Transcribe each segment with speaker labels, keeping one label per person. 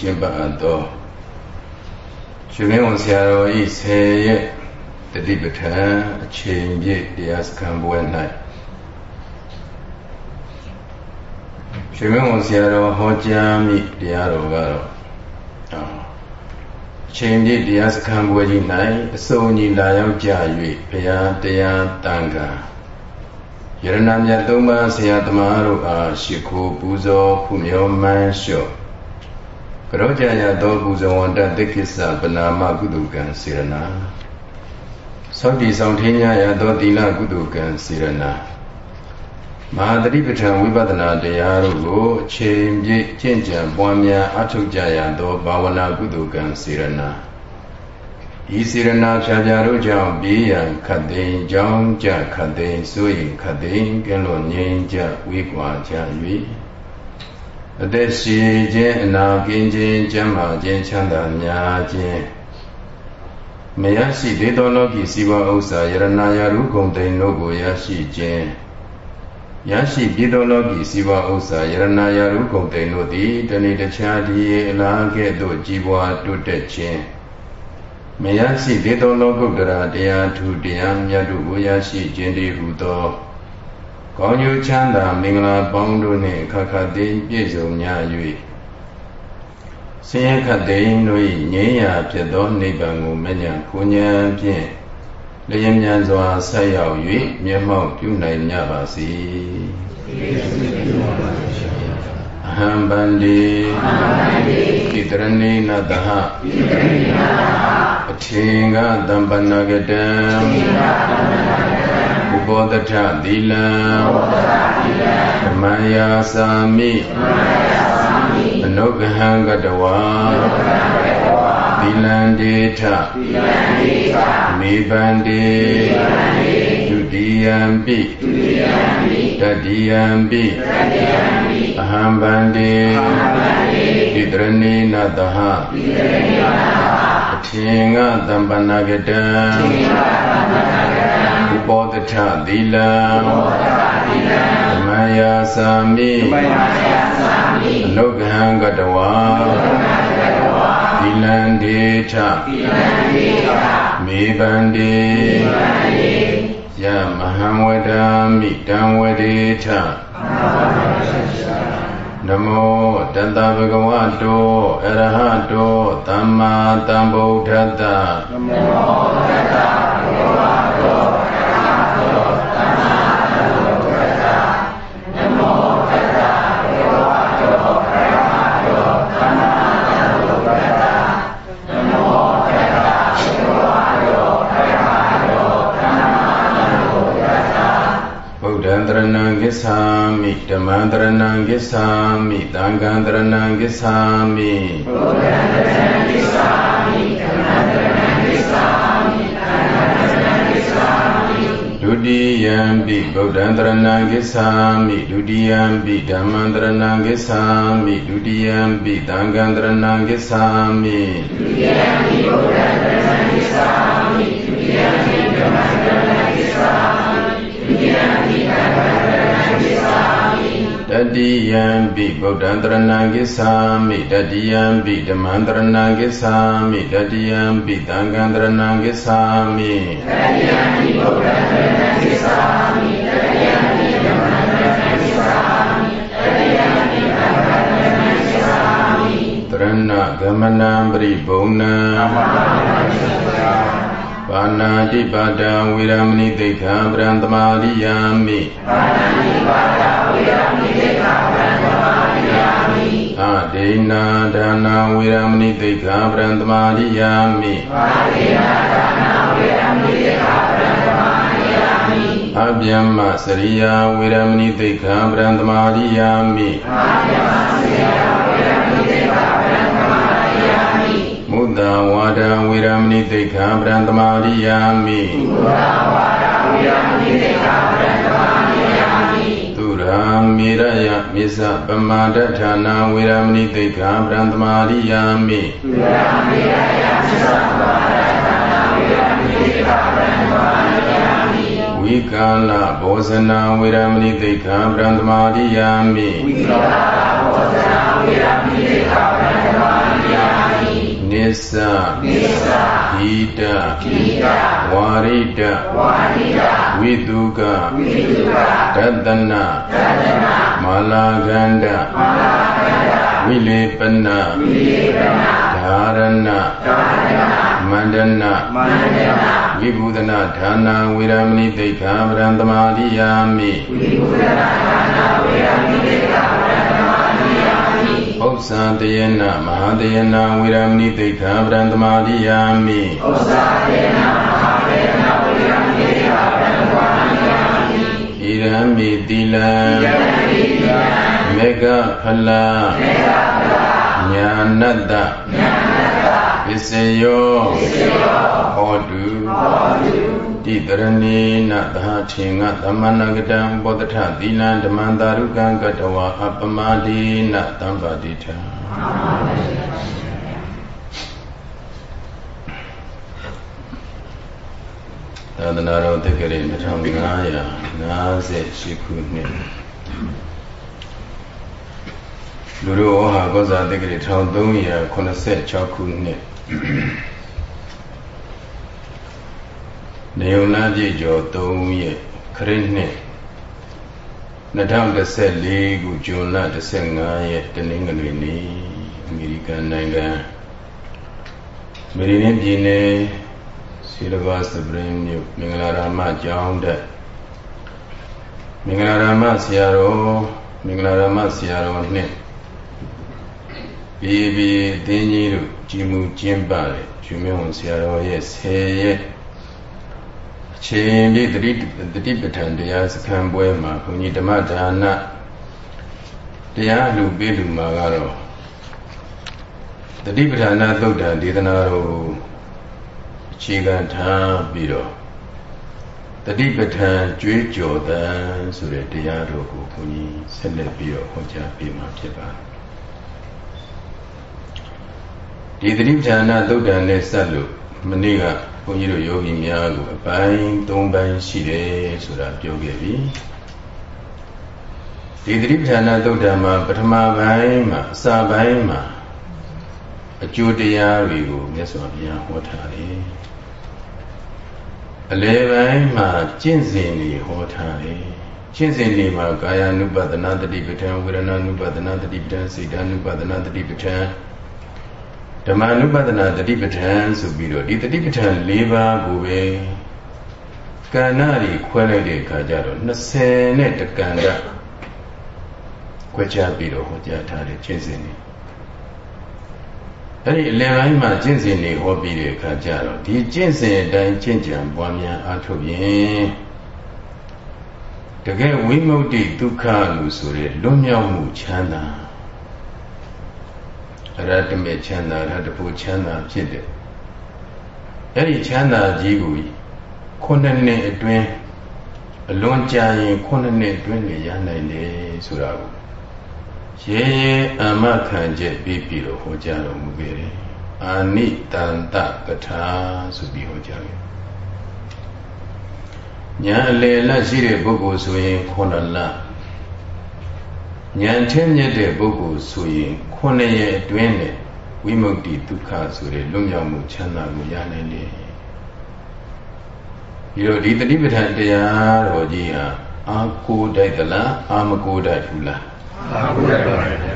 Speaker 1: ကြီးမှုကျင့်ပ
Speaker 2: အပ်သောရှင်မင်းဝန်ဆရာတော်ဤ10ရက်တတိပဋ္ဌာန်အချိန်ပြည့်တရားစခန်းပွဲ၌ရှင်မင်းဝန်ဆရာတော်ဟောကြားမိတရားတော်ကတော့အချိန်ပြည့်တရားစခန်းပွဲကြီး၌အစုံကြီးလာရောက်ကြ၍ဘုရားတရားတန်ခါယရဏမြတ်သုံးပါးဆရာသမားတို့အားရှိခိုးပူဇော်ဖူးမြော်မှန်းလျှော့ ကရောကြရသောပူဇော်ဝန္တတိကိစ္စပနာမကုတုကံစေရနာသောတိဆောင်ထင်းရရသောတိလကုတုကံစေရနာမဟာတတိပဋ္ဌာန်ဝိပဿနာတရားတို့ကိုအချိန်ပြည့်ကျင့်ကြံပွားများအထောက်ကြရသောဘာဝနာကုတုကံစေရနာဤစေရနာဖြာဖြာတို့ကြောင့်ပြေးရန်ခတ်သိမ်းကြောင်းကြခတ်သိမ်းစိုးရင်ခတ်သိမ်းကဲလို့ငြိမ်းကြဝေးကွာကြ၍ အသက်ရှိခြင်းအနာကင်းခြင်းကျမ်းမာခြင်းချမ်းသာများခြင်းမရရှိသေးသောလောကီစီဝါဥစ္စာယရနာယရုဂုံတိန်တို့ကိုရရှိခြင်းရရှိပြည်သောလောကီစီဝါဥစ္စာယရနာယရုဂုံတိန်တို့သည်တဏိတခြားဒီအလားကဲ့သို့ကြီးပွားတိုးတက်ခြင်းမရရှိသေးသောလောကုတ္တရာတရားထူတရားမြတ်တို့ကိုရရှိခြင်းတည်းဟူသော ကောင်းကျိုးချမ်းသာမင်္ဂလာပေါင်းတို့နှင့်ခခသိပြည့်စုံကြ၍ဆင်းရဲခတ်သိမ်းတို့၏ငြိမ်းရာဖြစ်သောနိဗ္ဗာန်ကိုမဉ္ဇဉ်ကိုဉဏ်ဖြင့်လျင်မြန်စွာဆက်ရောက်၍မျက်မှောက်ပြုနိုင်ကြပါစေအဟံဗန္တိဣတရဏိနတဟအထင်ကတမ္ပဏဂတံ ဥပောတထသီလံဓမ္မယာသာမိအနုဂဟံကတဝါသီလံဒေထမေဗန္တိဒုတိယံပိတတိယံပိအဟံဗန္တိဣတရဏိနတဟအထင်ကတမ္ပဏဂတံ ဥပောတထသီလံဓမ္မယာသာမိအနုဂဟံကတဝါသီလံဒေထမေဗန္တိယမဟံဝဒာမိတံဝဒေထနမောတတဗကဝတောအရဟတောသမ္မာသမ္ဗုဒ္ဓတ္တနမောတတဗကဝတော မိဓမ္မံတရဏံကိသာမိသံဃံတရဏံကိသာမိဗုဒ္ဓံတရဏံကိသာမိဓမ္မံတရဏံကိသာမိသံဃံတရဏံကိသာမိဒုတိယံပိဗုဒ္ဓံတရဏံကိသာမိဒုတိယံပိဓမ္မံတရဏံကိသာမိဒုတိယံပိသံဃံတရဏံကိသာမိဒုတိယံပိဗုဒ္ဓံတရဏံကိသာမိဒုတိယံပိဓမ္မံတရဏံကိသာမိဒုတိယံပိသံဃံတရဏံကိသာမိ တတိယံပိဗုဒ္ဓံတရဏံကိသာမိတတိယံပိဓမ္မံတရဏံကိသာမိတတိယံပိသံဃံတရဏံကိသာမိတတိယံပိဗုဒ္ဓံတရဏံကိသာမိတတိယံပိဓမ္မံတရဏံကိသာမိတတိယံပိသံဃံတရဏံကိသာမိတရဏဂမနံပရိဘုံနံ ပါဏာတိပါဒံဝေရမဏိသိက္ခာပရံသမာရိယာမိပါဏာတိပါဒံဝေရမဏိသိက္ခာပရံသမာရိယာမိအဒိနာဒါနာဝေရမဏိသိက္ခာပရံသမာရိယာမိအဒိနာဒါနာဝေရမဏိသိက္ခာပရံသမာရိယာမိအဗျမ္မစရိယာဝေရမဏိသိက္ခာပရံသမာရိယာမိအဗျမ္မစရိယာဝေရမဏိသိက္ခာပရံသမာရိယာမိ မုဒ္ဒဝါဒဝေရမဏိသိက္ခာပရံသမာရိယာမိမုဒ္ဒဝါဒဝေရမဏိသိက္ခာပရံသမာရိယာမိသူရာမေရယမေသပမာဒဌာနာဝေရမဏိသိက္ခာပရံသမာရိယာမိသူရာမေရယမေသပမာဒဌာနာဝေရမဏိသိက္ခာပရံသမာရိယာမိဝိကာလဘောဇနာဝေရမဏိသိက္ခာပရံသမာရိယာမိဝိကာလဘောဇနာဝေရမဏိသိက္ခာပရံသမာရိယာမိ နိစ္စနိစ္စဟိတဟိတဝါရိတဝါရိတဝိတုကဝိတုကတတနာတတနာမာလာကန္တမာလာကန္တဝိလေပနဝိလေပနဓာရဏဓာရဏမန္တနာမန္တနာဝိဘုဒနာဌာနာဝေရမဏိသိက္ခာပရံသမာရိယာမိဝိဘုဒနာဌာနာဝေရမဏိသိက္ခာပရံသမာရိယာမိ ဥစ္စာတယေနမဟာတယေနဝေရမဏိသိက္ခာပရံသမာရိယာမိဥစ္စာတယေနမဟာတယေနဝေရမဏိသိက္ခာပရံသမာရိယာမိဣရမိတိလံဣရမိတိလံမေဃဖလံမေဃဖလံညာနတ္တညာနတ္တပစ္စယောပစ္စယောဟောတုဟောတု တိတရဏေနသဟထေငသမဏဂတံပောတထသီလံဓမ္မန္တာရုကံကတဝါအပမတိနတံပါတိထံသာသနာတော်တက္ကရာ2558ခုနှစ်လူတို့ဩဟာကောဇာတက္ကရာ1386ခုနှစ် နေုံနာပြည့်ကျော်3ရက်ခရစ်နှစ်2014ခုဇွန်လ15ရက်တနင်္ဂနွေနေ့အမေရိကန်နိုင်ငံမေရီလင်းပြည်နယ်ဆီလဘာစပရင်မြို့မင်္ဂလာရာမကျောင်းတက်မင်္ဂလာရာမဆရာတော်မင်္ဂလာရာမဆရာတော်နှင့်ပြည်ပြည်အသင်းကြီးတို့ကြီးမှုကျင်းပတဲ့ကျွေးမွန်ဆရာတော်ရဲ့ဆယ်ရက်အ ချိန်ပြည့်တတိတတိပဋ္ဌာန်တရားစခန်းပွဲမှာဘုန်းကြီးဓမ္မဒါနတရားလူပေးလူမှာကတော့တတိပဋ္ဌာန်သုတ်တံဒေသနာတော်ကိုအခြေခံထားပြီးတော့တတိပဋ္ဌာန်ကြွေးကြော်တန်ဆိုတဲ့တရားတော်ကိုဘုန်းကြီးဆက်လက်ပြီးတော့ဟောကြားပေးမှာဖြစ်ပါတယ်ဒီသတိပဋ္ဌာန်သုတ်တံနဲ့ဆက်လို့မနေ့က ဘုန်းကြီးတို့ယောဂီများကိုအပိုင်း၃ပိုင်းရှိတယ်ဆိုတာပြောခဲ့ပြီဒီသတိပဋ္ဌာန်သုတ်တံမှာပထမပိုင်းမှာအစာပိုင်းမှာအကျိုးတရားတွေကိုမြတ်စွာဘုရားဟောထားတယ်အလယ်ပိုင်းမှာကျင့်စဉ်တွေဟောထားတယ်ကျင့်စဉ်တွေမှာကာယ ानु ပဒနာတတိပဋ္ဌာန်ဝေဒနာ ानु ပဒနာတတိပဋ္ဌာန်စိတ် ानु ပဒနာတတိပဋ္ဌာန် ဓမ္မ ानु ပဒနာတတိပဋ္ဌာန်ဆိုပြီးတော့ဒီတတိပဋ္ဌာန်၄ပါးကိုပဲကဏ္ဍတွေခွဲလိုက်တဲ့အခါကျတော့20နဲ့တကဏ္ဍခွဲခြားပြီးတော့ဟောကြားထားတဲ့ကျင့်စဉ်တွေအဲ့ဒီအလယ်ပိုင်းမှာကျင့်စဉ်တွေဟောပြီးတဲ့အခါကျတော့ဒီကျင့်စဉ်အတိုင်းကျင့်ကြံပွားများအားထုတ်ရင်တကယ်ဝိမု ക്തി ဒုက္ခလို့ဆိုရဲလွတ်မြောက်မှုချမ်းသာ အရတမေချမ်းသာရတဖို့ချမ်းသာဖြစ်တယ်အဲ့ဒီချမ်းသာကြီးကိုခုနှစ်နှစ်အတွင်းအလွန်ကြာရင်ခုနှစ်နှစ်အတွင်းနေရနိုင်တယ်ဆိုတာကိုရေရေအမခံချက်ပြီးပြီးတော့ဟောကြားတော်မူခဲ့တယ်အာနိတန္တကထာဆိုပြီးဟောကြားခဲ့ညာအလေလက်ရှိတဲ့ပုဂ္ဂိုလ်ဆိုရင်ခုနှစ်လ ဉာဏ်ထင်းမြတ်တဲ့ပုဂ္ဂိုလ်ဆိုရင်ခုနှစ်ရက်အတွင်းနဲ့ဝိမု ക്തി ဒုက္ခဆိုတဲ့လွတ်မြောက်မှုချမ်းသာကိုရနိုင်တယ်ဒီလိုဒီတတိပဋ္ဌာန်တရားတော်ကြီးဟာအာကိုတိုက်သလားအာမကိုတိုက်ဘူးလားအာကိုတိုက်ပါဗျာ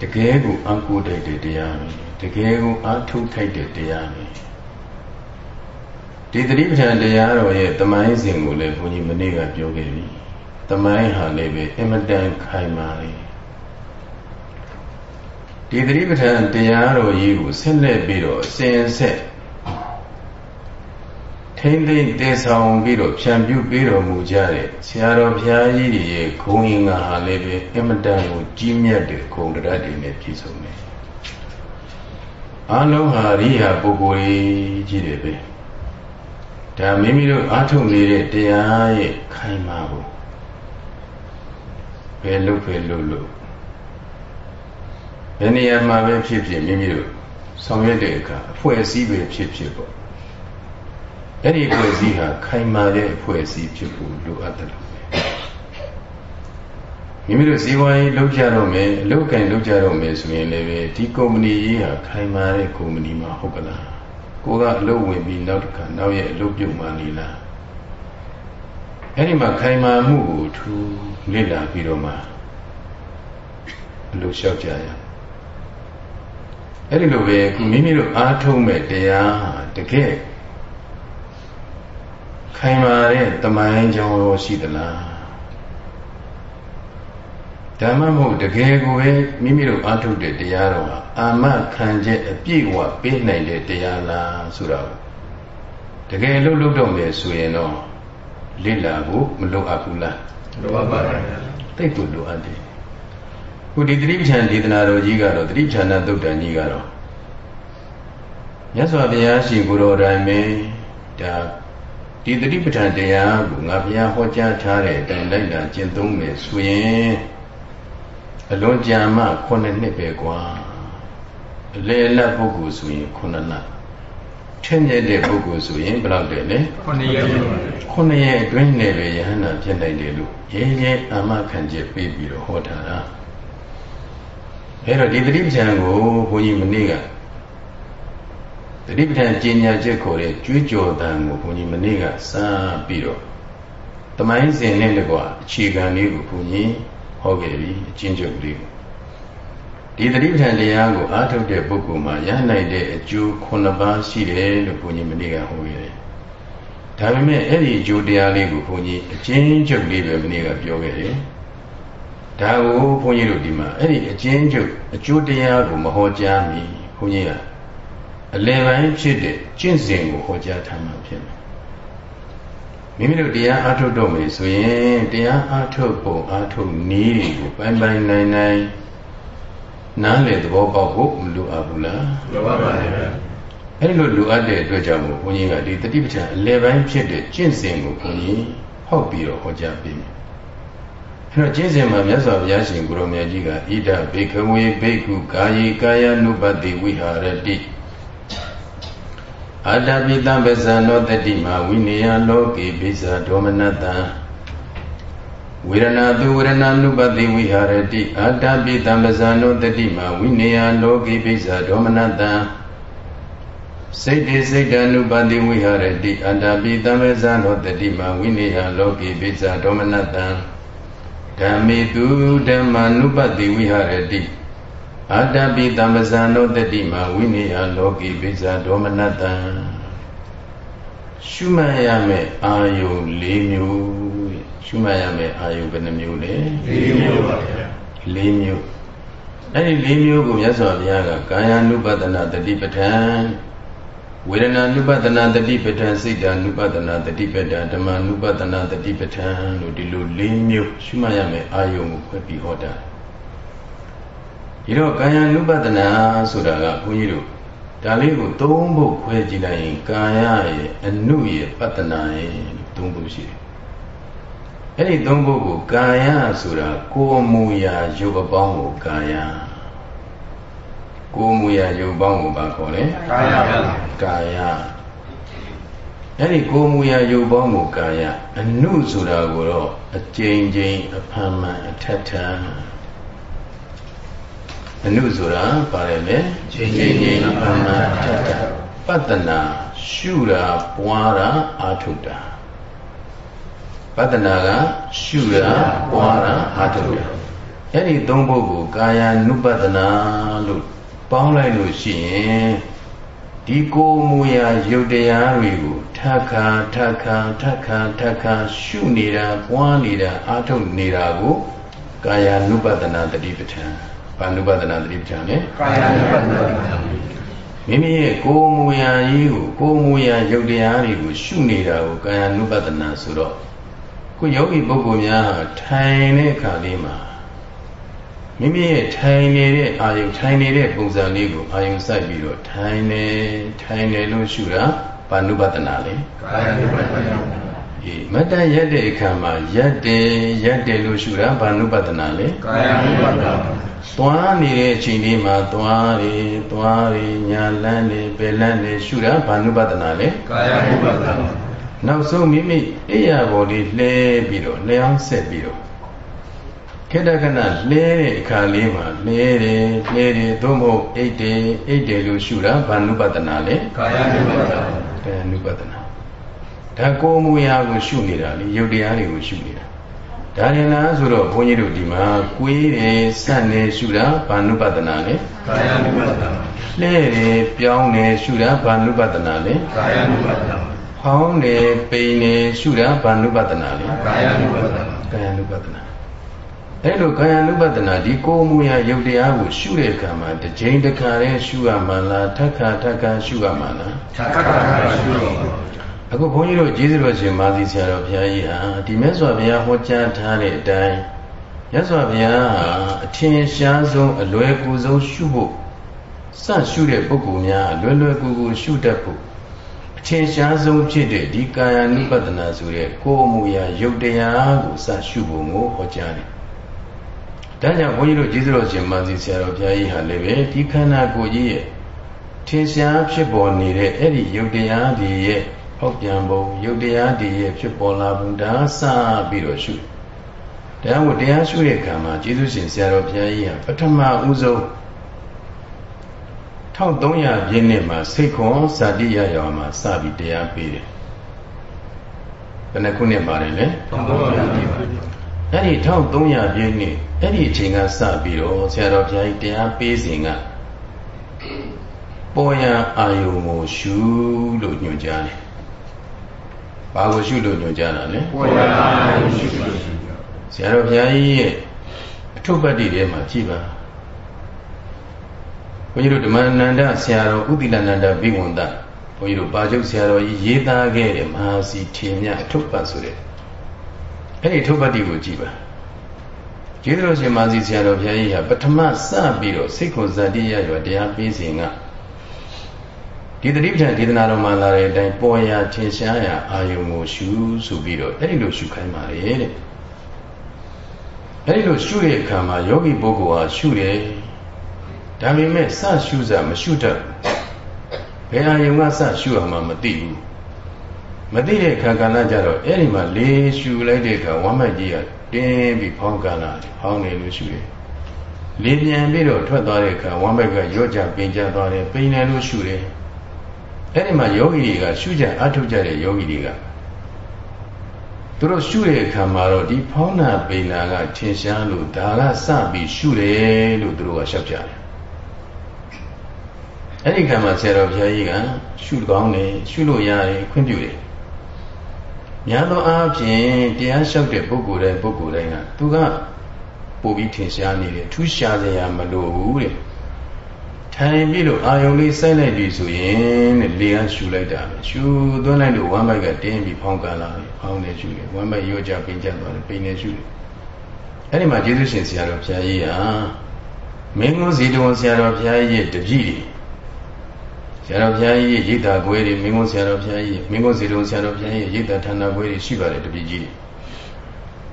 Speaker 2: တကယ်ကိုအာကိုတိုက်တဲ့တရားပဲတကယ်ကိုအာထုတ်ထိုက်တဲ့တရားပဲဒီသတိပဋ္ဌာန်တရားတော်ရဲ့တမိုင်းစဉ်ကိုလည်းဘုန်းကြီးမနေ့ကပြောခဲ့ပြီ တမိုင်းဟာလည်းပဲအင်မတန်ခိုင်မာလေဒီသတိပဋ္ဌာန်တရားတော်ကြီးကိုဆက်လက်ပြီးတော့အစဉ်ဆက်ထိမ့်သိမ့်တည်ဆောင်ပြီးတော့ဖြန့်ပြူပေးတော်မူကြတဲ့ဆရာတော်ဘုရားကြီးတွေရဲ့ဂုဏ်ရင်္ဂါဟာလည်းပဲအင်မတန်ကိုကြီးမြတ်တဲ့ဂုဏ်တရားတွေနဲ့ပြည့်စုံတယ်အလုံးဟာရိယာပုဂ္ဂိုလ်ကြီးတွေပဲဒါမိမိတို့အားထုတ်နေတဲ့တရားရဲ့ခိုင်မာဖို့ ဘယ်လို့ပဲလို့လို့ဘယ်နေရာမှာပဲဖြစ်ဖြစ်မိမိတို့ဆောင်ရွက်တဲ့အခါအဖွဲ့အစည်းပဲဖြစ်ဖြစ်ပေါ့အဲ့ဒီအဖွဲ့အစည်းဟာခိုင်မာတဲ့အဖွဲ့အစည်းဖြစ်ဖို့လိုအပ်တယ်လို့မိမိတို့ဇီဝရေးလုပ်ကြတော့မယ်အလုပ်ကင်လုပ်ကြတော့မယ်ဆိုရင်လည်းဒီကုမ္ပဏီကြီးဟာခိုင်မာတဲ့ကုမ္ပဏီမှာဟုတ်ကလားကိုကအလုပ်ဝင်ပြီးနောက်တစ်ခါနောက်ရဲ့အလုပ်ပြုတ်မှနေလား အဲ့ဒီမှာခိုင်မာမှုကိုထူလေ့လာပြီးတော့မှအလုပ်လျှောက်ကြရအဲ့ဒီလိုပဲမိမိတို့အားထုတ်မဲ့တရားဟာတကယ်ခိုင်မာတဲ့တမိုင်းကြောင်းရောရှိသလားဓမ္မမဟုတ်တကယ်ကိုပဲမိမိတို့အားထုတ်တဲ့တရားတော်ဟာအာမခံချက်အပြည့်အဝပေးနိုင်တဲ့တရားလားဆိုတာတကယ်လို့လုပ်တော့မယ်ဆိုရင်တော့ လေ့လာဖို့မလိုအပ်ဘူးလား
Speaker 1: လိုအပ်ပါတယ်
Speaker 2: တိတ်ကိုလိုအပ်တယ်ခုဒီတိပ္ပံဒေသနာတော်ကြီးကတော့တိပ္ပံသုတ်တန်ကြီးကတော့မြတ်စွာဘုရားရှင်ကိုယ်တော်တိုင်ပဲဒါဒီတိပ္ပံတရားကိုငါဘုရားဟောကြားထားတဲ့အတိုင်းလိုက်လာကျင့်သုံးမယ်ဆိုရင်အလွန်ကြာမှ9နှစ်ပဲကွာအလေလတ်ပုဂ္ဂိုလ်ဆိုရင်9လ ထင်းမြက်တဲ့ပုဂ္ဂိုလ်ဆိုရင်ဘယ်လောက်တယ်လဲ
Speaker 1: 9ရက်
Speaker 2: 9ရက်အတွင်းနဲ့ပဲယဟန္တာဖြစ်နိုင်တယ်လို့ရဲရဲအာမခံချက်ပေးပြီးတော့ဟောထားတာအဲ့တော့ဒီသတိပဋ္ဌာန်ကိုဘုန်းကြီးမနေ့ကသတိပဋ္ဌာန်ကျင့်ညာချက်ခေါ်တဲ့ကြွေးကြော်တန်ကိုဘုန်းကြီးမနေ့ကစပြီးတော့တမိုင်းစဉ်နဲ့တကွာအခြေခံလေးကိုဘုန်းကြီးဟောခဲ့ပြီအချင်းချုပ်လေးကို ဒီသတိပဋ္ဌာန်တရားကိုအားထုတ်တဲ့ပုဂ္ဂိုလ်မှာရနိုင်တဲ့အကျိုး9ပါးရှိတယ်လို့ဘုန်းကြီးမနေ့ကဟောခဲ့တယ်။ဒါပေမဲ့အဲ့ဒီအကျိုးတရားလေးကိုဘုန်းကြီးအချင်းချုပ်လေးပဲမနေ့ကပြောခဲ့တယ်။ဒါကိုဘုန်းကြီးတို့ဒီမှာအဲ့ဒီအချင်းချုပ်အကျိုးတရားကိုမဟောကြားမီဘုန်းကြီးကအလယ်ပိုင်းဖြစ်တဲ့ကျင့်စဉ်ကိုဟောကြားထားမှဖြစ်မယ်မိမိတို့တရားအားထုတ်တော့မယ်ဆိုရင်တရားအားထုတ်ပုံအားထုတ်နည်းတွေကိုပိုင်းပိုင်းနိုင်နိုင် နားလေသဘောပေါက်ဖို့မလိုအပ်ဘူးလား
Speaker 1: လိုအပ်ပါတယ်
Speaker 2: အဲ့လိုလိုအပ်တဲ့အတွက်ကြောင့်မို့ဘုန်းကြီးကဒီတတိပဋ္ဌာန်အလယ်ပိုင်းဖြစ်တဲ့ကျင့်စဉ်ကိုဘုန်းကြီးဟောက်ပြီးတော့ဟောကြားပေးမယ်အဲ့တော့ကျင့်စဉ်မှာမြတ်စွာဘုရားရှင်ကိုရောင်မြတ်ကြီးကဣဒဘေခဝေဘိက္ခုကာယေကာယ ानु ပတိဝိဟာရတိအာတပိတံပဇံနောတတိမဝိနေယလောကေပိဇာဒေါမနတံ ဝေရဏသူဝေရဏ ानु ပတိဝိဟာရတိအာတပိတံပဇံနောတတိမဝိနေယလောကေပိဇာဒေါမနတံစိတ်တိစိတ်တ ानु ပတိဝိဟာရတိအာတပိတံပဇံနောတတိမဝိနေယလောကေပိဇာဒေါမနတံဓမ္မေတုဓမ္မာနုပတိဝိဟာရတိအာတပိတံပဇာနောတတိမဝိနေယလောကိပိဇာဒေါမနတံရှုမှတ်ရမယ့်အာယု၄မျိုး ရှုမှတ်ရမယ့်အာယုဘယ်နှမျိုးလဲ
Speaker 1: ၄မျိုးပါဗျာ
Speaker 2: ၄မျိုးအဲ့ဒီ၄မျိုးကိုမြတ်စွာဘုရားကကာယ ानु ပဒနာတတိပဋ္ဌာန်ဝေဒနာ ानु ပဒနာတတိပဋ္ဌာန်စိတ်ဓာ ानु ပဒနာတတိပဋ္ဌာန်ဓမ္မ ानु ပဒနာတတိပဋ္ဌာန်လို့ဒီလို၄မျိုးရှုမှတ်ရမယ့်အာယုကိုဖွဲ့ပြီးဟောတာဒီတော့ကာယ ानु ပဒနာဆိုတာကဘုန်းကြီးတို့ဒါလေးကိုသုံးဖို့ခွဲကြည့်လိုက်ရင်ကာယရဲ့အနုရဲ့ပတနာရဲ့သုံးဖို့ရှိတယ်။ အဲ့ဒီသုံးဖို့ကိုကာယဆိုတာကိုယ်မူရာရုပ်အပေါင်းကိုကာယကိုယ်မူရာရုပ်ပေါင်းကိုဘာခေါ်လဲ
Speaker 1: ကာယ
Speaker 2: ကာယအဲ့ဒီကိုယ်မူရာရုပ်ပေါင်းကိုကာယအနုဆိုတာကိုတော့အကျဉ်းချင်းအဖန်မှန်အထက်ထန်အနုဆိုတာပါတယ်လေ
Speaker 1: ချင်းချင်းချင်းအမှန်မှန်ထက်တာ
Speaker 2: ပတ္တနာရှုတာပွားတာအာထုတာ ပတ္တနာကရှုတာပွားတာအာထုတာအဲ့ဒီသုံးပုဒ်ကိုကာယ ानु ပတ္တနာလို့ပေါင်းလိုက်လို့ရှိရင် ဒီကိုမူရာရုပ်တရားတွေကိုထခါထခါထခါထခါရှုနေတာပွားနေတာအာထုတ်နေတာကိုကာယ ानु ပဒနာတတိပဋ္ဌာန်ဘာနုပဒနာတတိပဋ္ဌာန်လဲ
Speaker 1: ကာယ ानु ပဒနာ
Speaker 2: မိမိရဲ့ကိုယ်မူရာကြီးကိုကိုယ်မူရာရုပ်တရားတွေကိုရှုနေတာကိုကာယ ानु ပဒနာဆိုတော့ ကိုယောဂီပုဂ္ဂိုလ်များထိုင်တဲ့အခါလေးမှာမိမိရဲ့ထိုင်နေတဲ့အာယုထိုင်နေတဲ့ပုံစံလေးကိုအာယုစိုက်ပြီးတော့ထိုင်နေထိုင်နေလို့ရှုတာဘာနုပဒနာလဲ
Speaker 1: ကာယနုပဒနာ
Speaker 2: အေးမတန်ရက်တဲ့အခါမှာရက်တယ်ရက်တယ်လို့ရှုတာဘာနုပဒနာလဲ
Speaker 1: ကာယနုပဒနာ
Speaker 2: သွားနေတဲ့အချိန်လေးမှာသွားရီသွားရီညာလန်းနေပယ်လန်းနေရှုတာဘာနုပဒနာလဲ
Speaker 1: ကာယနုပဒနာ
Speaker 2: နောက်ဆုံးမိမိအိယာဘော်လေးလှဲပြီးတော့လျှောင်းဆက်ပြီးတော့ခေတ္တကနလှဲတဲ့အခါလေးမှာလှဲတယ်လှဲတယ်သို့မဟုတ်အိတ်တယ်အိတ်တယ်လို့ရှုတာဘာနုပဒနာလဲ
Speaker 1: ကာယနုပဒနာ
Speaker 2: ကာယနုပဒနာဒါကိုမူရာကိုရှုနေတာလေရုပ်တရားတွေကိုရှုနေတာဒါရင်လားဆိုတော့ဘုန်းကြီးတို့ဒီမှာကိုယ်တယ်စက်တယ်ရှုတာဘာနုပဒနာလဲ
Speaker 1: ကာယနုပဒနာ
Speaker 2: လှဲတယ်ပြောင်းတယ်ရှုတာဘာနုပဒနာလဲ
Speaker 1: ကာယနုပဒနာ
Speaker 2: ဟောင်းတယ်ပိန်တယ်ရှုတာဘာနုပဒနာလဲ
Speaker 1: ကာယ ानु ပဒနာ
Speaker 2: ကာယ ानु ပဒနာအဲ့လိုကာယ ानु ပဒနာဒီကိုယ်မူရာယုတ်တရားကိုရှုတဲ့အခါမှာတစ်ချိန်တစ်ခါတည်းရှုရမှလားထပ်ခါထပ်ခါရှုရမှလား
Speaker 1: ထပ်ခါထပ်ခါရှုရမှ
Speaker 2: အခုဘုန်းကြီးတို့ကျေးဇူးတော်ရှင်မာသီဆရာတော်ဘုရားကြီးဟာဒီမြတ်စွာဘုရားဟောကြားထားတဲ့အတိုင်းမြတ်စွာဘုရားဟာအထင်ရှားဆုံးအလွယ်ကူဆုံးရှုဖို့စရှုတဲ့ပုဂ္ဂိုလ်များလွယ်လွယ်ကူကူရှုတတ်ဖို့အ ထင်ရှားဆုံးဖြစ်တဲ့ဒီကာယ ानु ပဒနာဆိုတဲ့ကိုယ်အမှုရာယုတ်တရားကိုစရှုဖို့ကိုဟောကြားတယ်။ဒါကြောင့်ဘုန်းကြီးတို့ကျေးဇူးတော်ရှင်မာသီဆရာတော်ဘုရားကြီးဟာလည်းပဲဒီခန္ဓာကိုယ်ကြီးရဲ့ထင်ရှားဖြစ်ပေါ်နေတဲ့အဲ့ဒီယုတ်တရားဒီရဲ့ဟောက်ပြန်ပုံယုတ်တရားတည်ရဲ့ဖြစ်ပေါ်လာပုံဒါစပြီးတော့ရှုတရားကိုတရားရှုတဲ့အခါမှာကျေးဇူးရှင်ဆရာတော်ဘုရားကြီးဟာပထမဦးဆုံး 1300ပြည့်နှစ်မှာစိတ်ခွန်ဇာတိရရောမှာစပြီးတရားပေးတယ်ဘယ်နှခုနှစ်ပါတယ်လဲ1300ပြည့်ပါအဲ့ဒီ1300ပြည့်နှစ်အဲ့ဒီအချိန်ကစပြီးတော့ဆရာတော်ဘုရားကြီးတရားပေးစဉ်ကပေါ်ရအာယုံကိုရှုလို့ညွှန်ကြားတယ်ဘာကိုရှုလို့ညွှန်ကြားတာလဲ
Speaker 1: ပေါ်ရကိုရှုလို့
Speaker 2: ဆရာတော်ဘုရားကြီးရဲ့အထုပ္ပတ္တိထဲမှာကြည်ပါဘု န်းကြီးတို့ဓမ္မနန္ဒဆရာတော်ဥတိလနန္ဒဘိဝန္တဘုန်းကြီးတို့ပါကျုပ်ဆရာတော်ကြီးရေးသားခဲ့တဲ့မဟာစီထေမြအထုပ္ပတ်ဆိုတဲ့အဲ့ဒီအထုပ္ပတ္တိကိုကြည်ပါကျေးဇူးတော်ရှင်မာစီဆရာတော်ဘုရားကြီးဟာပထမစပြီးတော့စိတ်ကိုဇာတိရရွယ်တရားပေးစဉ်ကဒီတတိပဋ္ဌာန်ဒေသနာတော်မှာလာတဲ့အတိုင်းပေါ်ရာထင်ရှားရာအာယုံကိုရှုဆိုပြီးတော့အဲ့ဒီလိုရှုခိုင်းပါလေတဲ့အဲ့ဒီလိုရှုတဲ့အခါမှာယောဂီပုဂ္ဂိုလ်ဟာရှုတယ် ဒါပေမဲ့စရှုစားမရှုတတ်ဘယ်အာယုံကစရှုရမှာမသိဘူးမသိတဲ့အခါကလည်းကြတော့အဲ့ဒီမှာလေးရှုလိုက်တဲ့အခါဝမ်းမကြီးကတင်းပြီးဖောင်းကန်လာတယ်ဖောင်းနေလို့ရှုတယ်လေးပြန်ပြီးတော့ထွက်သွားတဲ့အခါဝမ်းဘက်ကရော့ကြပင်ကျသွားတယ်ပိန်တယ်လို့ရှုတယ်အဲ့ဒီမှာယောဂီတွေကရှုကြအထုတ်ကြတဲ့ယောဂီတွေကသူတို့ရှုတဲ့အခါမှာတော့ဒီဖောင်းနာပိန်နာကထင်ရှားလို့ဒါကစပြီးရှုတယ်လို့သူတို့ကရှောက်ကြတယ် အဲ့ဒီကံမှာဆရာတော်ဘုရားကြီးကရှုကောင်းတယ်ရှုလို့ရတယ်ခွင့်ပြုတယ်များသောအားဖြင့်တရားလျှောက်တဲ့ပုဂ္ဂိုလ်တိုင်းပုဂ္ဂိုလ်တိုင်းကသူကပို့ပြီးထင်ရှားနေတယ်ထူးရှားစရာမလိုဘူးတဲ့ထိုင်ပြီးလို့အာယုံလေးစိုက်လိုက်ပြီဆိုရင်တဲ့လေကရှူလိုက်တာပဲရှူသွင်းလိုက်လို့ဝမ်းဘိုက်ကတင်းပြီးဖောင်းကန်လာတယ်ဖောင်းနေရှူတယ်ဝမ်းဘိုက်ရောကြပင်ကျသွားတယ်ပိန်နေရှူတယ်အဲ့ဒီမှာကျေးဇူးရှင်ဆရာတော်ဘုရားကြီးဟာမင်းကုန်းစီတော်ဆရာတော်ဘုရားကြီးရဲ့တပည့်တွေ ဆရာတော်ဘုရားကြီးရဲ့ရိတ်တာခွဲတွေမင်းကုန်းဆရာတော်ဘုရားကြီးမင်းကုန်းစီတော်ဆရာတော်ဘုရားကြီးရဲ့ရိတ်တာဌာနခွဲတွေရှိပါတယ်တပည့်ကြီးတွေ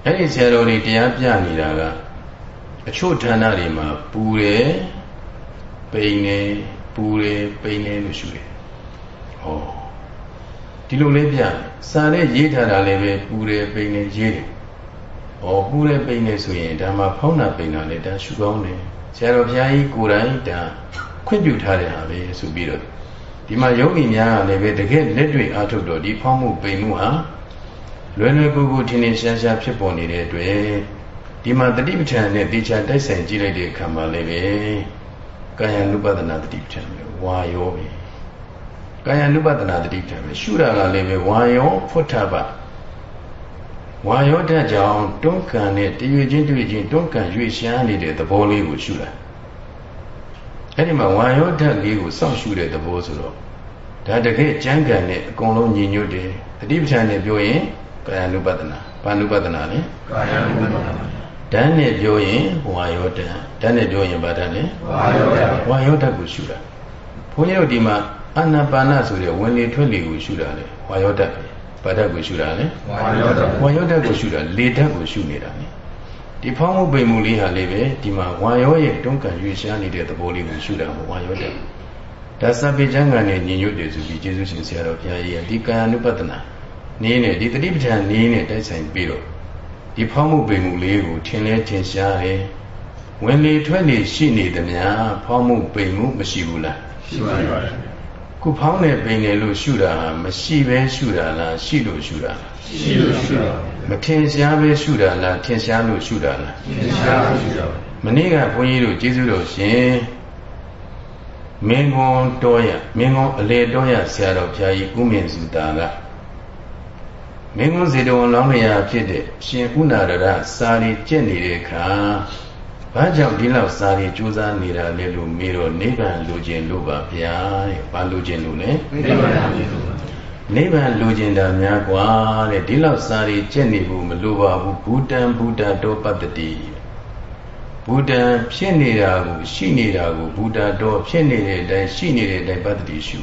Speaker 2: အဲ့ဒီဆရာတော်တွေတရားပြနေတာကအချို့ဌာနတွေမှာပူတယ်ပိန်နေပူတယ်ပိန်နေလို့ရှုတယ်ဟောဒီလိုလေးပြစာနဲ့ရေးထားတာလည်းပဲပူတယ်ပိန်နေရေးတယ်ဟောပူတယ်ပိန်နေဆိုရင်ဒါမှဖောင်းတာပိန်တာလည်းဒါရှုကောင်းတယ်ဆရာတော်ဘုရားကြီးကိုယ်တိုင်ဒါခွင့်ပြုထားတဲ့ဟာပဲဆိုပြီးတော့ ဒီမှာယောဂီများကလည်းပဲတကယ်လက်တွေ့အားထုတ်တော့ဒီဖောင်းမှုပိန်မှုဟာလွယ်လွယ်ကူကူထင်ထင်ရှားရှားဖြစ်ပေါ်နေတဲ့အတွက်ဒီမှာတတိပဋ္ဌာန်နဲ့တေချာတိုက်ဆိုင်ကြည့်လိုက်တဲ့အခါမှာလည်းပဲကာယ ानु ပဒနာတတိပဋ္ဌာန်ဝါရောပဲကာယ ानु ပဒနာတတိပဋ္ဌာန်ပဲရှုတာကလည်းပဲဝါယောဖွတ်ထပဝါယောဓာတ်ကြောင့်တွန်းကန်နဲ့တရွေချင်းတရွေချင်းတွန်းကန်ရွေရှားနေတဲ့သဘောလေးကိုရှုတာ အဲ့ဒီမှာဝါယောဓာတ်လေးကိုစောင့်ရှုတဲ့သဘောဆိုတော့ဒါတကယ်ကြမ်းကန်နဲ့အကုန်လုံးညီညွတ်တယ်တတိပဋ္ဌာန်နဲ့ပြောရင်ကာယ ानु ပဒနာဘာ ानु ပဒနာလဲ
Speaker 1: ကာယ ानु ပဒနာ
Speaker 2: ဓာတ်နဲ့ပြောရင်ဝါယောဓာတ်ဓာတ်နဲ့ပြောရင်ဘာဓာတ်လဲ
Speaker 1: ဝါယောဓာတ်
Speaker 2: ဝါယောဓာတ်ကိုရှုတာဘုန်းကြီးတို့ဒီမှာအာနာပါနဆိုတဲ့ဝင်လေထွက်လေကိုရှုတာလေဝါယောဓာတ်ပဲဘာဓာတ်ကိုရှုတာလဲ
Speaker 1: ဝါယောဓာတ်
Speaker 2: ဝါယောဓာတ်ကိုရှုတာလေဓာတ်ကိုရှုနေတာလေ ဒီဖောင်းမှုပိန်မှုလေးဟာလေးပဲဒီမှာဝါယောရဲ့တွန်းကန်ရွေးရှားနေတဲ့သဘောလေးကိုရှုတာမဝါယောဓာတ်ဒါစပိကျမ်းဂန်နဲ့ညီညွတ်တယ်ဆိုပြီးကျေးဇူးရှင်ဆရာတော်ဘုရားကြီးရဲ့ဒီကာယ ानु ပတနာနည်းနဲ့ဒီတတိပဋ္ဌာန်နည်းနဲ့တိုက်ဆိုင်ပြီးတော့ဒီဖောင်းမှုပိန်မှုလေးကိုထင်လဲထင်ရှားတယ်ဝင်လေထွက်လေရှိနေသမျှဖောင်းမှုပိန်မှုမရှိဘူးလား
Speaker 1: ရှိပါပါ
Speaker 2: ခုဖောင်းနေပင်နေလို့ရှုတာဟာမရှိပဲရှုတာလားရှိလို့ရှုတာလား
Speaker 1: ရှိလို့ရှုတာ
Speaker 2: မထင်ရှားပဲရှုတာလားထင်ရှားလို့ရှုတာလား
Speaker 1: ထင်ရှားလို့ရှုတာ
Speaker 2: မနေ့ကဘုန်းကြီးတို့ကျေးဇူးတော်ရှင်မင်းကွန်တော်ရမင်းကွန်အလေတော်ရဆရာတော်ဘုရားကြီးဥမြင့်စုတာကမင်းကွန်ဇေတဝန်လောင်းလျာဖြစ်တဲ့ရှင်ဥနာရရစာရီကျင့်နေတဲ့အခါဘာကြောင့်ဒီလောက်စာရီကြိုးစားနေတာလဲလို့မေးတော့နိဗ္ဗာန်လိုချင်လို့ပါဗျာတဲ့ဘာလိုချင်လို့လဲ
Speaker 1: နိဗ္ဗာန်လိုချင်လို့
Speaker 2: နိဗ္ဗာန်လိုချင်တာများกว่าတဲ့ဒီလောက်စာရီကျင့်နေဖို့မလိုပါဘူးဘူတံဘူတတောပတ္တိဘူတံဖြစ်နေတာကိုရှိနေတာကိုဘူတတော်ဖြစ်နေတဲ့အတိုင်းရှိနေတဲ့အတိုင်းပတ္တိရှု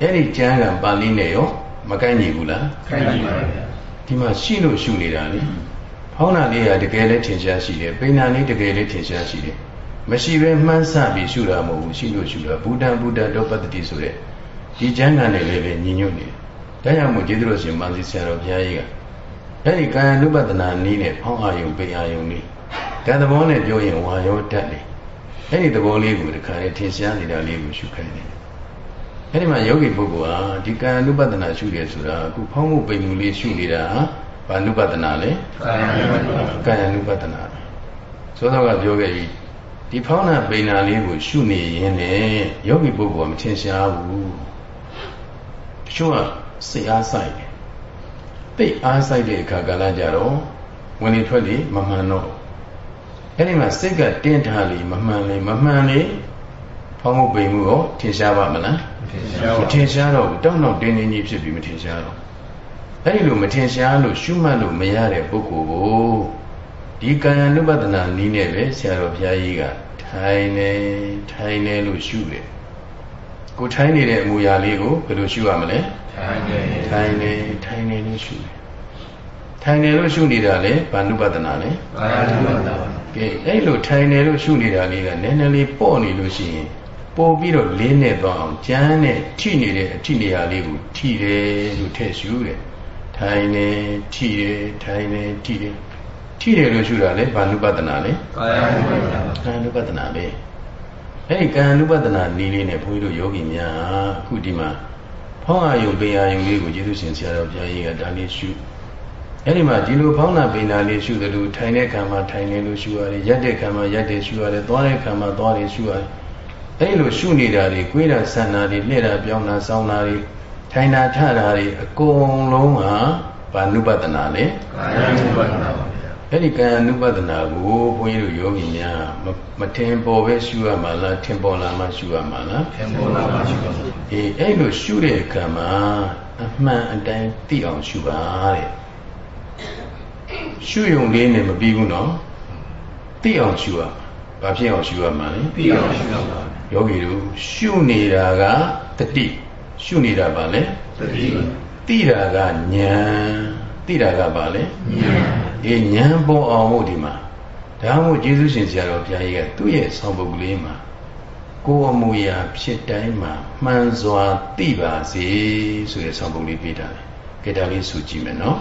Speaker 2: အဲ့ဒီကျမ်းကပါဠိနဲ့ရောမကိုင်းညီဘူးလား
Speaker 1: ကိုင်းညီပါဗျာ
Speaker 2: ဒီမှာရှိလို့ရှုနေတာလေဟောင်းတာလေးကတကယ်လည်းထင်ရှားရှိတယ်ပိဏာလေးတကယ်လည်းထင်ရှားရှိတယ်မရှိပဲမှန်းဆပြီးရှုတာမဟုတ်ဘူးရှိလို့ရှုတာဘူတံဘူတတောပတ္တိဆိုတဲ့ ဒီကျမ်းဂန်နဲ့လည်းပဲညီညွတ်နေတယ်ဒါကြောင့်မို့ကျေးဇူးတော်ရှင်မန္တိဆရာတော်ဘုရားကြီးကအဲ့ဒီကာယ ानु ပတနာနည်းနဲ့ဖောင်းအာယုံပိအာယုံနည်းဒါသဘောနဲ့ပြောရင်ဝါရောတတ်တယ်အဲ့ဒီသဘောလေးကိုတခါလေထင်ရှားနေတာလေးကိုရှုခိုင်းတယ်အဲ့ဒီမှာယောဂီပုဂ္ဂိုလ်ဟာဒီကာယ ानु ပတနာရှုတယ်ဆိုတာအခုဖောင်းမှုပိန်မှုလေးရှုနေတာဟာဘာနုပဒနာလဲ
Speaker 1: ကာယ ानु ပဒနာ
Speaker 2: ကာယ ानु ပဒနာသောသောကပြောခဲ့ပြီဒီဖောင်းနာပိန်နာလေးကိုရှုနေရင်လည်းယောဂီပုဂ္ဂိုလ်ကမထင်ရှားဘူး တချို့ကစိတ်အားဆိုင်တယ်တိတ်အားဆိုင်တဲ့အခါကာလကြတော့ဝင်လေထွက်လေမမှန်တော့အဲ့ဒီမှာစိတ်ကတင်းထားလေမမှန်လေမမှန်လေဖောင်းမှုပိန်မှုရောထင်ရှားပါမလားမထင်ရှားတော့ဘူးတောင်းတော့တင်းတင်းကြီးဖြစ်ပြီးမထင်ရှားတော့အဲ့ဒီလိုမထင်ရှားလို့ရှုမှတ်လို့မရတဲ့ပုဂ္ဂိုလ်ကိုဒီကာယ ानु ပဒနာနည်းနဲ့ပဲဆရာတော်ဘုရားကြီးကထိုင်နေထိုင်နေလို့ရှုတယ် ကိုထိုင်းနေတဲ့အမူအရာလေးကိုဘယ်လိုရှုရမလဲ
Speaker 1: ထိုင်းနေ
Speaker 2: ထိုင်းနေထိုင်းနေလို့ရှုတယ်ထိုင်နေလို့ရှုနေတာလေဘာနုပဒနာလေ
Speaker 1: ဘာနုပဒနာ
Speaker 2: ကဲအဲ့လိုထိုင်နေလို့ရှုနေတာလေးကနည်းနည်းလေးပေါ့နေလို့ရှိရင်ပို့ပြီးတော့လင်းနေသွားအောင်ကြမ်းနဲ့ထိနေတဲ့အထိနေရာလေးကိုထိတယ်လို့ထည့်ရှုတယ်ထိုင်နေထိတယ်ထိုင်နေထိတယ်ထိတယ်လို့ရှုတာလေဘာနုပဒနာလေ
Speaker 1: ကာယနုပဒနာ
Speaker 2: ကာယနုပဒနာပဲ အဲ့ဒီကာယ ानु ပဒနာနည်းလေးနဲ့ဘုန်းကြီးတို့ယောဂီများအခုဒီမှာဖောင်းအာယုံပင်အာယုံလေးကိုကျေးဇူးရှင်ဆရာတော်ဘုရားကြီးကဒါလေးရှုအဲ့ဒီမှာဒီလိုဖောင်းနာပင်နာလေးရှုတယ်လို့ထိုင်တဲ့ခံမှာထိုင်နေလို့ရှုရတယ်ရက်တဲ့ခံမှာရက်တဲ့ရှုရတယ်သွားတဲ့ခံမှာသွားတယ်ရှုရတယ်အဲ့လိုရှုနေတာတွေကိုယ်တာဆန္ဒတွေလှည့်တာပြောင်းတာစောင်းတာတွေထိုင်တာထတာတွေအကုန်လုံးဟာဘာနုပဒနာလဲ
Speaker 1: ကာယ ानु ပဒနာပါဗျာ
Speaker 2: အဲ့ဒီကာယ ानु ပဒနာကိုဘုန်းကြီးတို့ယောဂီများမထင်ပေါ်ပဲရှုရမှာလားထင်ပေါ်လာမှရှုရမှာလား
Speaker 1: ထင်ပေါ်လာမှရှုရမှာ
Speaker 2: အေးအဲ့လိုရှုတဲ့အခါမှာအမှန်အတိုင်းသိအောင်ရှုပါတဲ့ရှုယုံလေးနဲ့မပြီးဘူးနော်သိအောင်ရှုရဘာဖြစ်အောင်ရှုရမှာလဲ
Speaker 1: သိအောင်ရှုရမှာ
Speaker 2: ယောဂီတို့ရှုနေတာကတတိရှုနေတာပါလေ
Speaker 1: တတိ
Speaker 2: တိတာကဉာဏ်တိတာကပါလေ
Speaker 1: ဉာဏ်
Speaker 2: အေးဉာဏ်ပေါ်အောင်မို့ဒီမှာဒါမှမဟုတ်ယေရှုရှင်ဆရာတော်ဘုရားကြီးကသူ့ရဲ့ဆောင်းပုဒ်ကလေးမှာကိုယ်အမူအရာဖြစ်တိုင်းမှာမှန်စွာသိပါစေဆိုတဲ့ဆောင်းပုဒ်လေးပေးတာလေကြည့်တာလေးဆိုကြည့်မယ်နော်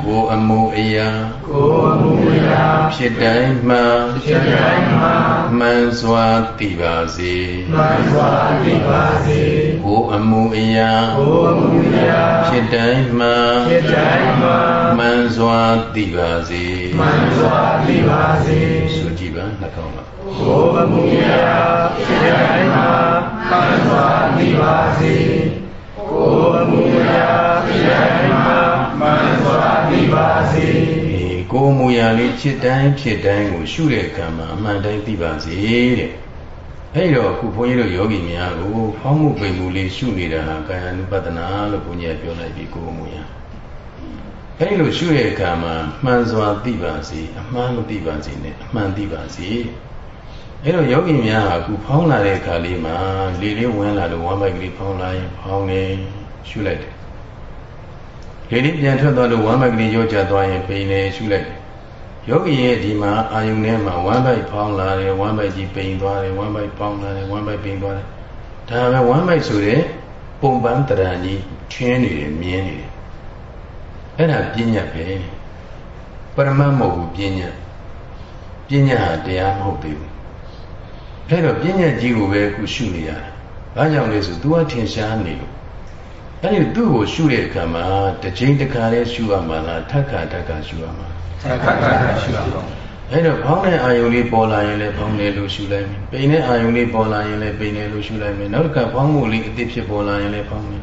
Speaker 2: ကိုအမှုအရာ
Speaker 1: ကိုအမှုအရာ
Speaker 2: ဖြစ်တိုင်းမှ
Speaker 1: ဖြစ်တိုင်းမှ
Speaker 2: မှန်စွာသိပါစေ
Speaker 1: မှန်စွာသိပါစေ
Speaker 2: ကိုအမှုအရာ
Speaker 1: ကိုအမှုအရာ
Speaker 2: ဖြစ်တိုင်းမှ
Speaker 1: ဖြစ်တိုင်းမှ
Speaker 2: မှန်စွာသိပါစေ
Speaker 1: မှန်စွာသိပါစေ
Speaker 2: ဆိုကြည့်ပါနှာခေါင်းက
Speaker 1: ကိုအမှုအရာဖြစ်တိုင်းမှမှန်စွာသိပါစေကိုအမှုအရာဖြစ်တိုင်းမှ မှန်စွာသိပါစေ
Speaker 2: ကိုမူရာလေးဖြစ်တိုင်းဖြစ်တိုင်းကိုရှုတဲ့အခါမှာအမှန်တိုင်းသိပါစေတဲ့အဲ့တော့အခုဘုန်းကြီးတို့ယောဂီများကိုဖောင်းမှုပိန်မှုလေးရှုနေတာဟာကာယ ानु ပဒနာလို့ဘုန်းကြီးကပြောလိုက်ပြီကိုမူရာအဲ့လိုရှုတဲ့အခါမှာမှန်စွာသိပါစေအမှန်မသိပါစေနဲ့အမှန်သိပါစေအဲ့တော့ယောဂီများဟာအခုဖောင်းလာတဲ့အခါလေးမှာလေလေးဝင်လာလို့ဝမ်းပိုက်ကလေးဖောင်းလာရင်ဖောင်းနေရှုလိုက်တယ် လေလေးပြန်ထွက်သွားလို့ဝမ်းပိုက်ကလေးရောကျသွားရင်ပိန်နေရှုလိုက်တယ်ယောဂီရဲ့ဒီမှာအာယုန်ထဲမှာဝမ်းပိုက်ဖောင်းလာတယ်ဝမ်းပိုက်ကြီးပိန်သွားတယ်ဝမ်းပိုက်ပေါင်းလာတယ်ဝမ်းပိုက်ပိန်သွားတယ်ဒါပဲဝမ်းပိုက်ဆိုတဲ့ပုံပန်းတရံကြီးချင်းနေတယ်မြင်းနေတယ်အဲ့ဒါပညာပဲပရမတ်မဟုတ်ဘူးပညာပညာဟာတရားမဟုတ်သေးဘူးအဲ့တော့ပညာကြီးကိုပဲအခုရှုနေရတယ်ဘာကြောင့်လဲဆို तू ကထင်ရှားနေလို့ အဲ့ဒီသူ့ကိုရှုတဲ့အခါမှာတစ်ချိန်တစ်ခါလေးရှုရမှာလားထပ်ခါထပ်ခါရှုရမှာ
Speaker 1: ထပ်ခါထပ်ခါရှုရမှာ
Speaker 2: အဲ့တော့ဖောင်းတဲ့အာယုံလေးပေါ်လာရင်လည်းဖောင်းတယ်လို့ရှုလိုက်မယ်ပိန်တဲ့အာယုံလေးပေါ်လာရင်လည်းပိန်တယ်လို့ရှုလိုက်မယ်နောက်တစ်ခါဖောင်းမှုလေးအသစ်ဖြစ်ပေါ်လာရင်လည်းဖောင်းတယ်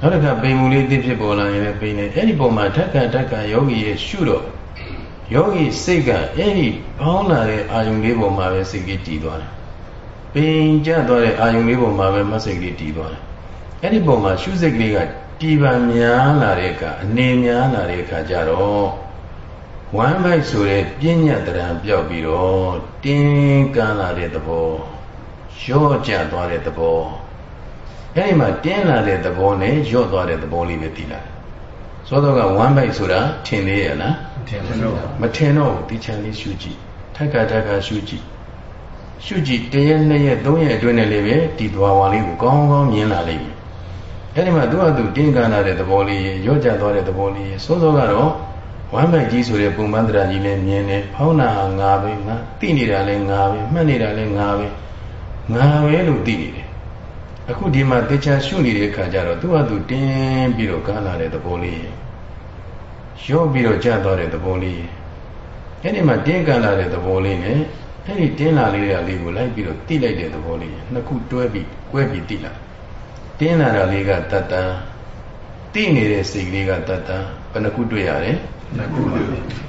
Speaker 2: နောက်တစ်ခါပိန်မှုလေးအသစ်ဖြစ်ပေါ်လာရင်လည်းပိန်တယ်အဲ့ဒီပုံမှာထပ်ခါထပ်ခါယောဂီရဲ့ရှုတော့ယောဂီစိတ်ကအဲ့ဒီဖောင်းလာတဲ့အာယုံလေးပေါ်မှာပဲစိတ်ကြီးတည်သွားတယ်ပိန်ကျသွားတဲ့အာယုံလေးပေါ်မှာပဲမစိတ်လေးတည်သွားတယ် အဲ့ဒီပုံမှာရှုစိတ်ကလေးကတည်ပံများလာတဲ့အခါအနေများလာတဲ့အခါကျတော့ဝမ်းပိုက်ဆိုတဲ့ပြဉ္ညတရံပြောက်ပြီးတော့တင်းကန်းလာတဲ့သဘောရော့ကျသွားတဲ့သဘောအဲ့ဒီမှာတင်းလာတဲ့သဘောနဲ့ရော့သွားတဲ့သဘောလေးပဲတည်လာစောတော့ကဝမ်းပိုက်ဆိုတာထင်သေးရဲ့လား
Speaker 1: မထင်တော့
Speaker 2: မထင်တော့ဒီချမ်းလေးရှုကြည့်ထက်ကထက်ကရှုကြည့်ရှုကြည့်တရက်နှစ်ရက်သုံးရက်အတွင်းနဲ့လေးပဲဒီသွားဝါလေးကိုကောင်းကောင်းမြင်လာလိမ့်မယ် အဲ့ဒီမှာသူ့အတူတင်းကန်လာတဲ့သဘောလေးရော့ကျသွားတဲ့သဘောလေးစိုးစိုးကတော့ဝမ်းပိုက်ကြီးဆိုတဲ့ပုံမှန်တရားကြီးလည်းမြင်တယ်ဖောင်းတာငါပဲငါသိနေတာလည်းငါပဲမှတ်နေတာလည်းငါပဲငါပဲလို့သိနေတယ်အခုဒီမှာတေချာရှုနေတဲ့အခါကျတော့သူ့အတူတင်းပြီးတော့ကန်းလာတဲ့သဘောလေးရော့ပြီးတော့ကျသွားတဲ့သဘောလေးအဲ့ဒီမှာတင်းကန်လာတဲ့သဘောလေးနဲ့အဲ့ဒီတင်းလာလေးရလေးကိုလိုက်ပြီးတော့တိလိုက်တဲ့သဘောလေးနှစ်ခုတွဲပြီးကွဲပြီးတိလိုက် တင်းလာတာလေးကတတ္တန်တိနေတဲ့စိတ်လေးကတတ္တန်ဘယ်နှခုတွေ့ရတယ်
Speaker 1: နှစ်ခုတွေ့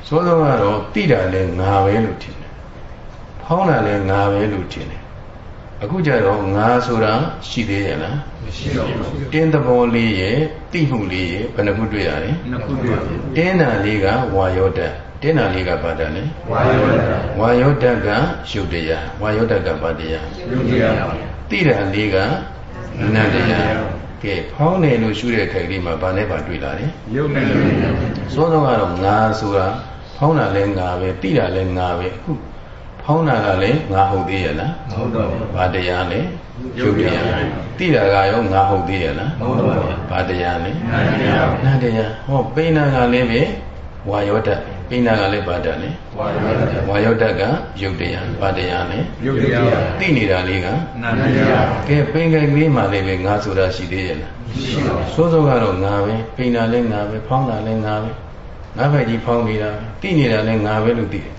Speaker 2: ဆိုတော့ကတော့တိတာလဲငါပဲလို့ထင်တယ်ဖောင်းတာလဲငါပဲလို့ထင်တယ်အခုကြတော့ငါဆိုတာရှိသေးရဲ့လား
Speaker 1: မရှိတော့ဘူး
Speaker 2: တင်းသဘောလေးရဲ့တိမှုလေးရဲ့ဘယ်နှခုတွေ့ရလဲ
Speaker 1: နှစ်ခုတွေ့
Speaker 2: တင်းတာလေးကဝါယောဓာတ်တင်းတာလေးကဘာတတ်လဲ
Speaker 1: ဝါယောဓာတ်
Speaker 2: ဝါယောဓာတ်ကရုပ်တရားဝါယောဓာတ်ကဘာတရား
Speaker 1: ရုပ်တရား
Speaker 2: တိတာလေးက နတ်တရားကဲဖောင်းတယ်လို့ရှုတဲ့ခိုင်လေးမှာဘာနဲ့ပါတွေ့လာတယ်
Speaker 1: ရုပ်နဲ့
Speaker 2: စောစောကတော့ငါဆိုတာဖောင်းတာလည်းငါပဲတိတာလည်းငါပဲအခုဖောင်းတာကလည်းငါဟုတ်သေးရဲ့လား
Speaker 1: မဟုတ်တော့ဘူး
Speaker 2: ဘာတရားလဲရုပ်တရားတိတာကရောငါဟုတ်သေးရဲ့လား
Speaker 1: မဟုတ်တော့ဘူး
Speaker 2: ဘာတရားလဲ
Speaker 1: နာတရား
Speaker 2: နာတရားဟောပိဏကလည်းပဲဝါယောဓာတ် ပိဏကလည်းဘာဓာတ်လဲ
Speaker 1: ဝါယောဓာတ်
Speaker 2: ဝါယောဓာတ်ကရုပ်တရားဘာတရားလဲ
Speaker 1: ရုပ်တရား
Speaker 2: သိနေတာလေးက
Speaker 1: နာတရား
Speaker 2: ကဲပိဏကလေးမှလည်းပဲငါဆိုတာရှိသေးရဲ့လား
Speaker 1: မရှိပါဘူး
Speaker 2: စိုးစိုးကတော့ငါပဲပိဏလည်းငါပဲဖောင်းတာလည်းငါပဲငါပဲကြီးဖောင်းနေတာသိနေတာလည်းငါပဲလို့သိတယ်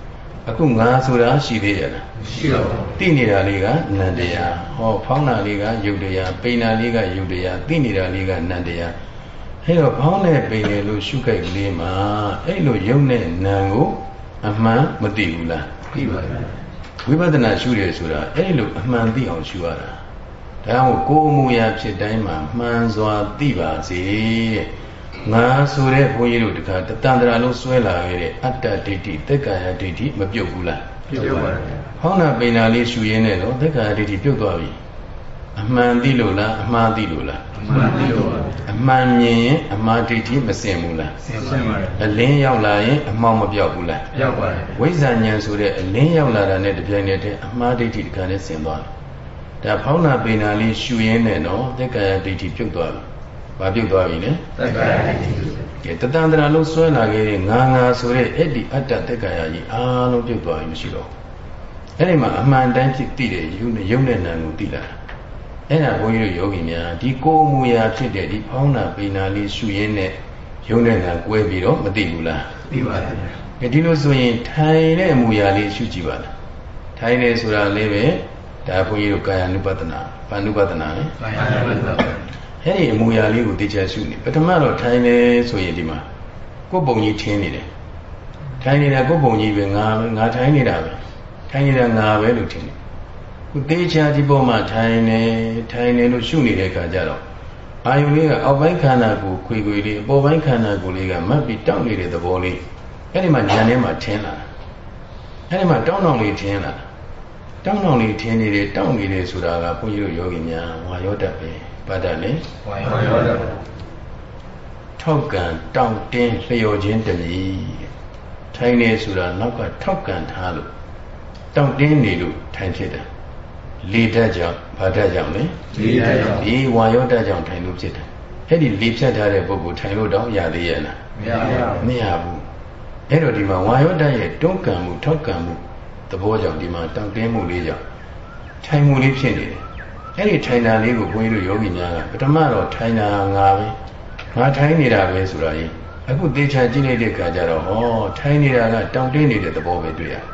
Speaker 2: အခုငါဆိုတာရှိသေးရဲ့လား
Speaker 1: ရှိတော့
Speaker 2: သိနေတာလေးကနန္တရားဟောဖောင်းတာလေးကယုတ်တရားပိဏလေးကယုတ်တရားသိနေတာလေးကနန္တရား အဲ့တော့ဘောင်းနဲ့ပိန်တယ်လို့ရှုခိုက်ကလေးမှာအဲ့လိုယုံနဲ့နာကိုအမှန်မသိဘူးလား
Speaker 1: သိပါတယ်
Speaker 2: ဝိပဿနာရှုရဆိုတာအဲ့လိုအမှန်သိအောင်ရှုရတာဒါကြောင့်ကိုယ်အမူအရာဖြစ်တိုင်းမှာမှန်စွာသိပါစေတဲ့ငါဆိုတဲ့ဘုန်းကြီးတို့တခါတတန္တရာလုံးဆွဲလာခဲ့တဲ့အတ္တဒိဋ္ဌိသက်ကာယဒိဋ္ဌိမပြုတ်ဘူးလား
Speaker 1: ပြုတ်ပါတယ်
Speaker 2: ဟောင်းနာပိန်နာလေးရှုရင်းနဲ့တော့သက်ကာယဒိဋ္ဌိပြုတ်သွားပြီ အမှန်သိလို့လားအမှားသိလို့လား
Speaker 1: အမှန်သိလို့ပါ
Speaker 2: အမှန်မြင်ရင်အမှားဒိဋ္ဌိမစင်ဘူးလား
Speaker 1: စင်ပါပါတယ်
Speaker 2: အလင်းရောက်လာရင်အမှောင်မပြောက်ဘူးလား
Speaker 1: ပြောက်ပါတယ်
Speaker 2: ဝိဇ္ဇာဉာဏ်ဆိုတဲ့အလင်းရောက်လာတာနဲ့တပြိုင်တည်းတည်းအမှားဒိဋ္ဌိတခါနဲ့စင်သွားတယ်ဒါဖောင်းနာပိနာလေးရှူရင်းနဲ့တော့သက္ကာယဒိဋ္ဌိပြုတ်သွားပြီဘာပြုတ်သွားပြီလဲ
Speaker 1: သက္ကာယဒိဋ္ဌိ
Speaker 2: ဒကဲတတန်တရာလုံးဆွဲလာခဲ့တဲ့ငါငါဆိုတဲ့အဲ့ဒီအတ္တတက်ကာယကြီးအားလုံးပြုတ်သွားပြီမရှိတော့အဲ့ဒီမှာအမှန်တမ်းဖြစ်သိတဲ့ယုံနဲ့ယုံနဲ့နာကိုသိလာ အဲ့ဒါဘုန်းကြီးတို့ယောဂီများဒီကိုယ်မူရာဖြစ်တဲ့ဒီဖောင်းနာပိနာလေးရှုရင်းနဲ့ယုံနဲ့ကကွဲပြီးတော့မသိဘူးလား
Speaker 1: သိပါ
Speaker 2: ရဲ့။ဒီလိုဆိုရင်ထိုင်တဲ့မူရာလေးရှုကြည့်ပါလား။ထိုင်နေဆိုတာလေးပဲဒါဘုန်းကြီးတို့ကာယ ानु ပတနာ၊ဗန္ဓုပတနာလေ။ကာယ ानु ပတနာ။အဲ့ဒီအမူအရာလေးကိုသိချင်ရှုနေပထမတော့ထိုင်နေဆိုရင်ဒီမှာကိုယ်ပုံကြီးထင်းနေတယ်။ထိုင်နေတာကိုယ်ပုံကြီးပဲငါငါထိုင်နေတာပဲ။ထိုင်နေတာငါပဲလို့ထင်တယ် ခုသေချာဒီပေါ်မှာထိုင်နေထိုင်နေလို့ရှုနေတဲ့အခါကျတော့အာယုလေးကအောက်ပိုင်းခန္ဓာကိုခွေခွေလေးအပေါ်ပိုင်းခန္ဓာကိုလေးကမတ်ပြီးတောက်နေတဲ့သဘောလေးအဲ့ဒီမှာဉာဏ်ထဲမှာထင်းလာအဲ့ဒီမှာတောင်းတောင်းလေးထင်းလာတောင်းတောင်းလေးထင်းနေတယ်တောင်းနေတယ်ဆိုတာကဘုန်းကြီးတို့ယောဂီများဝါရောတတ်ပဲဘာတတ်လဲ
Speaker 1: ဝါရောတတ်
Speaker 2: ထောက်ကံတောင်းတင်းလျော်ခြင်းတမီထိုင်နေဆိုတာနောက်ကထောက်ကံထားလို့တောင်းတင်းနေလို့ထိုင်ဖြစ်တယ် လေဓာတ်ကြောင့်ဘာဓာတ်ကြောင့်လဲ
Speaker 1: လေဓာတ်ကြောင့်
Speaker 2: ဒီဝါရောဓာတ်ကြောင့်ထိုင်လို့ဖြစ်တယ်အဲ့ဒီလေဖြတ်ထားတဲ့ပုဂ္ဂိုလ်ထိုင်လို့တော့ရသေးရဲ့လား
Speaker 1: မရပါဘူး
Speaker 2: မရဘူးအဲ့တော့ဒီမှာဝါယောဓာတ်ရဲ့တွန်းကန်မှုထောက်ကံမှုသဘောကြောင့်ဒီမှာတောင့်တင်းမှုလေးကြောင့်ထိုင်မှုလေးဖြစ်နေတယ်အဲ့ဒီထိုင်တာလေးကိုဘုန်းကြီးတို့ယောဂီများကပထမတော့ထိုင်တာငါပဲငါထိုင်နေတာပဲဆိုတာကြီးအခုသေချာကြည့်လိုက်တဲ့အခါကျတော့ဟောထိုင်နေတာကတောင့်တင်းနေတဲ့သဘောပဲတွေ့ရတယ်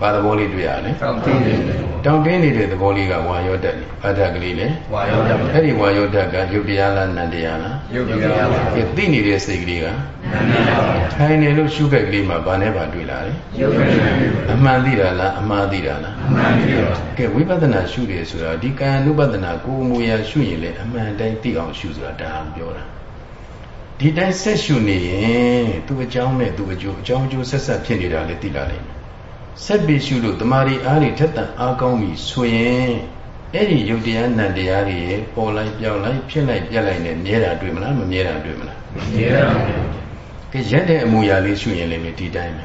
Speaker 2: ဘာသဘောလေးတွေ့ရလဲ
Speaker 1: တောင့်တင်းနေတဲ့
Speaker 2: တောင့်တင်းနေတဲ့သဘောလေးကဝါယောဓာတ်လေဘာဓာတ်ကလေးလဲ
Speaker 1: ဝါယောဓာတ်
Speaker 2: အဲ့ဒီဝါယောဓာတ်ကယုတ်တရားလားနန္တရားလား
Speaker 1: ယုတ်တရားပါ
Speaker 2: ကဲသိနေတဲ့စိတ်ကလေးက
Speaker 1: နန္တရားပါ
Speaker 2: ထိုင်နေလို့ရှုခိုက်ကလေးမှာဘာနဲ့ဘာတွေ့လာလဲ
Speaker 1: ယုတ်တရား
Speaker 2: အမှန်သိတာလားအမှားသိတာလား
Speaker 1: အမှန်သိတာ
Speaker 2: ကဲဝိပဿနာရှုတယ်ဆိုတာဒီကာယ ानु ပဒနာကိုယ်မူရာရှုရင်လေအမှန်တိုင်းသိအောင်ရှုဆိုတာဒါပြောတာဒီတိုင်းဆက်ရှုနေရင်သူ့အကြောင်းနဲ့သူ့အကျိုးအကြောင်းအကျိုးဆက်ဆက်ဖြစ်နေတာလေသိလာလိမ့်မယ် ဆက်ပြီးရှုလို့တမာရီအားတွေထက်တန်အားကောင်းပြီဆိုရင်အဲ့ဒီယုတ်တရားနံတရားတွေပေါ်လိုက်ပြောင်းလိုက်ဖြစ်လိုက်ပြက်လိုက်နဲ့မြဲတာတွေ့မလားမမြဲတာတွေ့မလား
Speaker 1: မြဲတာ
Speaker 2: ကဲရက်တဲ့အမူအရာလေးရှုရင်လည်းဒီတိုင်းပဲ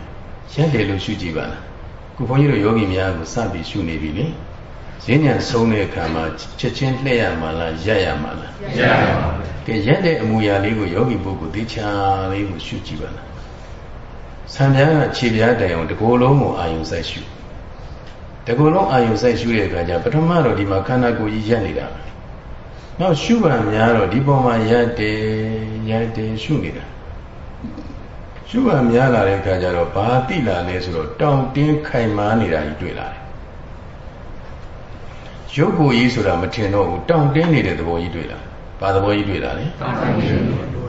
Speaker 2: ရက်တယ်လို့ရှုကြည့်ပါလားခုဘုန်းကြီးတို့ယောဂီများကိုစပြီးရှုနေပြီလေဈဉ္ညာဆုံးတဲ့အခါမှာချက်ချင်းလှည့်ရမှာလားရက်ရမှာလား
Speaker 1: ရက်ရပါ
Speaker 2: ဘူးကဲရက်တဲ့အမူအရာလေးကိုယောဂီပုဂ္ဂိုလ်သိချာလေးကိုရှုကြည့်ပါလား ဆံပြားကခြေပြားတိုင်အောင်တကိုယ်လုံးကိုအာယုံစိုက်ရှုတကိုယ်လုံးအာယုံစိုက်ရှုတဲ့အခါကျပထမတော့ဒီမှာခန္ဓာကိုယ်ကြီးရက်နေတာပဲနောက်ရှုပါများတော့ဒီပေါ်မှာရက်တယ်ရက်တယ်ရှုနေတာရှုပါများလာတဲ့အခါကျတော့ဘာတိလာလဲဆိုတော့တောင်တင်းခိုင်မာနေတာကြီးတွေ့လာတယ်ရုပ်ကိုယ်ကြီးဆိုတာမထင်တော့ဘူးတောင်တင်းနေတဲ့သဘောကြီးတွေ့လာ ဘာသဘောကြီးတွေ့လာလဲ
Speaker 1: တောင်တင်း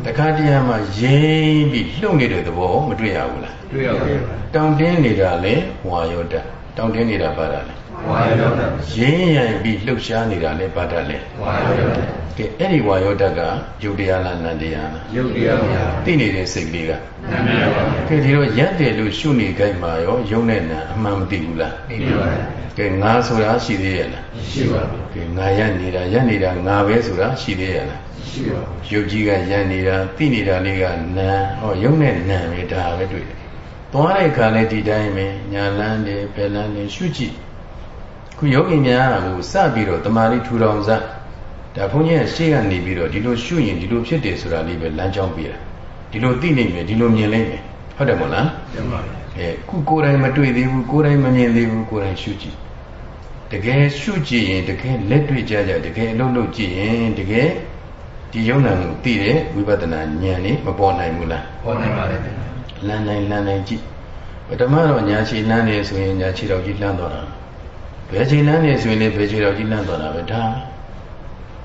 Speaker 2: တခါတည်းမှာရင်းပြီးလှုပ်နေတဲ့သဘောမတွေ့ရဘူးလား
Speaker 1: တွေ့ရပါဘူး
Speaker 2: တောင်တင်းနေတာလေဝါယောတတောင်တင်းနေတာပါတာလေ
Speaker 1: ဝါယောတ
Speaker 2: ရင်းရင်ပြီးလှုပ်ရှားနေတာလေပါတာလေ
Speaker 1: ဝါယောတ
Speaker 2: ကဲအဲ့ဒီဝါယောတကယုတ်တရားလားနန္တရားလား
Speaker 1: ယုတ်တရားပါ
Speaker 2: သိနေတဲ့စိတ်ကလေးက
Speaker 1: နန္တရားပါ
Speaker 2: ကဲဒီတော့ရက်တယ်လို့ရှုနေကြမှာရောယုံနဲ့နာအမှန်မသိဘူးလား
Speaker 1: သိပါပါ
Speaker 2: ကဲငါဆိုတာရှိသေးရဲ့လား
Speaker 1: ရှိပါဘူး
Speaker 2: ကဲငါရက်နေတာရက်နေတာငါပဲဆိုတာရှိသေးရဲ့လား
Speaker 1: ရှိပါ
Speaker 2: ဘူးရုပ်ကြီးကရန်နေတာသိနေတာလေးကနာဟောရုပ်နဲ့နာပဲဒါပဲတွေ့တယ်သွားတဲ့အခါလည်းဒီတိုင်းပဲညာလန်းတယ်ဘယ်လန်းတယ်ရှုကြည့် ခုယောဂီများကစပြီးတော့တမာလေးထူထောင်စဒါဘုန်းကြီးကရှေ့ကနေပြီးတော့ဒီလိုရှုရင်ဒီလိုဖြစ်တယ်ဆိုတာလေးပဲလမ်းကြောင်းပြတာဒီလိုသိနိုင်မယ်ဒီလိုမြင်နိုင်မယ်ဟုတ်တယ်မို့လား
Speaker 1: မှန်ပါပြီ
Speaker 2: အဲခုကိုယ်တိုင်မတွေ့သေးဘူးကိုယ်တိုင်မမြင်သေးဘူးကိုယ်တိုင်ရှုကြည့်တကယ်ရှုကြည့်ရင်တကယ်လက်တွေ့ကြကြတကယ်အလုပ်လုပ်ကြည့်ရင်တကယ်ဒီယုံနာကိုသိတဲ့ဝိပဿနာဉာဏ်นี่မပေါ်နိုင်ဘူးလား
Speaker 1: ပေါ်နိုင်ပါတယ်
Speaker 2: လမ်းနိုင်လမ်းနိုင်ကြည့်ပထမတော့ညာချီလမ်းနေဆိုရင်ညာချီတော်ကြီးလမ်းသွားတာ ဘယ်ချီလမ်းနေဆိုရင်လည်းဘယ်ချီတော်ကြီးလမ်းသွားတာပဲဒါ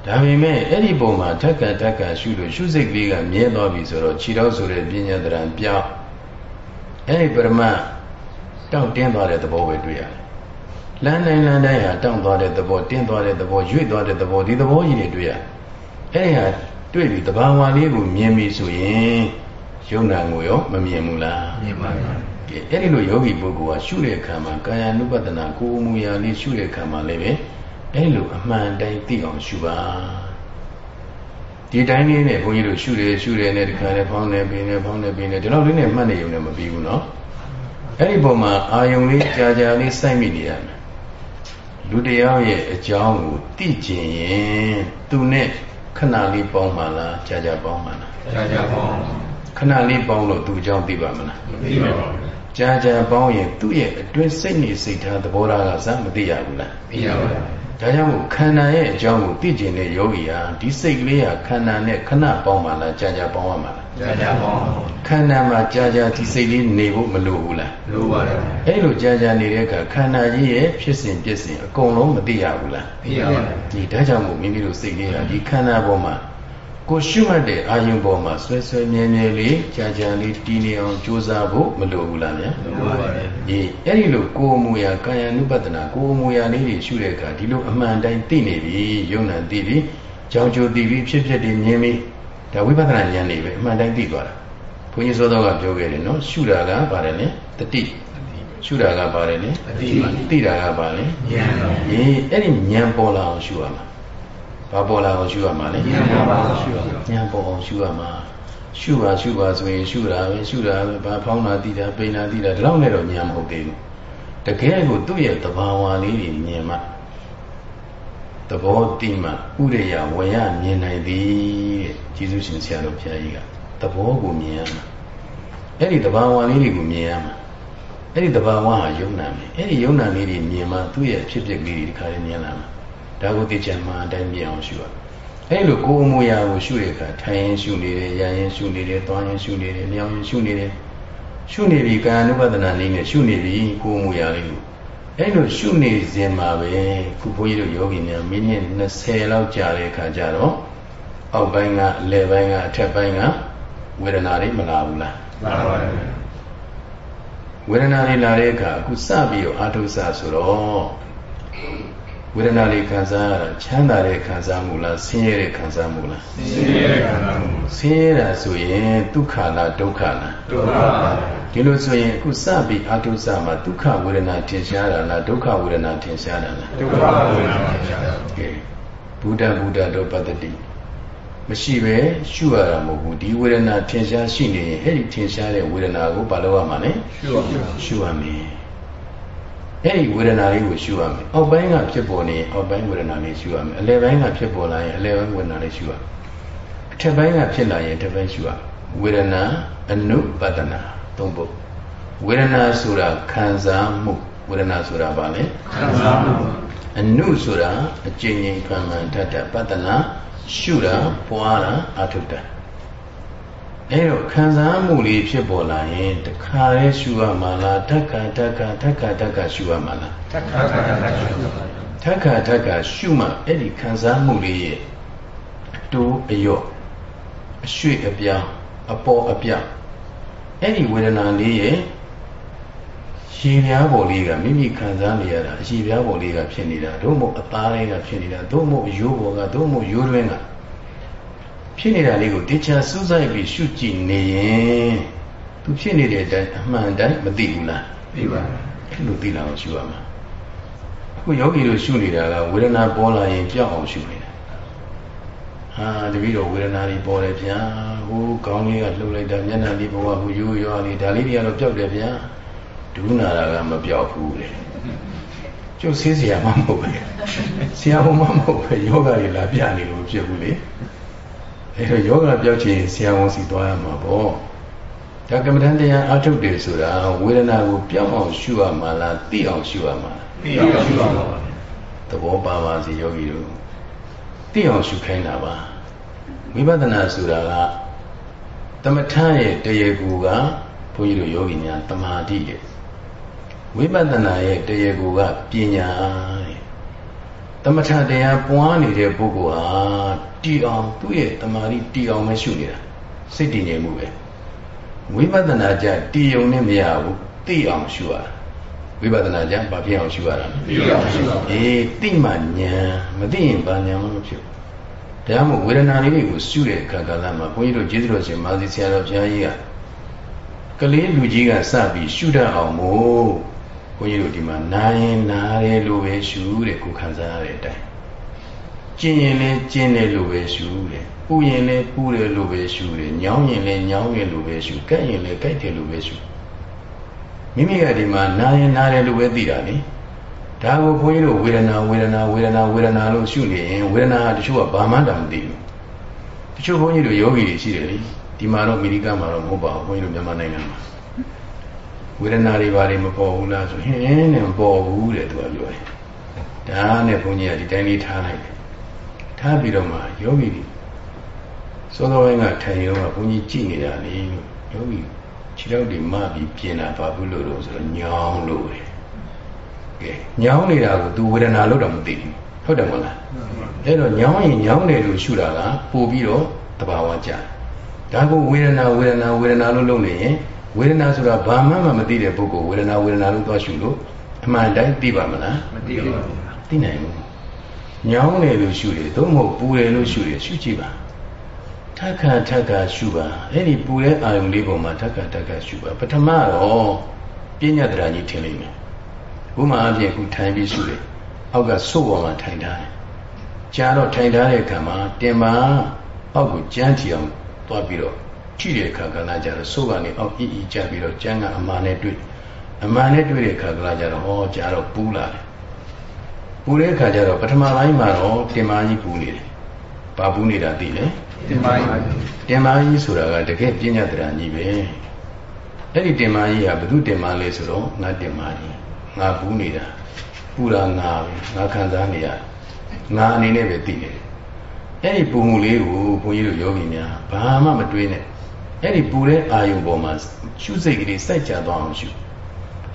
Speaker 2: ဒါပေမဲ့အဲ့ဒီပုံမှာဓက္ကဓက္ကရှုလို့ရှုစိတ်ကလေးကမြဲသွားပြီဆိုတော့ခြေတော်ဆိုတဲ့ပညာတရံပြောင်းအဲ့ဒီပရမတောင့်တင်းသွားတဲ့သဘောပဲတွေ့ရတယ်လမ်းနိုင်လမ်းတိုင်းဟာတောင့်သွားတဲ့သဘောတင်းသွားတဲ့သဘောရွေ့သွားတဲ့သဘောဒီသဘောကြီးတွေတွေ့ရတယ်အဲ့ဒီဟာတွေ့ပြီတဘာဝလေးကိုမြင်ပြီဆိုရင်ယုံနာကိုရောမမြင်ဘူးလား
Speaker 1: မြင်ပါပါ
Speaker 2: ကဲ အဲ့ဒီလိုယောဂီပုဂ္ဂိုလ်ကရှုတဲ့အခါမှာကာယ ानु ပဒနာကိုယ်အမူအရာလေးရှုတဲ့အခါမှာလည်းပဲအဲ့လိုအမှန်တိုင်းသိအောင်ရှုပါဒီတိုင်းလေးနဲ့ဘုန်းကြီးတို့ရှုတယ်ရှုတယ်နဲ့ဒီခါနဲ့ဖောင်းနေပင်နဲ့ဖောင်းနေပင်နဲ့ဒီလောက်လေးနဲ့မှတ်နေုံနဲ့မပြီးဘူးနော်အဲ့ဒီပုံမှာအာယုံလေးကြာကြာလေးစိုက်မိနေရမယ်လူတယောက်ရဲ့အကြောင်းကိုသိကျင်ရင်သူနဲ့ခဏလေးပေါင်းမှလားကြာကြာပေါင်းမှလား
Speaker 1: ကြာကြာပေါင်း
Speaker 2: ခခဏလေးပေါင်းလို့သူ့အကြောင်းသိပါမလား
Speaker 1: မသိပါဘူး
Speaker 2: ကြာကြာပေါင်းရင်သူ့ရဲ့အတွင်းစိတ်နေစိတ်ထားသဘောထားကစမသိရဘူးလား
Speaker 1: သိရပါဘူး
Speaker 2: ဒါကြောင့်မို့ခန္ဓာရဲ့အကြောင်းကိုသိကျင်တဲ့ယောဂီဟာဒီစိတ်ကလေးဟာခန္ဓာနဲ့ခဏပေါင်းပါလားကြာကြာပေါင်းရမှာလား
Speaker 1: ကြာကြာပေါင်း
Speaker 2: ခန္ဓာမှာကြာကြာဒီစိတ်လေးနေဖို့မလိုဘူးလား
Speaker 1: လိုပါတယ်
Speaker 2: အဲ့လိုကြာကြာနေတဲ့အခါခန္ဓာကြီးရဲ့ဖြစ်စဉ်ပြည့်စဉ်အကုန်လုံးမသိရဘူးလား
Speaker 1: သိရပါတယ်
Speaker 2: ဒီဒါကြောင့်မို့မိမိတို့စိတ်လေးဟာဒီခန္ဓာပေါ်မှာ ကိုရှုမှတ်တဲ့အာယုံပေါ်မှာဆွဲဆွဲမြဲမြဲလေးကြာကြာလေးတည်နေအောင်ကြိုးစားဖို့မလိုဘူးလားဗျာ
Speaker 1: လိုပါတယ်
Speaker 2: ဒီအဲ့ဒီလိုကိုယ်မူရာကာယ ानु ပတနာကိုယ်မူရာလေးတွေရှုတဲ့အခါဒီလိုအမှန်တိုင်းသိနေပြီယုံနာသိပြီကြောင်ကြိုသိပြီဖြစ်ဖြစ်တွေမြင်ပြီဒါဝိပဿနာဉာဏ်နေပဲအမှန်တိုင်းသိသွားတာဘုန်းကြီးစောတော်ကပြောခဲ့တယ်နော်ရှုတာကပါတယ်လေတတိရှုတာကပါတယ်လေ
Speaker 1: တတိ
Speaker 2: သိတာကပါလေ
Speaker 1: ဉာဏ်ပါ
Speaker 2: အေးအဲ့ဒီဉာဏ်ပေါ်လာအောင်ရှုရမှာ ဘာပေါ်လာအောင်ရှုရမှာလဲ
Speaker 1: ဉာဏ်ပေါ်အောင်ရှုရ
Speaker 2: မှာဉာဏ်ပေါ်အောင်ရှုရမှာရှုပါရှုပါဆိုရင်ရှုတာပဲရှုတာပဲဘာဖောင်းတာတိတာပိန်တာတိတာဒီလောက်နဲ့တော့ဉာဏ်မဟုတ်သေးဘူးတကယ်ကိုသူ့ရဲ့သဘာဝလေးတွေမြင်မှသဘောတိမှဥရိယဝရမြင်နိုင်သည်တဲ့ကျေးဇူးရှင်ဆရာတော်ဘုရားကြီးကသဘောကိုမြင်ရမှာအဲ့ဒီသဘာဝလေးတွေကိုမြင်ရမှာအဲ့ဒီသဘာဝဟာယုံနာမယ်အဲ့ဒီယုံနာလေးတွေမြင်မှသူ့ရဲ့ဖြစ်ဖြစ်လေးတွေဒီခါလေးမြင်လာမှာ ဒါကိုသိချင်မှအတိုင်းမြင်အောင်ရှုရအဲ့လိုကိုယ်အမူအရာကိုရှုတဲ့အခါထိုင်ရင်ရှုနေတယ်ရရင်ရှုနေတယ်သွားရင်ရှုနေတယ်လျောင်းရင်ရှုနေတယ်ရှုနေပြီကာယ ानु ပဒနာလေးနဲ့ရှုနေပြီကိုယ်အမူအရာလေးကိုအဲ့လိုရှုနေစဉ်မှာပဲခုဘုန်းကြီးတို့ယောဂီများမိနစ်20လောက်ကြာတဲ့အခါကျတော့အောက်ပိုင်းကအလယ်ပိုင်းကအထက်ပိုင်းကဝေဒနာတွေမလာဘူးလား
Speaker 1: လာပါတယ်
Speaker 2: ဝေဒနာတွေလာတဲ့အခါအခုစပြီးတော့အာထုစဆိုတော့ ဝေဒနာတွေခံစားရတာချမ်းသာတဲ့ခံစားမှုလားဆင်းရဲတဲ့ခံစားမှုလား
Speaker 1: ဆင်းရဲတဲ့ခံစားမှု
Speaker 2: ဆင်းရဲတာဆိုရင်ဒုက္ခလားဒုက္ခလား
Speaker 1: ဒုက္ခပါ
Speaker 2: ဒီလိုဆိုရင်အခုစပြီးအာထုစမှာဒုက္ခဝေဒနာထင်ရှားတာလားဒုက္ခဝေဒနာထင်ရှားတာလား
Speaker 1: ဒုက္ခဝေဒနာထင်ရှားတာ
Speaker 2: ကဲဘုဒ္ဓဘုဒ္ဓတို့ပတ္တိမရှိပဲရှုရတာမဟုတ်ဘူးဒီဝေဒနာထင်ရှားရှိနေရင်အဲ့ဒီထင်ရှားတဲ့ဝေဒနာကိုဘာလုပ်ရမှာလဲ
Speaker 1: ရှုရမှာ
Speaker 2: ရှုရမယ် အဲ့ဒီဝေဒနာလေးကိုရှုရမယ်အောက်ပိုင်းကဖြစ်ပေါ်နေအောက်ပိုင်းဝေဒနာလေးရှုရမယ်အလယ်ပိုင်းကဖြစ်ပေါ်လာရင်အလယ်ပိုင်းဝေဒနာလေးရှုရမယ်အထက်ပိုင်းကဖြစ်လာရင်အထက်ပိုင်းရှုရဝေဒနာအနုပတနာသုံးပုဒ်ဝေဒနာဆိုတာခံစားမှုဝေဒနာဆိုတာဘာလဲ
Speaker 1: ခံစားမှု
Speaker 2: အနုဆိုတာအကျဉ်းချင်းခံမှန်တတ်တာပတနာရှုတာပွားတာအထုတာ အဲတော့ခံစားမှုလေးဖြစ်ပေါ်လာရင်တခါလဲရှုရမှာလားတက္ကတက္ကတက္ကတက္ကရှုရမှာလား
Speaker 1: တက္ကတက္ကရှုရမှာ
Speaker 2: တက္ကတက္ကရှုမှအဲ့ဒီခံစားမှုလေးရဲ့အတိုးအယော့အရွှေ့အပြောင်းအပေါ်အပြောင်းအဲ့ဒီဝေဒနာလေးရဲ့ရေပြားပေါ်လေးကမိမိခံစားနေရတာအရေပြားပေါ်လေးကဖြစ်နေတာတို့မို့အသားလေးကဖြစ်နေတာတို့မို့ရိုးပေါ်ကတို့မို့ရိုးတွင်းက ဖြစ်နေတာလေးကိုတရားစူးစိုက်ပြီးရှုကြည့်နေရင်သူဖြစ်နေတဲ့အတိုင်းအမှန်တိုင်းမသိဘူးလား
Speaker 1: သိပါ
Speaker 2: ဘူးအဲ့လိုသိလာအောင်ရှုရမှာအခုယောဂီတို့ရှုနေတာကဝေဒနာပေါ်လာရင်ကြောက်အောင်ရှုနေတာဟာတပည့်တော်ဝေဒနာတွေပေါ်တယ်ဗျာဟိုကောင်းလေးကလှုပ်လိုက်တာမျက်နှာလေးဘဝဟိုရိုးရွားလေးဒါလေးတွေကတော့ပျောက်တယ်ဗျာဒုနာတာကမပျောက်ဘူးလေကျုပ်ဆေးစရာမှမဟုတ်ပဲဆရာဘုံမှမဟုတ်ပဲယောဂတွေလာပြနေလို့ဖြစ်ဘူးလေ အဲတော့ယောဂပြောက်ချင်ဆရာဝန်စီသွားရမှာပေါ့ဒါကမ္မဋ္ဌာန်းတရားအထုတ်တယ်ဆိုတာဝေဒနာကိုပြောင်းအောင်ရှုရမှာလားသိအောင်ရှုရမှာလား
Speaker 1: သိအောင်ရှုရမှာပါ
Speaker 2: သဘောပါပါစေယောဂီတို့သိအောင်ရှုခိုင်းတာပါဝိပဿနာဆိုတာကသမထရဲ့တရားကူကဘုန်းကြီးတို့ယောဂီများတမာတိရဲ့ဝိပဿနာရဲ့တရားကူကပညာတဲ့ သမထတရားပွားနေတဲ့ပုဂ္ဂိုလ်ဟာတည်အောင်သူ့ရဲ့တမာရီတည်အောင်မရှုနေတာစိတ်တည်ငြိမ်မှုပဲဝိပဿနာကြတည်ုံနဲ့မရဘူးသိအောင်ရှုရဝိပဿနာကြဘာဖြစ်အောင်ရှုရတာ
Speaker 1: သိအောင်ရှုရ
Speaker 2: အေးသိမှဉာဏ်မသိရင်ဘာဉာဏ်မှမဖြစ်ဘူးဒါမှမဟုတ်ဝေဒနာလေးတွေကိုရှုတဲ့အခါကလည်းမှာဘုန်းကြီးတို့ကျေးဇူးတော်ရှင်မာဇီဆရာတော်ဘုရားကြီးကကလေးလူကြီးကစပြီးရှုတတ်အောင်မို့ ဘုန်းကြီးတို့ဒီမှာနာရင်နာတယ်လို့ပဲရှုတဲ့ကိုခံစားရတဲ့အတိုင်းကျင်ရင်လည်းကျင်တယ်လို့ပဲရှုတယ်ပူရင်လည်းပူတယ်လို့ပဲရှုတယ်ညောင်းရင်လည်းညောင်းတယ်လို့ပဲရှုကဲ့ရင်လည်းကဲ့တယ်လို့ပဲရှုမိမိကဒီမှာနာရင်နာတယ်လို့ပဲသိတာလေဒါကိုဘုန်းကြီးတို့ဝေဒနာဝေဒနာဝေဒနာဝေဒနာလို့ရှုနေရင်ဝေဒနာတချို့ကဘာမှတောင်မသိဘူးတချို့ဘုန်းကြီးတို့ယောဂီတွေရှိတယ်လေဒီမှာတော့အမေရိကမှာတော့မဟုတ်ပါဘူးဘုန်းကြီးတို့မြန်မာနိုင်ငံမှာ ဝေဒနာတွေဘာတွေမပေါ်ဘူးလားဆိုဟင်းနဲ့မပေါ်ဘူးတဲ့သူကပြောတယ်ဒါနဲ့ဘုန်းကြီးကဒီတိုင်းလေးထားလိုက်တယ်ထားပြီးတော့မှယောဂီတွေစောစောပိုင်းကထိုင်ရောကဘုန်းကြီးကြည့်နေတာလေယောဂီခြေထောက်တွေမပြီးပြင်တာဘာဘူးလို့လို့ဆိုတော့ညောင်းလို့တယ်ကဲညောင်းနေတာကို तू ဝေဒနာလို့တော့မသိဘူးဟုတ်တယ်မဟုတ်လားအဲ့တော့ညောင်းရင်ညောင်းတယ်လို့ရှုတာကပို့ပြီးတော့တဘာဝကြဒါကိုဝေဒနာဝေဒနာဝေဒနာလို့လုပ်နေရင် ဝေဒနာဆိုတာဘာမှမသိတဲ့ပုဂ္ဂိုလ်ဝေဒနာဝေဒနာလို့သွားရှုလို့အမှန်တိုင်းသိပါမလား
Speaker 1: မသိပါဘူး
Speaker 2: သိနိုင်ဘူးညောင်းတယ်လို့ရှုတယ်သို့မဟုတ်ပူတယ်လို့ရှုတယ်ရှုကြည့်ပါထက်ခါထက်ခါရှုပါအဲ့ဒီပူတဲ့အာယုံလေးပေါ်မှာထက်ခါထက်ခါရှုပါပထမတော့ပညာတရားကြီးထင်လိမ့်မယ်ဥမာအပြင်ခုထိုင်ပြီးရှုတယ်အောက်ကစို့ပေါ်မှာထိုင်ထားတယ်ကြားတော့ထိုင်ထားတဲ့အခါမှာတင်ပါအောက်ကိုကြမ်းချီအောင်သွားပြီးတော့ ကြည့်တဲ့အခါကလည်းကြတော့စို့ကနေအောက်အီအီကြပြီးတော့ကြမ်းကအမှန်နဲ့တွေ့အမှန်နဲ့တွေ့တဲ့အခါကလည်းကြတော့ဟောကြားတော့ပူလာတယ်ပူတဲ့အခါကျတော့ပထမပိုင်းမှာတော့တင်မာကြီးပူနေတယ်။ဘာပူနေတာသိလဲ။
Speaker 1: တင်မာကြီး
Speaker 2: တင်မာကြီးဆိုတာကတကယ်ပညာတရားကြီးပဲ။အဲ့ဒီတင်မာကြီးကဘု து တင်မာလဲဆိုတော့ငါတင်မာကြီးငါပူနေတာပူတာငါပဲငါခံစားနေရငါအနေနဲ့ပဲသိနေတယ်။အဲ့ဒီပူမှုလေးကိုဘုန်းကြီးတို့ယောဂီများဘာမှမတွေးနဲ့။ အဲ့ဒီပူတဲ့အာယုံပေါ်မှာရှုစိတ်ကလေးစိုက်ကြသွားအောင်ရှု။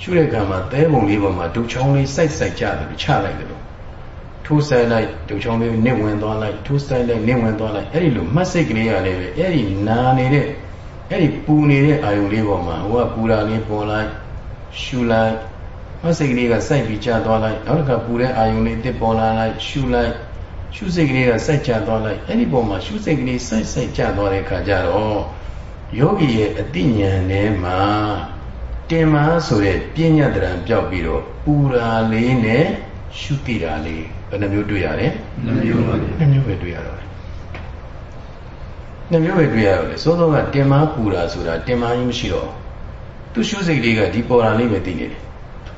Speaker 2: ရှုတဲ့အခါမှာသဲပုံလေးပေါ်မှာဒုချောင်းလေးစိုက်စိုက်ကြတယ်ချလိုက်တယ်ထိုးဆိုင်လိုက်ဒုချောင်းလေးနစ်ဝင်သွားလိုက်ထိုးဆိုင်လိုက်နစ်ဝင်သွားလိုက်အဲ့ဒီလိုမှတ်စိတ်ကလေးရလေးပဲအဲ့ဒီနာနေတဲ့အဲ့ဒီပူနေတဲ့အာယုံလေးပေါ်မှာဟိုကပူတာလေးပေါ်လိုက်ရှူလိုက်မှတ်စိတ်ကလေးကစိုက်ပြီးကျသွားလိုက်နောက်တစ်ခါပူတဲ့အာယုံလေးတစ်ပေါ်လာလိုက်ရှူလိုက်ရှုစိတ်ကလေးကစိုက်ကျသွားလိုက်အဲ့ဒီပုံမှာရှုစိတ်ကလေးစိုက်စိုက်ကျသွားတဲ့အခါကျတော့ ယောဂီရဲ့အတိညာဉ်ထဲမှာတင်မာဆိုတဲ့ပြဉ္ညာတရံပြောက်ပြီးတော့ပူရာလေးနဲ့ရှုတိတာလေးဘယ်နှမျိုးတွေ့ရလဲ
Speaker 1: နှမျိုးပါ
Speaker 2: နှမျိုးပဲတွေ့ရတော့တယ်နှမျိုးပဲတွေ့ရတော့လေစိုးစိုးကတင်မာပူတာဆိုတာတင်မာကြီးမရှိတော့သူရှုစိတ်လေးကဒီပေါ်လာလေးပဲသိနေတယ်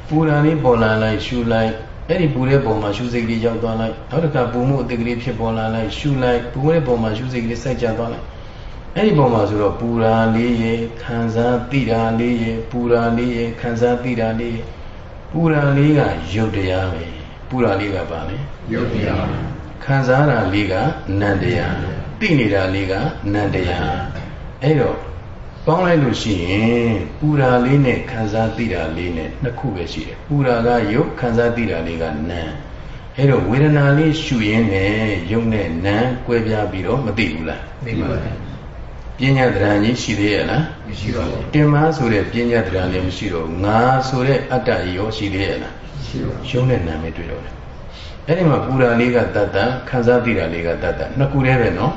Speaker 2: ပူတာလေးပေါ်လာလိုက်ရှုလိုက်အဲ့ဒီပူတဲ့ပုံမှာရှုစိတ်လေးရောက်သွားလိုက်နောက်တစ်ခါပူမှုအတိတ်ကလေးဖြစ်ပေါ်လာလိုက်ရှုလိုက်ပူတဲ့ပုံမှာရှုစိတ်ကလေးစိုက်ကြသွားလိုက် အဲ့ဒီပုံမှာဆိုတော့ပူရာလေးရေခံစားသိတာလေးရေပူရာလေးရေခံစားသိတာလေးရေပူရာလေးကရုပ်တရားပဲပူတာလေးကပါလေ
Speaker 1: ယုတ်တရား
Speaker 2: ခံစားတာလေးကနန္တရားသိနေတာလေးကနန္တရားအဲ့တော့ပေါင်းလိုက်လို့ရှိရင်ပူတာလေးနဲ့ခံစားသိတာလေးနဲ့နှစ်ခုပဲရှိတယ်ပူတာကယုတ်ခံစားသိတာလေးကနံအဲ့တော့ဝေဒနာလေးရှုရင်းနဲ့ယုတ်နဲ့နံကွဲပြားပြီးတော့မသိဘူးလား
Speaker 1: သိပါပါ
Speaker 2: ပညာတရားကြီးရှိသေးရဲ့လား
Speaker 1: မရှိပါဘူး
Speaker 2: တင်မဆိုတဲ့ပညာတရားလည်းမရှိတော့ငါဆိုတဲ့အတ္တရောရှိသေးရဲ့လားရှုံးတဲ့နာမည်တွေ့တော့တယ်အဲ့ဒီမှာပူတာလေးကတတ္တခံစားသိတာလေးကတတ္တနှစ်ခုတည်းပဲနော်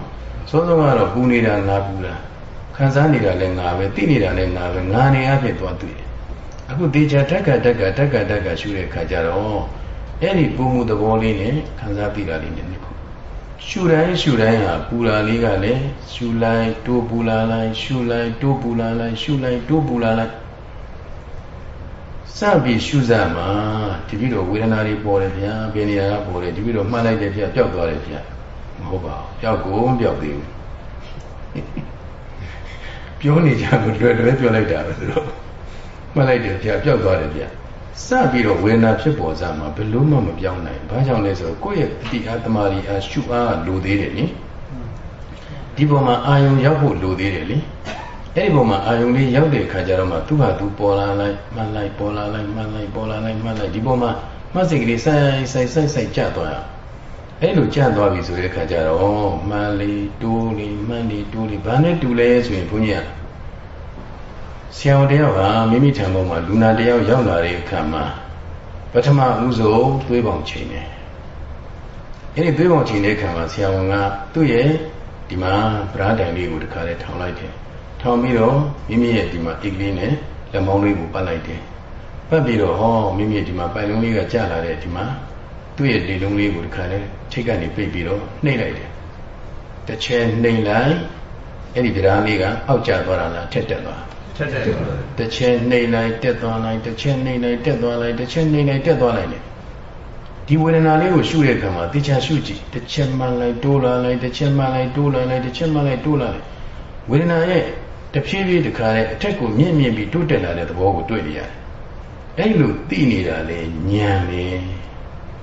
Speaker 2: စောစောကတော့ပူနေတာငါပူတာခံစားနေတာလည်းငါပဲသိနေတာလည်းငါပဲငါနေအဖြစ်သွားတွေ့တယ်အခုတေချာတက်ကတက်ကတက်ကတက်ကရှုတဲ့ခါကျတော့အဲ့ဒီပူမှုသဘောလေးနဲ့ခံစားသိတာလေးနဲ့နှစ်ခု ရှုတိုင်းရှုတိုင်းဟာပူတာလေးကလည်းရှုလိုက်တိုးပူလာလိုက်ရှုလိုက်တိုးပူလာလိုက်ရှုလိုက်တိုးပူလာလိုက်စပြီးရှုစားမှာတပိတော့ဝေဒနာတွေပေါ်တယ်ဗျာဘယ်နေရာကပေါ်တယ်တပိတော့မှတ်လိုက်တယ်ဗျာပျောက်သွားတယ်ဗျာမဟုတ်ပါဘူးပျောက်ကုန်ပျောက်သေးဘူးပြောနေကြလို့လွယ်လွယ်ပြောလိုက်တာပဲဆိုတော့မှတ်လိုက်တယ်ဗျာပျောက်သွားတယ်ဗျာ စပြီးတော့ဝေဒနာဖြစ်ပေါ်စားမှာဘယ်လို့မှမပြောင်းနိုင်ဘာကြောင့်လဲဆိုတော့ကိုယ့်ရဲ့အတိအသမารီအားရှုအားလိုသေးတယ်နိဒီပုံမှာအာယုံရောက်ဖို့လိုသေးတယ်လေအဲ့ဒီပုံမှာအာယုံလေးရောက်တဲ့အခါကျတော့မှသူ့ဟာသူပေါ်လာလိုက်မှတ်လိုက်ပေါ်လာလိုက်မှတ်လိုက်ပေါ်လာလိုက်မှတ်လိုက်ဒီပုံမှာမှတ်စိတ်ကလေးစိုက်စိုက်စိုက်စိုက်ကြသွားရအဲ့လိုကြသွားပြီဆိုတဲ့အခါကျတော့မှန်လီတိုးလီမှန်လီတိုးလီဘာနဲ့တူလဲဆိုရင်ဘုန်းကြီးက ဆရာဝန်တယောက်ကမိမိထံပေါ်မှာလူနာတယောက်ရောက်လာတဲ့အခါမှာပထမဦးဆုံးသွေးပေါင်ချိန်တယ်အဲ့ဒီသွေးပေါင်ချိန်တဲ့အခါမှာဆရာဝန်ကသူ့ရဲ့ဒီမှာဗရာဒန်လေးကိုတခါလဲထောင်လိုက်တယ်ထောင်ပြီးတော့မိမိရဲ့ဒီမှာအိတ်ကလေးနဲ့လက်မောင်းလေးကိုပတ်လိုက်တယ်ပတ်ပြီးတော့ဟောမိမိဒီမှာပိုင်လုံးလေးကကျလာတဲ့ဒီမှာသူ့ရဲ့လေလုံးလေးကိုဒီခါလဲထိတ်ကနေပိတ်ပြီးတော့နှိပ်လိုက်တယ်တစ်ချဲနှိပ်လိုက်အဲ့ဒီတရားလေးကအောက်ကျသွားတာလားထက်တက်သွား ထက်တက်သွားတစ်ချဲနှိပ်လိုက်တက်သွားလိုက်တစ်ချဲနှိပ်လိုက်တက်သွားလိုက်တစ်ချဲနှိပ်လိုက်တက်သွားလိုက်လေဒီဝေဒနာလေးကိုရှုတဲ့အခါမှာတေချာရှုကြည့်တစ်ချက်မှန်လိုက်တိုးလာလိုက်တစ်ချက်မှန်လိုက်တိုးလာလိုက်တစ်ချက်မှန်လိုက်တိုးလာလိုက်ဝေဒနာရဲ့တဖြည်းဖြည်းတခါနဲ့အထက်ကိုမြင့်မြင့်ပြီးတိုးတက်လာတဲ့သဘောကိုတွေ့နေရတယ်အဲ့လိုသိနေတာလေဉာဏ်လေ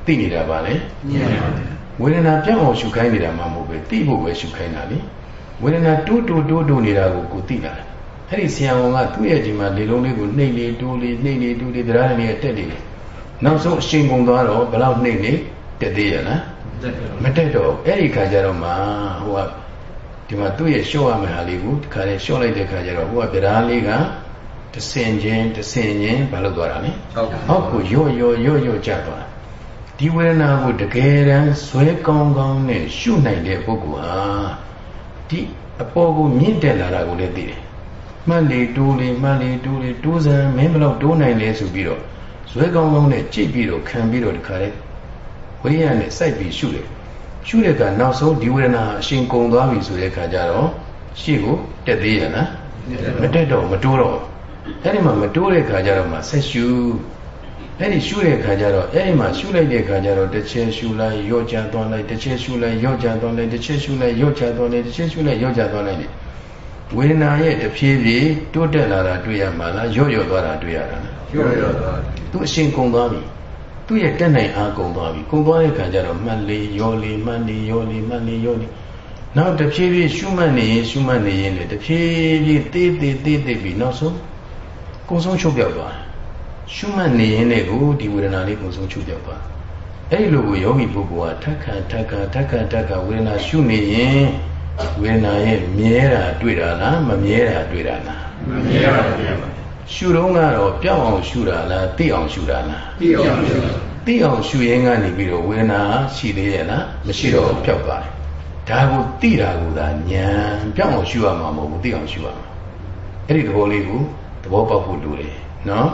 Speaker 2: သိနေတာပါလေ
Speaker 1: ဉာဏ်ပါ
Speaker 2: ဝေဒနာပြောင်းအောင်ရှုခိုင်းနေတာမှမဟုတ်ပဲသိဖို့ပဲရှုခိုင်းတာလေဝေဒနာတိုးတိုးတိုးတိုးနေတာကိုကိုသိလာတယ် အဲ့ဒီဆရာဝန်ကသူ့ရဲ့ဒီမှာလေလုံးလေးကိုနှိမ့်လေတိုးလေနှိမ့်လေတိုးလေတရားနဲ့တက်လေနောက်ဆုံးအချိန်ကုန်သွားတော့ဘယ်လောက်နှိမ့်နေတက်သေးရလားမတက်တော့အဲ့ဒီခါကျတော့မှဟိုကဒီမှာသူ့ရဲ့ရှော့ရမယ့်ဟာလေးကိုဒီခါလေးရှော့လိုက်တဲ့ခါကျတော့ဟိုကတရားလေးကတဆင်ချင်းတဆင်ချင်းဘာလို့သွားတာလဲဟောက်ကိုရော့ရော့ရော့ရော့ကျသွားတာဒီဝေဒနာကိုတကယ်တမ်းဇွဲကောင်းကောင်းနဲ့ရှုနိုင်တဲ့ပုဂ္ဂိုလ်ဟာဒီအပေါ်ကိုမြင့်တက်လာတာကိုလည်းသိတယ် မှတ်လေတိုးလေမှတ်လေတိုးလေတိုးစံမင်းဘလောက်တိုးနိုင်လဲဆိုပြီးတော့ဇွဲကောင်းကောင်းနဲ့ကြိတ်ပြီးတော့ခံပြီးတော့ဒီခါလေးဝိရိယနဲ့စိုက်ပြီးရှုတယ်ရှုတဲ့ကနောက်ဆုံးဒီဝေဒနာအရှင်ကုံသွားပြီဆိုတဲ့ခါကျတော့ရှေ့ကိုတက်သေးရလားမတက်တော့မတိုးတော့အဲ့ဒီမှာမတိုးတဲ့ခါကျတော့မှဆက်ရှုအဲ့ဒီရှုတဲ့ခါကျတော့အဲ့ဒီမှာရှုလိုက်တဲ့ခါကျတော့တစ်ချက်ရှုလိုက်ရော့ချသွားလိုက်တစ်ချက်ရှုလိုက်ရော့ချသွားလိုက်တစ်ချက်ရှုလိုက်ရော့ချသွားလိုက်တစ်ချက်ရှုလိုက်ရော့ချသွားလိုက် ဝေဒနာရဲ့တဖြည်းဖြည်းတိုးတက်လာတာတွေ့ရမှာလားရော့ရော့သွားတာတွေ့ရတာလား
Speaker 1: ရော့ရော့သွား
Speaker 2: သူအရှင်ကုံသွားပြီသူ့ရဲ့တက်နိုင်အားကုံသွားပြီကုံသွားတဲ့ခါကျတော့မှတ်လေရောလေမှတ်လေရောလေမှတ်လေရောလေနောက်တဖြည်းဖြည်းရှုမှတ်နေရင်ရှုမှတ်နေရင်လေတဖြည်းဖြည်းသေးသေးသေးသေးပြီးနောက်ဆုံးကုံဆုံးချုပ်ပြောက်သွားတယ်ရှုမှတ်နေရင်လည်းကိုဒီဝေဒနာလေးကုံဆုံးချုပ်ပြောက်သွားအဲ့လိုကိုယောဂီပုဂ္ဂိုလ်ကထက်ခံထက်ခံထက်ခံထက်ခံဝေဒနာရှုနေရင် ဝေဒနာရဲ့မြဲတာတွေ့တာလားမမြဲတာတွေ့တာလား
Speaker 1: မမြဲပါဘူး
Speaker 2: ရှုတော့ကတော့ပြောင်းအောင်ရှုတာလားသိအောင်ရှုတာလား
Speaker 1: သိအောင်ရှုတာ
Speaker 2: သိအောင်ရှုရင်းကနေပြီးတော့ဝေဒနာရှိသေးရဲ့လားမရှိတော့ပျောက်သွားတယ်ဒါကိုသိတာကသာဉာဏ်ပြောင်းအောင်ရှုရမှာမဟုတ်ဘူးသိအောင်ရှုရမှာအဲ့ဒီသဘောလေးကိုသဘောပေါက်ဖို့လိုတယ်နော်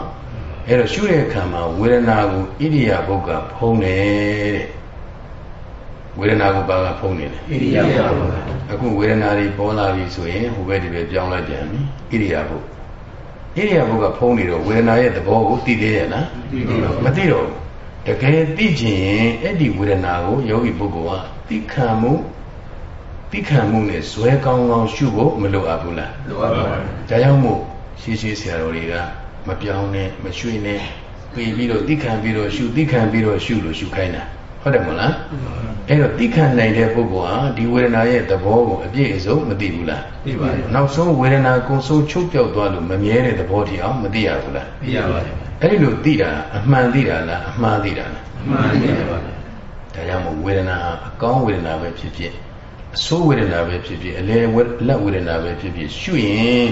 Speaker 2: အဲ့တော့ရှုတဲ့အခါမှာဝေဒနာကိုဣရိယာပုဂ္ဂဖုံးတယ်တဲ့ ဝေဒနာကိုပါကဖုံးနေတယ်ဣ
Speaker 1: ရိယာပုဂ္ဂ
Speaker 2: အခုဝေဒနာတွေပေါ်လာပြီဆိုရင်ဟိုဘက်ဒီဘက်ပြောင်းလိုက်ပြန်ပြီဣရိယာပုဂ္ဂဣရိယာပုကဖုံးနေတော့ဝေဒနာရဲ့သဘောကိုသိသေးရဲ့လားမသိတော့တကယ်သိချင်ရင်အဲ့ဒီဝေဒနာကိုယောဂီပုဂ္ဂိုလ်ကသိခံမှုသိခံမှုနဲ့ဇွဲကောင်းကောင်းရှုဖို့မလိုအပ်ဘူးလား
Speaker 1: လိုအပ်ပါဘူး
Speaker 2: ဒါကြောင့်မို့ရှိရှိဆရာတော်တွေကမပြောင်းနဲ့မရွှေ့နဲ့ပြီးပြီးတော့သိခံပြီးတော့ရှုသိခံပြီးတော့ရှုလို့ရှုခိုင်းတာ ဟုတ်တယ်မလားအဲ့တော့သိခံနိုင်တဲ့ပုဂ္ဂိုလ်ဟာဒီဝေဒနာရဲ့သဘောကိုအပြည့်အစုံမသိဘူးလား
Speaker 1: သိပါတယ်
Speaker 2: နောက်ဆုံးဝေဒနာကိုဆုံးချုပ်ပြောက်သွားလို့မမြဲတဲ့သဘောတည်းအောင်မသိရဘူးလား
Speaker 1: သိရပါတယ်
Speaker 2: အဲ့ဒီလိုသိတာအမှန်သိတာလားအမှားသိတာလား
Speaker 1: အမှန်သိရပါတယ်
Speaker 2: ဒါကြောင့်မို့ဝေဒနာအကောင်းဝေဒနာပဲဖြစ်ဖြစ်အဆိုးဝေဒနာပဲဖြစ်ဖြစ်အလဲလက်ဝေဒနာပဲဖြစ်ဖြစ်ရှုရင်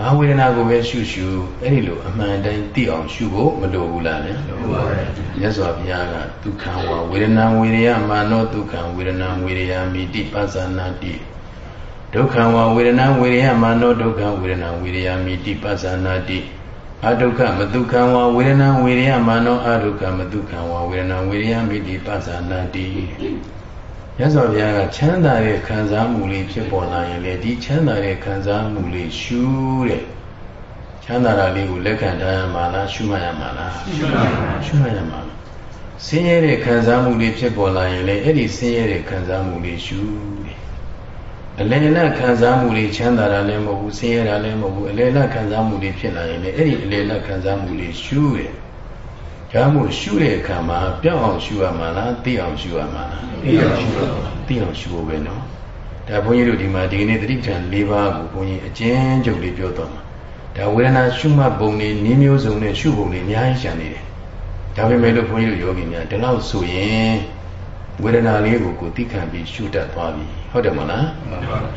Speaker 2: ဘာဝေဒနာကိုပဲရှုရှုအဲ့ဒီလိုအမှန်တိုင်းသိအောင်ရှုဖို့မလိုဘူးလားလေ
Speaker 1: လိုပါတယ်
Speaker 2: မြတ်စွာဘုရားကဒုက္ခံဝဝေဒနာဝေရယမာနောဒုက္ခံဝေဒနာဝေရယမိတိပသနာတိဒုက္ခံဝဝေဒနာဝေရယမာနောဒုက္ခံဝေဒနာဝေရယမိတိပသနာတိအဒုက္ခမဒုက္ခံဝဝေဒနာဝေရယမာနောအဒုက္ခမဒုက္ခံဝဝေဒနာဝေရယမိတိပသနာတိ ရသော်ဘုရားကချမ်းသာတဲ့ခံစားမှုလေးဖြစ်ပေါ်လာရင်လေဒီချမ်းသာတဲ့ခံစားမှုလေးရှုတဲ့ချမ်းသာတာလေးကိုလက်ခံထားရမှာလားရှုမှတ်ရမှာလား
Speaker 1: ရှုမှတ်ရမှာ
Speaker 2: ရှုမှတ်ရမှာဆင်းရဲတဲ့ခံစားမှုလေးဖြစ်ပေါ်လာရင်လေအဲ့ဒီဆင်းရဲတဲ့ခံစားမှုလေးရှုတဲ့အလယ်လတ်ခံစားမှုလေးချမ်းသာတာလည်းမဟုတ်ဘူးဆင်းရဲတာလည်းမဟုတ်ဘူးအလယ်လတ်ခံစားမှုလေးဖြစ်လာရင်လေအဲ့ဒီအလယ်လတ်ခံစားမှုလေးရှုတဲ့ ဒါမှမဟုတ်ရှုတဲ့အခါမှာပြောင်းအောင်ရှုရမှာလားသိအောင်ရှုရမှာလား
Speaker 1: သိအောင်ရှုရမှာ
Speaker 2: သိအောင်ရှုဖို့ပဲနော်ဒါဘုန်းကြီးတို့ဒီမှာဒီကနေ့တတိပ္ပံ၄ပါးကိုဘုန်းကြီးအကျဉ်းချုပ်လေးပြောတော့မှာဒါဝေဒနာရှုမှတ်ပုံတွေနည်းမျိုးစုံနဲ့ရှုပုံတွေအများကြီးရှင်းနေတယ်ဒါပေမဲ့လို့ဘုန်းကြီးတို့ယောဂီများဒီလောက်ဆိုရင်ဝေဒနာလေးကိုကိုသိခံပြီးရှုတတ်သွားပြီဟုတ်တယ်မလား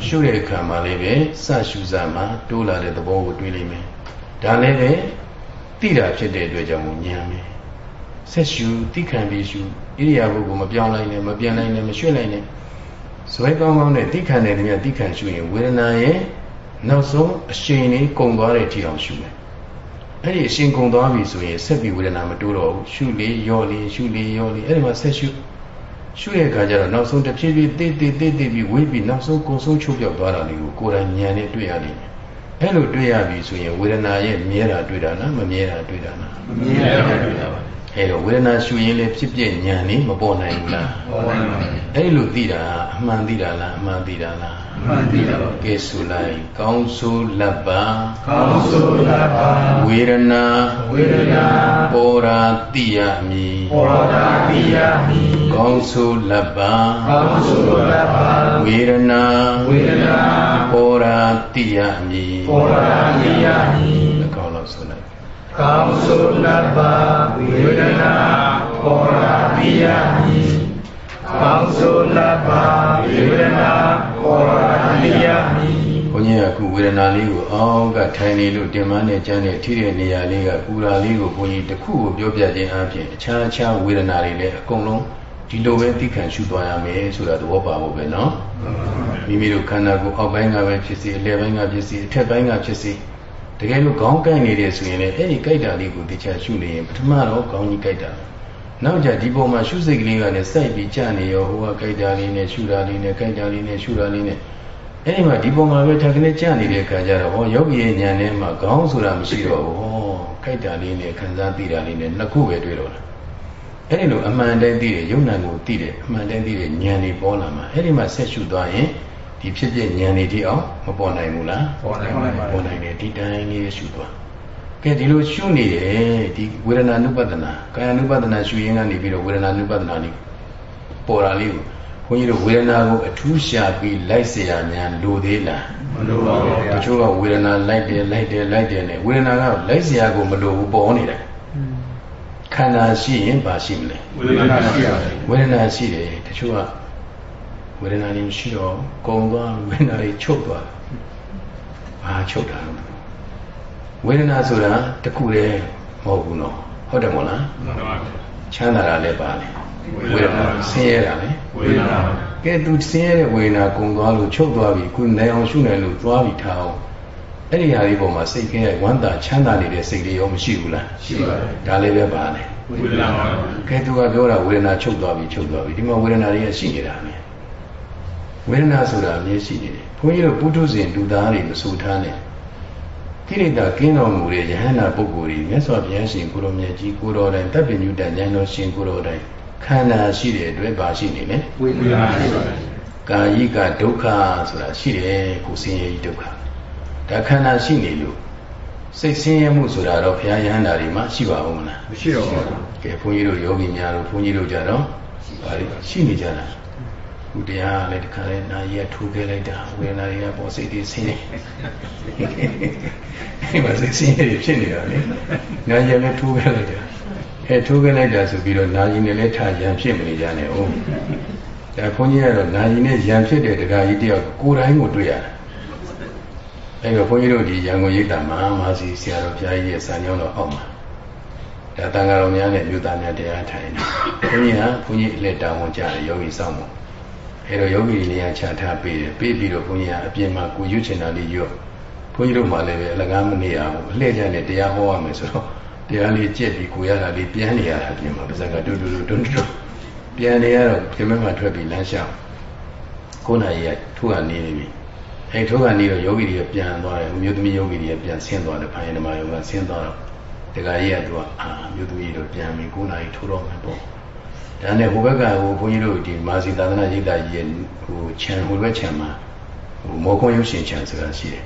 Speaker 2: ရှုတဲ့အခါမှာလေးပဲစရှုစားမှာတိုးလာတဲ့သဘောကိုတွေးလိမ့်မယ်ဒါလည်းပဲသိတာဖြစ်တဲ့အတွက်ကြောင့်ဉာဏ်ပဲ ဆက်ရှုတိခံပြီးရှုဣရိယာပုကိုမပြောင်းလိုက်နဲ့မပြန်လိုက်နဲ့မရွှေ့လိုက်နဲ့ဇွဲကောင်းကောင်းနဲ့တိခံတယ်တည်းတိခံရှုရင်ဝေဒနာရဲ့နောက်ဆုံးအရှင်လေးကုံသွားတဲ့ထီအောင်ရှုမယ်အဲ့ဒီအရှင်ကုံသွားပြီဆိုရင်ဆက်ပြီးဝေဒနာမတိုးတော့ဘူးရှုလေရောလေရှုလေရောလေအဲ့ဒီမှာဆက်ရှုရှုရဲ့အခါကျတော့နောက်ဆုံးတစ်ဖြည်းဖြည်းတိတ်တိတ်တိတ်တိတ်ပြီးဝေးပြီးနောက်ဆုံးကုံဆုံးချုပ်ပြောက်သွားတာလေးကိုကိုယ်တိုင်ဉာဏ်နဲ့တွေ့ရလိမ့်မယ်အဲ့လိုတွေ့ရပြီဆိုရင်ဝေဒနာရဲ့မြဲတာတွေ့တာလားမမြဲတာတွေ့တာလား
Speaker 1: မမြဲတာတွေ့တာပါ
Speaker 2: အဲတော့ဝေဒနာရှုရင်လည်းဖြစ်ပြဉာဏ်นี่မပေါ်နိုင်ဘူးလား
Speaker 1: ပေါ်နိုင်ပါဘူး
Speaker 2: အဲ့လိုသိတာအမှန်သိတာလားအမှန်သိတာလား
Speaker 1: အမှန်သိတာပါ
Speaker 2: ကဲဆိုလိုက်ကောင်းဆိုးလက်ပါ
Speaker 1: ကောင်းဆိုးလက်ပါ
Speaker 2: ဝေဒနာ
Speaker 1: ဝေဒနာ
Speaker 2: ပေါ်ရာတိယမည်
Speaker 1: ပေါ်ရာတိယမည်
Speaker 2: ကောင်းဆိုးလက်ပါ
Speaker 1: ကောင်းဆိုးလက်ပါ
Speaker 2: ဝေဒနာ
Speaker 1: ဝေဒနာ
Speaker 2: ပေါ်ရာတိယမည်
Speaker 1: ပေါ်ရာတိယမည်
Speaker 2: ကောင်းလို့ဆိုလိုက်
Speaker 1: ကောင်းဆိုးလက်ပါဝေဒနာပေါ်ရာတိယမည်ကောင်းဆိုးလက်ပါဝေဒနာပေါ်ရာတိယမည်
Speaker 2: ဘုန်းကြီးကခုဝေဒနာလေးကိုအောက်ကထိုင်နေလို့တင်မနဲ့ကြမ်းတဲ့ထိတဲ့နေရာလေးကပူရာလေးကိုဘုန်းကြီးတစ်ခုကိုပြောပြခြင်းအပြင်အခြားအခြားဝေဒနာတွေလည်းအကုန်လုံးဒီလိုပဲသိခံရှုသွားရမယ်ဆိုတာသဘောပါဖို့ပဲเนาะမိမိတို့ခန္ဓာကိုယ်အောက်ပိုင်းကပဲဖြစ်စေအလယ်ပိုင်းကဖြစ်စေအထက်ပိုင်းကဖြစ်စေ တကယ်လို့ခေါင်းကိုက်နေတယ်ဆိုရင်လည်းအဲ့ဒီကိုက်တာလေးကိုတရားရှုနေရင်ပထမတော့ခေါင်းကြီးကိုက်တာနောက်ကြဒီပုံမှာရှုစိတ်ကလေးကလည်းစိုက်ပြီးကြာနေရောဟိုကကြိုက်တာလေးနဲ့ရှုတာလေးနဲ့ကြိုက်တာလေးနဲ့ရှုတာလေးနဲ့အဲ့ဒီမှာဒီပုံမှာပဲထပ်ကနေကြာနေတဲ့အခါကျတော့ဟောယောဂီရဲ့ဉာဏ်ထဲမှာခေါင်းဆိုတာမရှိတော့ဘူးဟောကြိုက်တာလေးနဲ့ခံစားသိတာလေးနဲ့နှစ်ခုပဲတွေ့တော့တာအဲ့ဒီလိုအမှန်တည်းသိတဲ့ယုံနာကိုသိတဲ့အမှန်တည်းသိတဲ့ဉာဏ်တွေပေါ်လာမှာအဲ့ဒီမှာဆက်ရှုသွားရင် ဒီဖြစ်ဖြစ်ဉာဏ်တွေဒီအောင်မပေါ်နိုင်ဘူးလား
Speaker 1: ပေါ်နိုင်ပါ
Speaker 2: ဘူးပေါ်နိုင်တယ်ဒီတိုင်းလေးရှုသွားကဲဒီလိုရှုနေတယ်ဒီဝေဒနာနုပဒနာကာယ ानु ပဒနာရှုရင်းကနေပြီးတော့ဝေဒနာနုပဒနာလေးပေါ်လာလေးကိုဘုန်းကြီးတို့ဝေဒနာကိုအထူးရှာပြီးလိုက်เสียများလိုသေးလား
Speaker 1: မလိုပါဘူး
Speaker 2: တချို့ကဝေဒနာလိုက်တယ်လိုက်တယ်လိုက်တယ်နဲ့ဝေဒနာကလိုက်เสียကိုမလိုဘူးပေါ်နေတာခန္ဓာရှိရင်ဘာရှိမလဲ
Speaker 1: ဝေဒနာရှိရတယ်
Speaker 2: ဝေဒနာရှိတယ်တချို့က ဝေဒနာတွေရှိတော့ကုံသွားဝေဒနာတွေချုပ်သွားဘာချုပ်တာလဲဝေဒနာဆိုတာတခုတည်းမဟုတ်ဘူးနော်ဟုတ်တယ်မို့လားမှန်ပါပါချမ်းသာတာလည်းပါလေဝေဒနာဆင်းရဲတာလေ
Speaker 1: ဝေဒနာ
Speaker 2: ကဲသူဆင်းရဲတဲ့ဝေဒနာကုံသွားလို့ချုပ်သွားပြီခုနိုင်အောင်ရှုနိုင်လို့သွားပြီထားအောင်အဲ့ဒီဟာလေးပေါ်မှာစိတ်ကဲဝမ်းသာချမ်းသာနေတဲ့စိတ်တွေရောမရှိဘူးလား
Speaker 1: ရှိပါတယ်
Speaker 2: ဒါလည်းပဲပါလေ
Speaker 1: ဝေဒနာပါ
Speaker 2: ကဲသူကပြောတာဝေဒနာချုပ်သွားပြီချုပ်သွားပြီဒီမှာဝေဒနာတွေကရှိနေတာပဲ ဝေဒနာဆိုတာအမြဲရှိနေတယ်ဘုန်းကြီးတို့ပုထုဇဉ်လူသားတွေမဆိုထားနဲ့ကိရိတာကင်းတော်မူတဲ့ယဟန္တာပုဂ္ဂိုလ်ကြီးမြတ်စွာဘုရားရှင်ကိုရောမြတ်ကြီးကိုရောတိုင်းတပ်ပညုတဉာဏ်တော်ရှင်ကိုရောတိုင်းခန္ဓာရှိတဲ့အတွက်ပါရှိနေလေ
Speaker 1: ဝေဒနာရှိပါတယ်
Speaker 2: ကာယိကဒုက္ခဆိုတာရှိတယ်ကိုဆင်းရဲဒုက္ခဒါခန္ဓာရှိနေလို့စိတ်ဆင်းရဲမှုဆိုတာတော့ဘုရားယဟန္တာတွေမှာရှိပါဦးမလား
Speaker 1: မရှိတော့ဘူး
Speaker 2: ကဲဘုန်းကြီးတို့ယောဂီများတို့ဘုန်းကြီးတို့ကြတော့ဘာလဲရှိနေကြတာ ခုတရားလည်းတခါလဲနာရီကထိုးခဲ့လိုက်တာဝေဒနာတွေကပေါ်စိတ်တွေဆင်းနေဒီမှာစိတ်ဆင်းရဲဖြစ်နေတာလေနာရီလည်းထိုးခဲ့လိုက်တာအဲထိုးခဲ့လိုက်တာဆိုပြီးတော့နာရီနဲ့လည်းထားရန်ဖြစ်မနေကြနဲ့ဟုတ်ဒါခွန်ကြီးကတော့နာရီနဲ့ရန်ဖြစ်တဲ့တရားကြီးတယောက်ကိုယ်တိုင်ကိုတွေ့ရတယ်အဲတော့ခွန်ကြီးတို့ဒီရန်ကုန်ရိပ်သာမှာမာစီဆရာတော်ဘုရားကြီးရဲ့စံကြောင်းတော်အောက်မှာဒါတန်ဃာတော်များနဲ့မြို့သားများတရားထိုင်နေခွန်ကြီးကခွန်ကြီးလက်တောင်းဝန်ကြတယ်ယောဂီဆောင်မှု အဲတော့ယောဂီနေရာချထားပေးတယ်ပေးပြီးတော့ဘုန်းကြီးကအပြင်မှာကိုရွတ်ချင်တာလေးရွတ်ဘုန်းကြီးတို့မှလည်းပဲအလကားမနေရဘူးအလှည့်ကျနဲ့တရားဟောရမယ်ဆိုတော့တရားလေးကြက်ပြီးကိုရတာလေးပြန်နေရတာပြင်မှာပါဇက်ကတူတူတူတူတူပြန်နေရတော့ပြင်မမှာထွက်ပြီးလမ်းလျှောက်ခုနကြီးကထိုးကနေနေပြီအဲထိုးကနေတော့ယောဂီတွေကပြန်သွားတယ်မြို့သမီးယောဂီတွေကပြန်ဆင်းသွားတယ်ဖိုင်ဓမ္မယောဂဆင်းသွားတော့တခါကြီးကသူကအာမြို့သမီးတို့ပြန်ပြီးခုနကြီးထိုးတော့မယ်ပေါ့ ဒါနဲ့ဟိုဘက်ကဟိုဘုန်းကြီးတို့ဒီမာစီသာသနာရိပ်သာကြီးရဲ့ဟိုခြံဟိုဘက်ခြံမှာဟိုမောခွန်ရုပ်ရှင်ခြံဆိုတာရှိတယ်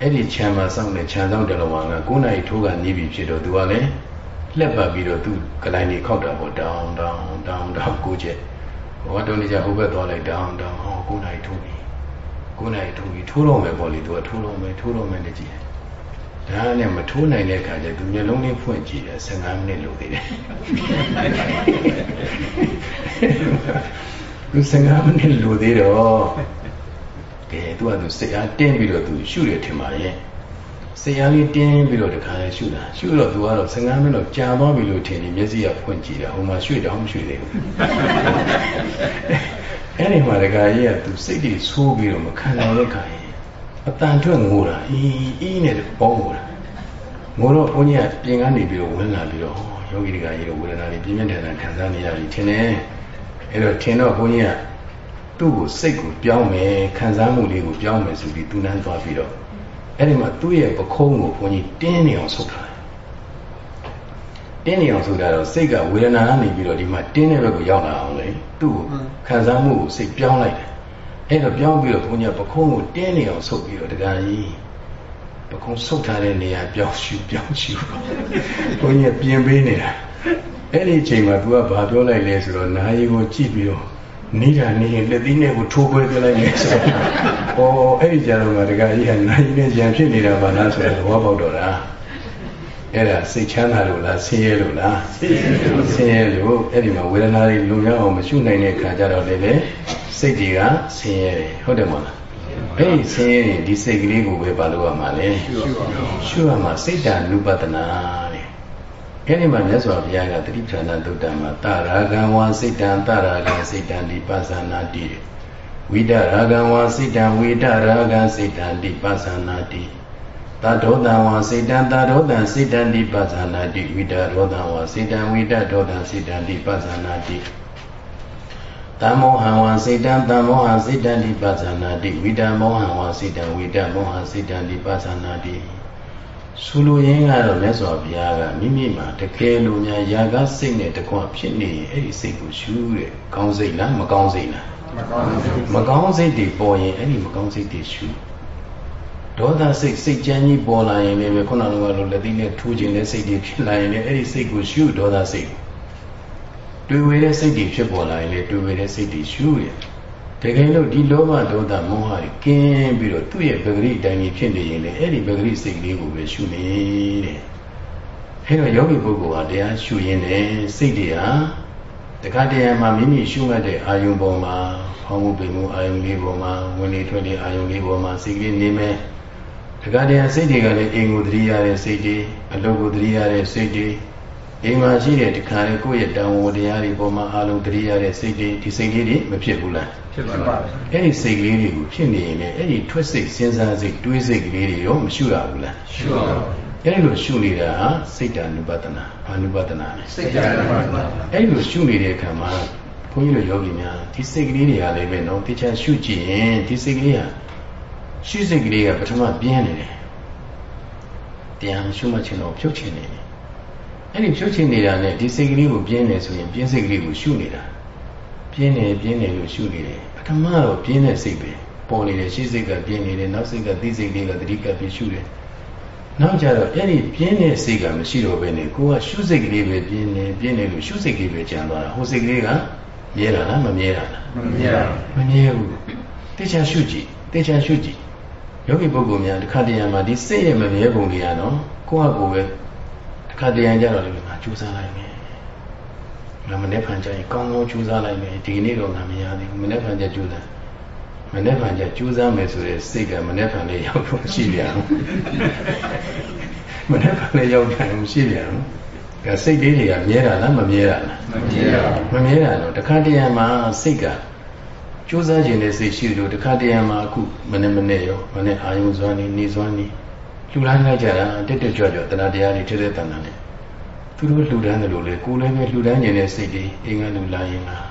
Speaker 2: အဲ့ဒီခြံမှာစောင့်တဲ့ခြံစောင့်တယ်လို့က9နာရီထိုးကနေပြီဖြစ်တော့သူကလည်းလက်ပတ်ပြီးတော့သူကလိုင်းကြီးခောက်တာပေါ့တောင်းတောင်းတောင်းတောင်းကိုချက်ဟောတုန်းကဟိုဘက်သွားလိုက်တောင်းတောင်းဟော9နာရီထိုးပြီ9နာရီထိုးပြီထိုးတော့မယ်ပေါ့လေသူကထိုးတော့မယ်ထိုးတော့မယ်တကြည့် ဒါနဲ့မထိုးနိုင်တဲ့အခါကျသူမျက်လုံးလေးဖွင့်ကြည့်တယ်15မိနစ်လိုသေးတယ်သူ15မိနစ်လိုသေးတော့ကဲသူကသူစိတ်အားတင်းပြီးတော့သူရှုတယ်ထင်ပါရဲ့စိတ်အားလေးတင်းပြီးတော့တခါလဲရှုတာရှုတော့သူကတော့15မိနစ်တော့ကြာသွားပြီလို့ထင်ပြီးမျက်စိကဖွင့်ကြည့်တာဟိုမှာရွှေ့တော့မရွှေ့သေးဘူးအဲ့ဒီမှာတခါကြီးကသူစိတ်တွေဆိုးပြီးတော့မခံနိုင်တဲ့ခါရင် အတန်ထွက်ငိုတာအီးအီးနဲ့ပေါငိုတာငိုတော့ဘုန်းကြီးကပြင်ကနေပြီးတော့ဝင်လာပြီးတော့ယောဂီတွေကရေဝေဒနာတွေပြင်းပြင်းထန်ထန်ခံစားနေရပြီထင်တယ်အဲ့တော့ထင်တော့ဘုန်းကြီးကသူ့ကိုစိတ်ကိုပြောင်းမယ်ခံစားမှုလေးကိုပြောင်းမယ်ဆိုပြီးသူနန်းသွားပြီးတော့အဲ့ဒီမှာသူ့ရဲ့ပခုံးကိုဘုန်းကြီးတင်းနေအောင်ဆုပ်ထားတယ်တင်းနေအောင်ဆိုတာတော့စိတ်ကဝေဒနာကနေပြီးတော့ဒီမှာတင်းတဲ့ဘက်ကိုရောက်လာအောင်လေသူ့ကိုခံစားမှုကိုစိတ်ပြောင်းလိုက်တယ် အဲ့တော့ပြောင်းပြီးတော့ဘုန်းကြီးပခုံးကိုတင်းနေအောင်ဆုပ်ပြီးတော့တရားကြီးပခုံးဆုပ်ထားတဲ့နေရာပြောင်းရှူပြောင်းရှူဘုန်းကြီးပြင်ပေးနေတာအဲ့ဒီအချိန်မှာ तू ကဘာပြောလိုက်လဲဆိုတော့နာယီကိုကြည့်ပြီးတော့နေတာနေရင်လက်သီးနဲ့ကိုထိုးပွဲပြလိုက်နေဆိုတော့ဩအဲ့ဒီကြတော့မှတရားကြီးကနာယီနဲ့ကြံဖြစ်နေတာပါလားဆိုတော့သဘောပေါက်တော့တာ အဲ့ဒါစိတ်ချမ်းသာလို့လားဆင်းရဲလို့လားဆင်းရဲလို့အဲ့ဒီမှာဝေဒနာတွေလုံရအောင်မရှုနိုင်တဲ့ခါကျတော့လေလေစိတ်တွေကဆင်းရဲတယ်ဟုတ်တယ်မလားအဲ့ဒီဆင်းရဲရင်ဒီစိတ်ကလေးကိုပဲပါလို့ရမှာလေရှုရမှာစိတ်တ ानु ပဒနာတဲ့အဲ့ဒီမှာမြတ်စွာဘုရားကတတိပ္ပဏသုတ္တမှာတာရာဂံဝါစိတ်တံတာရာဂံစိတ်တံဒီပသနာတိဝိဒရာဂံဝါစိတ်တံဝိဒရာဂံစိတ်တံဒီပသနာတိ သာဒောတံဝါစေတံသာဒောတံစေတံတိပဇာနာတိဝိတဒောတံဝါစေတံဝိတဒောတံစေတံတိပဇာနာတိတမောဟံဝါစေတံတမောဟံစေတံတိပဇာနာတိဝိတမောဟံဝါစေတံဝိတမောဟံစေတံတိပဇာနာတိဆိုလိုရင်းကတော့မြတ်စွာဘုရားကမိမိမှာတကယ်လို့များယာကစိတ်နဲ့တကွဖြစ်နေရင်အဲ့ဒီစိတ်ကိုရှုတဲ့ကောင်းစိတ်လားမကောင်းစိတ်လားမကောင်းစိတ်မကောင်းစိတ်တွေပေါ်ရင်အဲ့ဒီမကောင်းစိတ်တွေရှု ဒေါသစိတ်စိတ်ကြမ်းကြီးပေါ်လာရင်လည်းခုနကလိုလက်သီးနဲ့ထိုးခြင်းတဲ့စိတ်တွေဖြစ်လာရင်လည်းအဲ့ဒီစိတ်ကိုရှုဒေါသစိတ်တွေ့ဝေတဲ့စိတ်တွေဖြစ်ပေါ်လာရင်လည်းတွေ့ဝေတဲ့စိတ်တွေရှုရတကယ်လို့ဒီလောဘဒေါသမောဟတွေကင်းပြီးတော့သူ့ရဲ့ပဂရိအတိုင်းကြီးဖြစ်နေရင်လည်းအဲ့ဒီပဂရိစိတ်လေးကိုပဲရှုနေတဲ့အဲ့တော့ယောဂီပုဂ္ဂိုလ်ဟာတရားရှုရင်းနဲ့စိတ်တွေဟာတခါတည်းမှာမိမိရှုမှတ်တဲ့အာယုံပေါ်မှာဖောင်းမှုပိမှုအာယုံလေးပေါ်မှာဝင်လေထွက်လေအာယုံလေးပေါ်မှာစိတ်ကလေးနေမယ် ကတည်းကစိတ်တွေကလည်းအိမ်ကိုသတိရတဲ့စိတ်တွေအလုပ်ကိုသတိရတဲ့စိတ်တွေအိမ်မှာရှိတဲ့တခါလေကိုယ့်ရဲ့တန်ဝတရားတွေပေါ်မှာအလုံးသတိရတဲ့စိတ်တွေဒီစိတ်လေးတွေမဖြစ်ဘူးလား
Speaker 1: ဖြစ်ပါပါ
Speaker 2: အဲ့ဒီစိတ်ကလေးတွေကိုဖြစ်နေရင်လည်းအဲ့ဒီထွက်စိတ်စဉ်းစားစိတ်တွေးစိတ်ကလေးတွေရောမရှိရဘူးလား
Speaker 1: ရှိပါဘူး
Speaker 2: အဲ့လိုရှုနေတာဟာစိတ်တ ानु ပတနာဘာနုပတနာလဲ
Speaker 1: စိတ်တ ानु ပတနာ
Speaker 2: အဲ့လိုရှုနေတဲ့အခါမှာဘုန်းကြီးတို့ယောဂီများဒီစိတ်ကလေးတွေကလည်းပဲနော်တခြားရှုကြည့်ရင်ဒီစိတ်ကလေးဟာ ရှုစိတ်ကလေးကပထမပြင်းနေတယ်တရားရှုမှတ်ခြင်းတော့ဖြုတ်ခြင်းနေတယ်အဲ့ဒီဖြုတ်ခြင်းနေတာနဲ့ဒီစိတ်ကလေးကိုပြင်းနေဆိုရင်ပြင်းစိတ်ကလေးကိုရှုနေတာပြင်းနေပြင်းနေလို့ရှုနေတယ်ပထမတော့ပြင်းတဲ့စိတ်ပဲပေါ်နေတယ်ရှေ့စိတ်ကပြင်းနေတယ်နောက်စိတ်ကသိစိတ်လေးကတတိကပြရှုတယ်နောက်ကြတော့အဲ့ဒီပြင်းတဲ့စိတ်ကမရှိတော့ဘဲနဲ့ကိုကရှုစိတ်ကလေးပဲပြင်းနေပြင်းနေလို့ရှုစိတ်ကလေးပဲကြံသွားတာဟိုစိတ်ကလေးကမြဲတာလားမမြဲတာလား
Speaker 1: မမြဲတာ
Speaker 2: မမြဲဘူးတေချာရှုကြည့်တေချာရှုကြည့် ယောဂီပုဂ္ဂိုလ်များတစ်ခါတည်းမှာဒီစိတ်ရဲ့မမြဲပုံတွေကတော့ကိုယ့်ဟာကိုယ်ပဲတစ်ခါတည်းကြတော့လည်းငါကြိုးစားလိုက်မယ်ငါမနေ့ဖန်ကြရင်ကောင်းကောင်းကြိုးစားလိုက်မယ်ဒီနေ့တော့ငါမရသေးဘူးမနေ့ဖန်ကြကြိုးစားမနေ့ဖန်ကြကြိုးစားမယ်ဆိုတဲ့စိတ်ကမနေ့ဖန်လေးရောက်လို့ရှိပြန်မနေ့ဖန်လေးရောက်ပြန်လို့ရှိပြန်ကစိတ်လေးတွေကမြဲတာလားမမြဲတာလား
Speaker 1: မမြဲတာ
Speaker 2: မမြဲတာတော့တခါတည်းမှာစိတ်က ကြိုးစားခြင်းနဲ့စိတ်ရှိလို့တခါတည်းမှာအခုမနေ့မနေ့ရောမနေ့အာယုံစွမ်းနေနေစွမ်းနေလှူဒါန်းလိုက်ကြတာတက်တက်ကြွကြွတရားတရားတွေထဲထဲတန်တန်နဲ့သူတို့လှူဒါန်းတယ်လို့လေကိုယ်လည်းပဲလှူဒါန်းခြင်းနဲ့စိတ်တွေအင်္ဂါလူလာရင်လား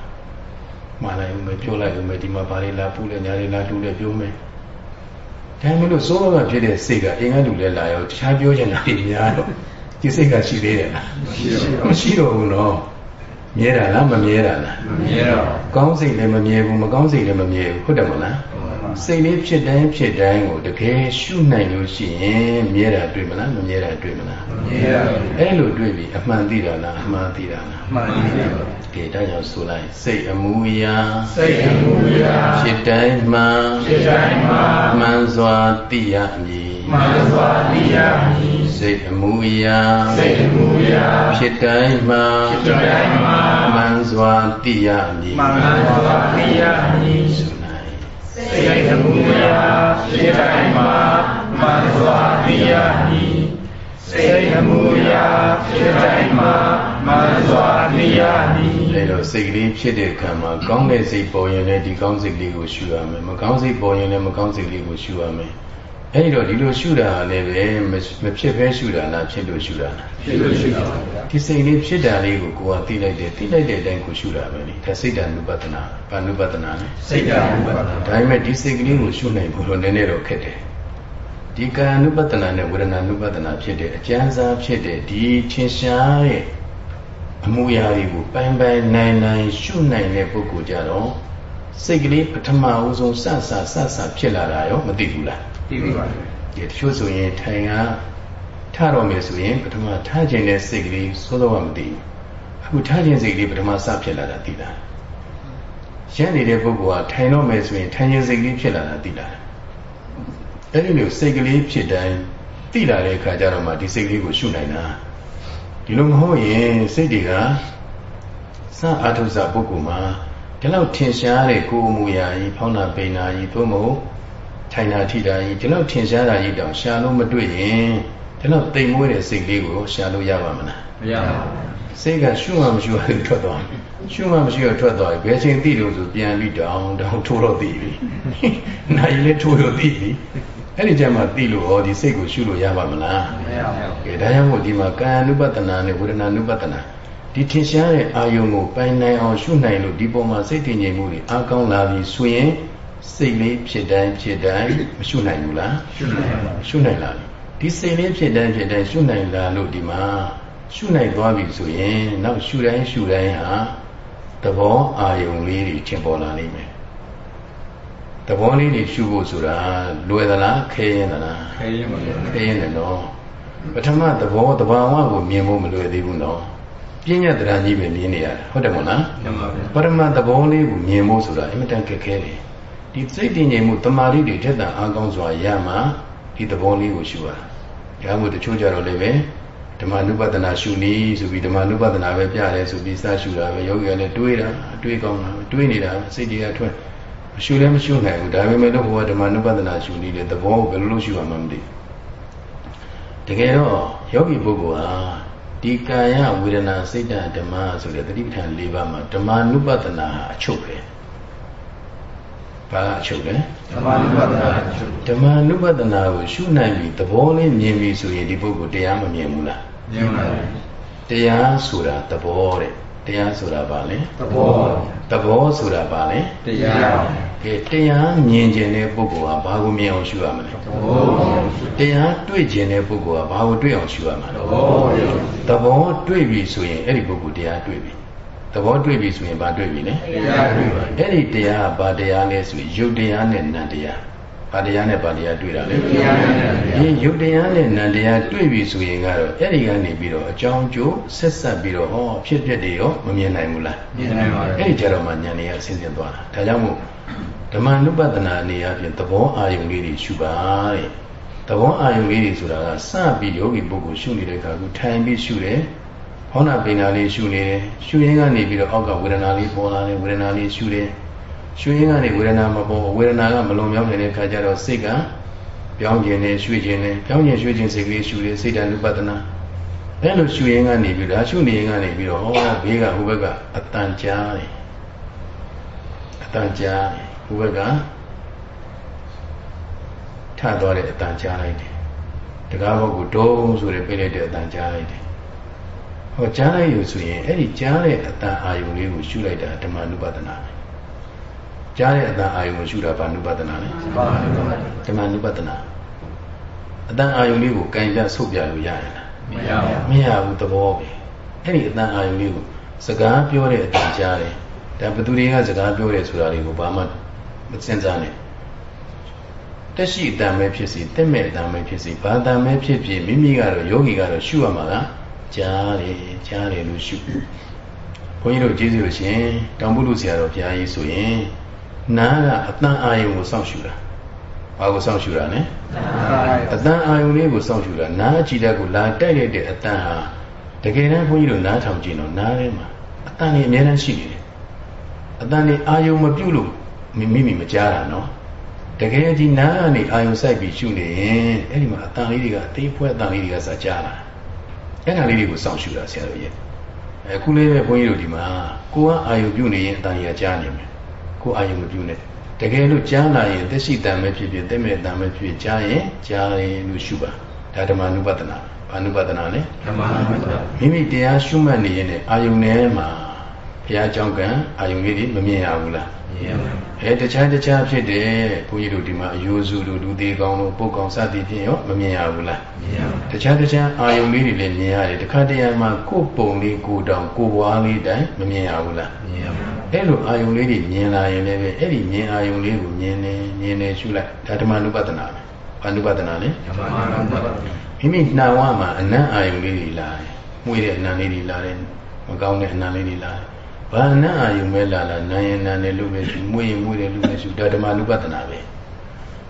Speaker 2: မှားလိုက်ဦးမယ်ပြောလိုက်ဦးမယ်ဒီမှာဘာတွေလာပူလဲညာတွေလာလှူလဲပြောမယ်ဒါမှမဟုတ်စိုးဘကဖြစ်တဲ့စိတ်ကအင်္ဂါလူလဲလာရောတခြားပြောချင်တာတွေများတော့ဒီစိတ်ကရှိသေးတယ်လားမရှိတော့ဘူးနော် မြဲတာလားမမြဲတာလား
Speaker 1: မမြဲတော့
Speaker 2: ကောင်းစိတ်လည်းမမြဲဘူးမကောင်းစိတ်လည်းမမြဲဘူးဟုတ်တယ်မလားစိတ်လေးဖြစ်တိုင်းဖြစ်တိုင်းကိုတကယ်ရှုနိုင်လို့ရှိရင်မြဲတာတွေ့မလားမမြဲတာတွေ့မလား
Speaker 1: မမြဲပါဘူး
Speaker 2: အဲ့လိုတွေ့ပြီအမှန်သိတာလားအမှန်သိတာလား
Speaker 1: အမှန်သိပါဘူး
Speaker 2: ကဲဒါကြောင့်ဆိုလိုက်စိတ်အမူအရာ
Speaker 1: စိတ်အမူအရာ
Speaker 2: ဖြစ်တိုင်းမှ
Speaker 1: ဖြစ်တိုင်းမှ
Speaker 2: မှန်စွာသိရမည်
Speaker 1: မှန်စွာသိရမည်
Speaker 2: စိတ်အမူအရာ
Speaker 1: စိတ်အမူအရာ
Speaker 2: ဖြစ်တိုင်းမှ
Speaker 1: ဖြစ်တိုင်းမှ
Speaker 2: မှန်စွာသိရမည်
Speaker 1: မှန်စွာသိရမည်စိတ်အမှုရာဖြစ်တိုင်းမှာမှန်စွာသိရမည်စိတ်အမှုရာဖြစ်တိုင်းမှာမှန်စွာသိရမည်
Speaker 2: အဲတော့စိတ်ကလေးဖြစ်တဲ့အခါမှာကောင်းတဲ့စိတ်ပေါ်ရင်လည်းဒီကောင်းစိတ်လေးကိုရှုရမယ်မကောင်းစိတ်ပေါ်ရင်လည်းမကောင်းစိတ်လေးကိုရှုရမယ် အဲ့တော့ဒီလိုရှုတာလည်းပဲမဖြစ်ဘဲရှုတာလားဖြစ်လို့ရှုတာလား
Speaker 1: ဖြစ်လို့ရှုတာပါဗျာ
Speaker 2: ဒီစိတ်လေးဖြစ်တာလေးကိုကိုယ်ကသိလိုက်တယ်သိလိုက်တဲ့အတိုင်းကိုရှုတာပဲလေဒါစိတ်တ ानु ပဒနာဘာနုပဒနာလဲ
Speaker 1: စိတ်တ ानु ပဒနာ
Speaker 2: ဒါပေမဲ့ဒီစိတ်ကလေးကိုရှုနိုင်ဖို့တော့နည်းနည်းတော့ခက်တယ်ဒီကာနုပဒနာနဲ့ဝေဒနာနုပဒနာဖြစ်တဲ့အကျဉ်းစားဖြစ်တဲ့ဒီချင်းရှားရဲ့အမှုရာတွေကိုပိုင်ပိုင်နိုင်နိုင်ရှုနိုင်တဲ့ပုဂ္ဂိုလ်ကြတော့စိတ်ကလေးပထမဦးဆုံးစစစစဖြစ်လာတာရောမသိဘူးလား
Speaker 1: သိပါပါ
Speaker 2: ဒီတချို့ဆိုရင်ထိုင်ကထတော့မယ်ဆိုရင်ပထမထားခြင်းတဲ့စိတ်ကလေးစိုးတော့မသိဘူးအခုထားခြင်းစိတ်ကလေးပထမစဖြစ်လာတာသိလားရက်နေတဲ့ပုဂ္ဂိုလ်ကထိုင်တော့မယ်ဆိုရင်ထိုင်ခြင်းစိတ်ကလေးဖြစ်လာတာသိလားအဲ့ဒီလိုစိတ်ကလေးဖြစ်တိုင်းသိလာတဲ့အခါကျတော့မှဒီစိတ်ကလေးကိုရှုနိုင်တာဒီလိုမဟုတ်ရင်စိတ်တွေကစအာထုဇပုဂ္ဂိုလ်မှာဒီလောက်ထင်ရှားတဲ့ကိုယ်အမူအရာကြီးဖောင်းတာပိန်တာကြီးသို့မဟုတ် ထိုင်တာထိတာကြီးဒီလောက်ထင်ရှားတာကြီးတောင်ရှာလို့မတွေ့ရင်ဒီလောက်တိမ်မွေးတဲ့စိတ်လေးကိုရှာလို့ရပါမလား
Speaker 1: မရပါဘူး
Speaker 2: စိတ်ကရှုမှမရှိဘူးထွက်သွားရှုမှမရှိတော့ထွက်သွားပြီဘယ်ချိန်သိလို့ဆိုပြန်ပြီးတောင်းတောင်းထိုးတော့သိပြီနိုင်လေထိုးတော့သိပြီအဲ့ဒီကျမှသိလို့ဟောဒီစိတ်ကိုရှုလို့ရပါမလား
Speaker 1: မရပါဘူး
Speaker 2: ကဲဒါကြောင့်မို့ဒီမှာကာယ ानु ပတနာနဲ့ဝေဒနာ ानु ပတနာဒီထင်ရှားတဲ့အာယုံကိုပိုင်နိုင်အောင်ရှုနိုင်လို့ဒီပုံမှာစိတ်တည်ငြိမ်မှုတွေအကောင်းလာပြီဆိုရင် စိတ်လေးဖြစ်တိုင်းဖြစ်တိုင်းမရှုနိုင်ဘူးလား
Speaker 1: ရှုနိုင်ပါ
Speaker 2: ရှုနိုင်လားဒီစိတ်လေးဖြစ်တိုင်းဖြစ်တိုင်းရှုနိုင်လာလို့ဒီမှာရှုနိုင်သွားပြီဆိုရင်နောက်ရှုတိုင်းရှုတိုင်းဟာသဘောအာယုံလေးတွေထင်ပေါ်လာနိုင်မယ်သဘောလေးတွေရှုဖို့ဆိုတာလွယ်သလားခဲရင်သလား
Speaker 1: ခဲရင်ပါ
Speaker 2: ခဲရင်တယ်နော်ပထမသဘောတဘာဝကိုမြင်ဖို့မလွယ်သေးဘူးနော်ပြဉ္ညာတရားကြီးပဲမြင်နေရတာဟုတ်တယ်မို့လားပရမသဘောလေးကိုမြင်ဖို့ဆိုတာအင်မတန်ခက်ခဲတယ် ဒီစိတ်တည်ငြိမ်မှုတမာရီတွေထက်တန်အားကောင်းစွာရမှဒီသဘောလေးကိုရှုရတာဒါမှမဟုတ်တချို့ကြတော့လည်းပဲဓမ္မနုပဒနာရှုနည်းဆိုပြီးဓမ္မနုပဒနာပဲပြတယ်ဆိုပြီးစရှုတာပဲယောဂီကလည်းတွေးတာတွေးကောင်းတာတွေးနေတာစိတ်တွေကထွက်မရှုလည်းမရှုနိုင်ဘူးဒါပေမဲ့လို့ဘုရားဓမ္မနုပဒနာရှုနည်းတဲ့သဘောကိုဘယ်လိုလုပ်ရှုရမှမသိတကယ်တော့ယောဂီပုဂ္ဂိုလ်ဟာဒီကာယဝေဒနာစိတ်ဓမ္မဆိုတဲ့တတိပဋ္ဌာန်၄ပါးမှာဓမ္မနုပဒနာဟာအချုပ်ပဲ ဘာအချုပ်လဲ
Speaker 1: ဓမ္မနုပဒနာအချုပ်
Speaker 2: ဓမ္မနုပဒနာကိုရှုနိုင်ပြီသဘောလေးမြင်ပြီဆိုရင်ဒီပုဂ္ဂိုလ်တရားမမြင်ဘူးလား
Speaker 1: မြင်ပါဘူး
Speaker 2: တရားဆိုတာသဘောတဲ့တရားဆိုတာဘာလဲ
Speaker 1: သဘော
Speaker 2: သဘောဆိုတာဘာလဲ
Speaker 1: တရား
Speaker 2: ကဲတရားမြင်ခြင်းတဲ့ပုဂ္ဂိုလ်ကဘာကိုမြင်အောင်ရှုရမလဲသဘောတရားတွေ့ခြင်းတဲ့ပုဂ္ဂိုလ်ကဘာကိုတွေ့အောင်ရှုရမှာလဲသဘောသဘောတွေ့ပြီဆိုရင်အဲ့ဒီပုဂ္ဂိုလ်တရားတွေ့ပြီ သဘောတွေ့ပြီဆိုရင်ဘာတွေ့ပြီလဲ
Speaker 1: တရားတွေ့ပါ
Speaker 2: အဲ့ဒီတရားကဘာတရားလဲဆိုရင်ယုတ်တရားနဲ့နံတရားဘာတရားနဲ့ဘာတရားတွေ့တာလဲ
Speaker 1: တရားနဲ့နံတရားဒီ
Speaker 2: ယုတ်တရားနဲ့နံတရားတွေ့ပြီဆိုရင်ကတော့အဲ့ဒီကနေပြီးတော့အကြောင်းကျိုးဆက်ဆက်ပြီးတော့ဟောဖြစ်ဖြစ်တွေရောမမြင်နိုင်ဘူးလား
Speaker 1: မြင်နိုင်ပါတယ်
Speaker 2: အဲ့ဒီကြတော့မှဉာဏ်တွေကဆင်းဆင်းသွားတာဒါကြောင့်မို့ဓမ္မနုပဒနာအနေအချင်းသဘောအာယုံလေးတွေရှုပါတဲ့သဘောအာယုံလေးတွေဆိုတာကစပြီးယောဂီပုဂ္ဂိုလ်ရှုနေတဲ့အခါကထိုင်ပြီးရှုတယ် ဟောနာပိနာလေးရှုနေတယ်ရှုရင်းကနေပြီးတော့အောက်ကဝေဒနာလေးပေါ်လာတယ်ဝေဒနာလေးရှုတယ်ရှုရင်းကနေဝေဒနာမပေါ်ဝေဒနာကမလွန်မြောက်နေတဲ့ခါကျတော့စိတ်ကပြောင်းကျင်နေရွှေ့ကျင်နေပြောင်းကျင်ရွှေ့ကျင်စိတ်ကလေးရှုတယ်စိတ်တ ानु ပဒနာအဲလိုရှုရင်းကနေပြီးတော့ရှုနေရင်းကနေပြီးတော့ဟောဘေးကဟိုဘက်ကအတန်ကြားတယ်အတန်ကြားတယ်ဟိုဘက်ကထသွားတဲ့အတန်ကြားလိုက်တယ်တကားဘက်ကိုဒုံးဆိုတဲ့ပြလိုက်တဲ့အတန်ကြားလိုက်တယ် ဟောကြားလိုက်လို့ဆိုရင်အဲ့ဒီကြားတဲ့အတန်အာယုံလေးကိုရှုလိုက်တာဓမ္မနုပဒနာကြားတဲ့အတန်အာယုံကိုရှုတာဘာနုပဒနာလဲဓမ္မနုပဒနာအတန်အာယုံလေးကိုကင်ပြဆုပ်ပြလို့ရရလား
Speaker 1: မရဘူး
Speaker 2: မရဘူးသဘောပဲအဲ့ဒီအတန်အာယုံလေးကိုစကားပြောတဲ့အတန်ကြားတယ်ဒါဘသူတွေကစကားပြောတယ်ဆိုတာတွေကိုဘာမှမစဉ်းစားနဲ့တက်ရှိအတန်ပဲဖြစ်စီတက်မဲ့အတန်ပဲဖြစ်စီဘာတန်ပဲဖြစ်ဖြစ်မိမိကတော့ယောဂီကတော့ရှုရမှာလား ကြားတယ်ကြားတယ်လို့ရှုဘုန်းကြီးတို့ကျေးဇူးလို့ရှင်တောင်ပုလူဆရာတော်ဘုရားကြီးဆိုရင်နားကအတန်အာယုံကိုစောင့်ရှုတာဘာကိုစောင့်ရှုတာလဲအတန်အာယုံလေးကိုစောင့်ရှုတာနားကြည်တဲ့ကိုလာတိုက်ရတဲ့အတန်ဟာတကယ်တမ်းဘုန်းကြီးတို့နားထောင်ကြည့်တော့နားထဲမှာအတန်ကြီးအများကြီးရှိနေတယ်အတန်ကြီးအာယုံမပြုတ်လို့မိမိမကြားတာနော်တကယ်ကြီးနားကနေအာယုံစိုက်ပြီးရှုနေရင်အဲ့ဒီမှာအတန်လေးတွေကအသေးဖွဲအတန်လေးတွေကစကြားလာ အဲ့ဒါလေးတွေကိုစောင့်ရှုတာဆရာတို့ရဲ့အခုလေးပဲဘုန်းကြီးတို့ဒီမှာကိုကအာယုပြုနေရင်အတန်ကြီးကြားနေမယ်ကိုအာယုမပြုနဲ့တကယ်လို့ကြားလာရင်သက်ရှိတန်ပဲဖြစ်ဖြစ်သက်မဲ့တန်ပဲဖြစ်ဖြစ်ကြားရင်ကြားရင်လို့ရှုပါဒါဓမ္မနုပဒနာဘာနုပဒနာလဲ
Speaker 1: ဓမ္မနုပဒနာ
Speaker 2: မိမိတရားရှုမှတ်နေရင်အာယုန်ထဲမှာ ဘုရားကြောင့်ကံအာယုံလေးတွေမမြင်ရဘူးလား
Speaker 1: မြင်ရပါ
Speaker 2: အဲတခြားတခြားဖြစ်တယ်ဘုန်းကြီးတို့ဒီမှာအယိုးစုတို့လူသေးကောင်းတို့ပုတ်ကောင်စသည်ဖြင့်ရောမမြင်ရဘူးလား
Speaker 1: မြင်ရပါ
Speaker 2: တခြားတခြားအာယုံလေးတွေလည်းမြင်ရတယ်တခါတရံမှာကိုယ်ပုံလေးကိုတောင်ကိုယ်ဘွားလေးတိုင်မမြင်ရဘူးလား
Speaker 1: မြင်ရပါ
Speaker 2: အဲ့လိုအာယုံလေးတွေမြင်လာရင်လည်းပဲအဲ့ဒီမြင်အာယုံလေးကိုမြင်နေမြင်နေရှုလိုက်ဒါဓမ္မနုပဒနာပဲဘာနုပဒနာလဲ
Speaker 1: ဓမ္မနုပဒနာ
Speaker 2: မိမိနှာဝမှာအနံ့အာယုံလေးတွေလာတယ်မှုတဲ့အနံ့လေးတွေလာတယ်မကောင်းတဲ့အနံ့လေးတွေလာတယ် ဘာနဲ့အာယုံပဲလာလာနာရင်နာနေလို့ပဲရှုမွေးရင်မွေးတယ်လို့ပဲရှုဒါဓမ္မနုပဒနာပဲ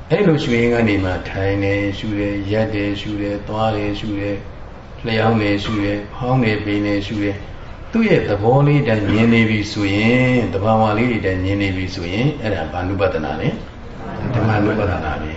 Speaker 2: အဲ့လိုရှုရင်ကနေမှထိုင်နေရှုတယ်ရက်တယ်ရှုတယ်သွားတယ်ရှုတယ်လျှောင်းနေရှုတယ်ဖောင်းနေပိနေရှုတယ်သူ့ရဲ့သဘောလေးတည်းမြင်နေပြီဆိုရင်တဘာဝလေးတွေတည်းမြင်နေပြီဆိုရင်အဲ့ဒါဘာနုပဒနာလဲဓမ္မနုပဒနာပဲ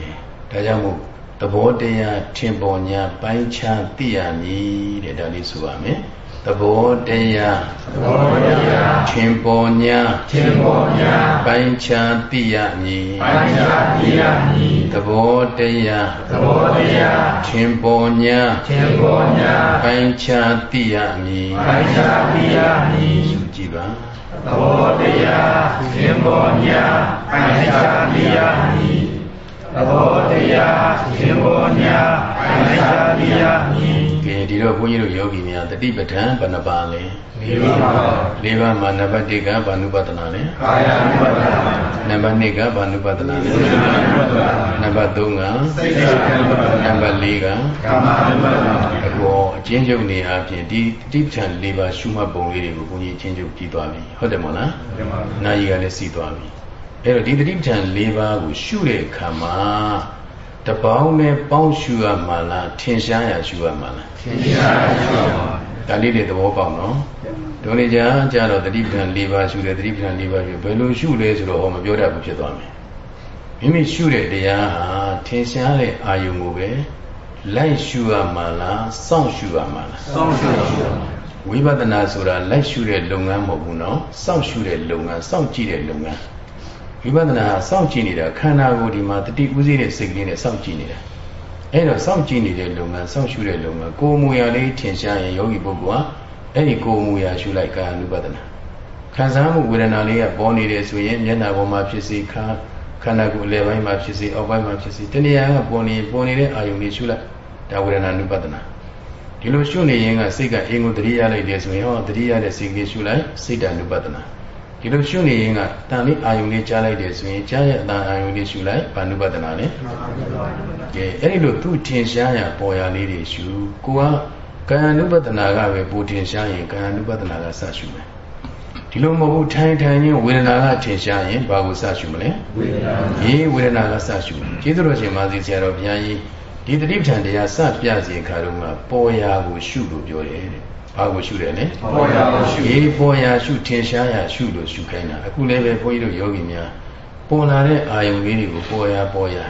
Speaker 2: ဒါကြောင့်မို့သဘောတရားထင်ပေါ်ညာပိုင်းခြားသိရမည်တဲ့ဒါလေးဆိုပါမယ် သဘောတရား
Speaker 1: သဘောတရား
Speaker 2: ထင်ပေါ်ညာ
Speaker 1: ထင်ပေါ်ညာ
Speaker 2: ပိုင်းခြားသိရမည်
Speaker 1: ပိုင်းခြားသိရမည်
Speaker 2: သဘောတရား
Speaker 1: သဘောတရား
Speaker 2: ထင်ပေါ်ညာ
Speaker 1: ထင်ပေါ်ညာ
Speaker 2: ပိုင်းခြားသိရမည်
Speaker 1: ပိုင်းခြားသိရမည်
Speaker 2: ယူကြည့်ပါ
Speaker 1: သဘောတရားထင်ပေါ်ညာပိုင်းခြားသိရမည်သဘောတရားသင်္ဘောညာအနိစ္စရိယမြင်
Speaker 2: ကဲဒီတော့ဘုန်းကြီးတို့ယောဂီများတတိပဋ္ဌာန်ဘယ်နှပါလဲ
Speaker 1: ၄ပါးပါ
Speaker 2: ၄ပါးမှာနံပါတ်1ကဘာနုပဒနာလဲ
Speaker 1: ကာယနုပဒနာ
Speaker 2: နံပါတ်2ကဘာနုပဒနာလဲနံပါတ်3က
Speaker 1: စိတ်နုပဒနာ
Speaker 2: နံပါတ်4က
Speaker 1: ကာမနုပဒနာ
Speaker 2: အကောအချင်းချုပ်နေအပြင်ဒီတတိပဋ္ဌာန်၄ပါးရှုမှတ်ပုံလေးတွေကိုဘုန်းကြီးအချင်းချုပ်ကြည့်သွားပြီဟုတ်တယ်မို့လား
Speaker 1: ဟုတ်ပါဘူး
Speaker 2: နာယီကလည်းစီသွားပြီအဲ့တော့ဒီတတိပဋ္ဌာန်၄ပါးကိုရှုတဲ့အခါမှာ တပေါင်းနဲ့ပေါင်းရှုရမှာလားထင်ရှားရရှုရမှာလား
Speaker 1: ထင်ရှားရရှုရမှာ
Speaker 2: ဒါလေးတွေသဘောပေါက်နော်ဒုနေကြကြတော့တတိပဋ္ဌာန်၄ပါးရှုတယ်တတိပဋ္ဌာန်၄ပါးရှုဘယ်လိုရှုလဲဆိုတော့ဟောမပြောတတ်ဘူးဖြစ်သွားမယ်မိမိရှုတဲ့တရားဟာထင်ရှားတဲ့အာယုံကိုပဲလိုက်ရှုရမှာလားစောင့်ရှုရမှာလား
Speaker 1: စောင့်ရှုရမှာ
Speaker 2: ဝိပဿနာဆိုတာလိုက်ရှုတဲ့လုပ်ငန်းမဟုတ်ဘူးနော်စောင့်ရှုတဲ့လုပ်ငန်းစောင့်ကြည့်တဲ့လုပ်ငန်း ဝိပဿနာစောင့်ကြည့်နေတာခန္ဓာကိုယ်ဒီမှာတတိဥသိတဲ့စိတ်ကလေးနဲ့စောင့်ကြည့်နေတာအဲ့တော့စောင့်ကြည့်နေတဲ့လုပ်ငန်းစောင့်ရှုတဲ့လုပ်ငန်းကိုယ်မူရလေးထင်ရှားရင်ယောဂီပုဂ္ဂိုလ်ဟာအဲ့ဒီကိုယ်မူရရှုလိုက်ကာယ ानु ပဒနာခံစားမှုဝေဒနာလေးကပေါ်နေတယ်ဆိုရင်မျက်နှာပေါ်မှာဖြစ်စေခါခန္ဓာကိုယ်အလယ်ပိုင်းမှာဖြစ်စေအောက်ပိုင်းမှာဖြစ်စေတဏှာကပေါ်နေပေါ်နေတဲ့အာယုန်လေးရှုလိုက်ဒါဝေဒနာနုပဒနာဒီလိုရှုနေရင်ကစိတ်ကအင်ကိုတတိယလိုက်တယ်ဆိုရင်ဟောတတိယတဲ့စိတ်ကလေးရှုလိုက်စိတ်တ ानु ပဒနာ ဒီလိုရှုနေရင်ကတန်လေးအာယုန်လေးကြားလိုက်တယ်ဆိုရင်ကြားရဲ့အတန်အာယုန်လေးရှုလိုက်ဘာနုပဒနာလဲကဲအဲ့ဒီလိုသူ့ထင်ရှားရပေါ်ရလေးတွေရှုကိုကကာယ ानु ပဒနာကပဲပူထင်ရှားရင်ကာယ ानु ပဒနာကစရှုမယ်ဒီလိုမဟုတ်ထိုင်ထိုင်ချင်းဝေဒနာကထင်ရှားရင်ဘာကိုစရှုမလဲ
Speaker 1: ဝေဒနာ
Speaker 2: ရေးဝေဒနာကစရှုမယ်ကျေးဇူးတော်ရှင်မာသီဆရာတော်ဘုရားကြီးဒီတတိပဋ္ဌာန်တရားစပြစီခါတော့ကပေါ်ရာကိုရှုလို့ပြောတယ်တဲ့ ဘာကိုရှုတယ်လဲ
Speaker 1: ပေါ်ရာကိုရှုေ
Speaker 2: ပေါ်ရာရှုထင်ရှားရာရှုလို့ရှုခိုင်းတာအခုလည်းပဲဘုန်းကြီးတို့ယောဂီများပေါ်လာတဲ့အာယုံလေးတွေကိုပေါ်ရာပေါ်ရာ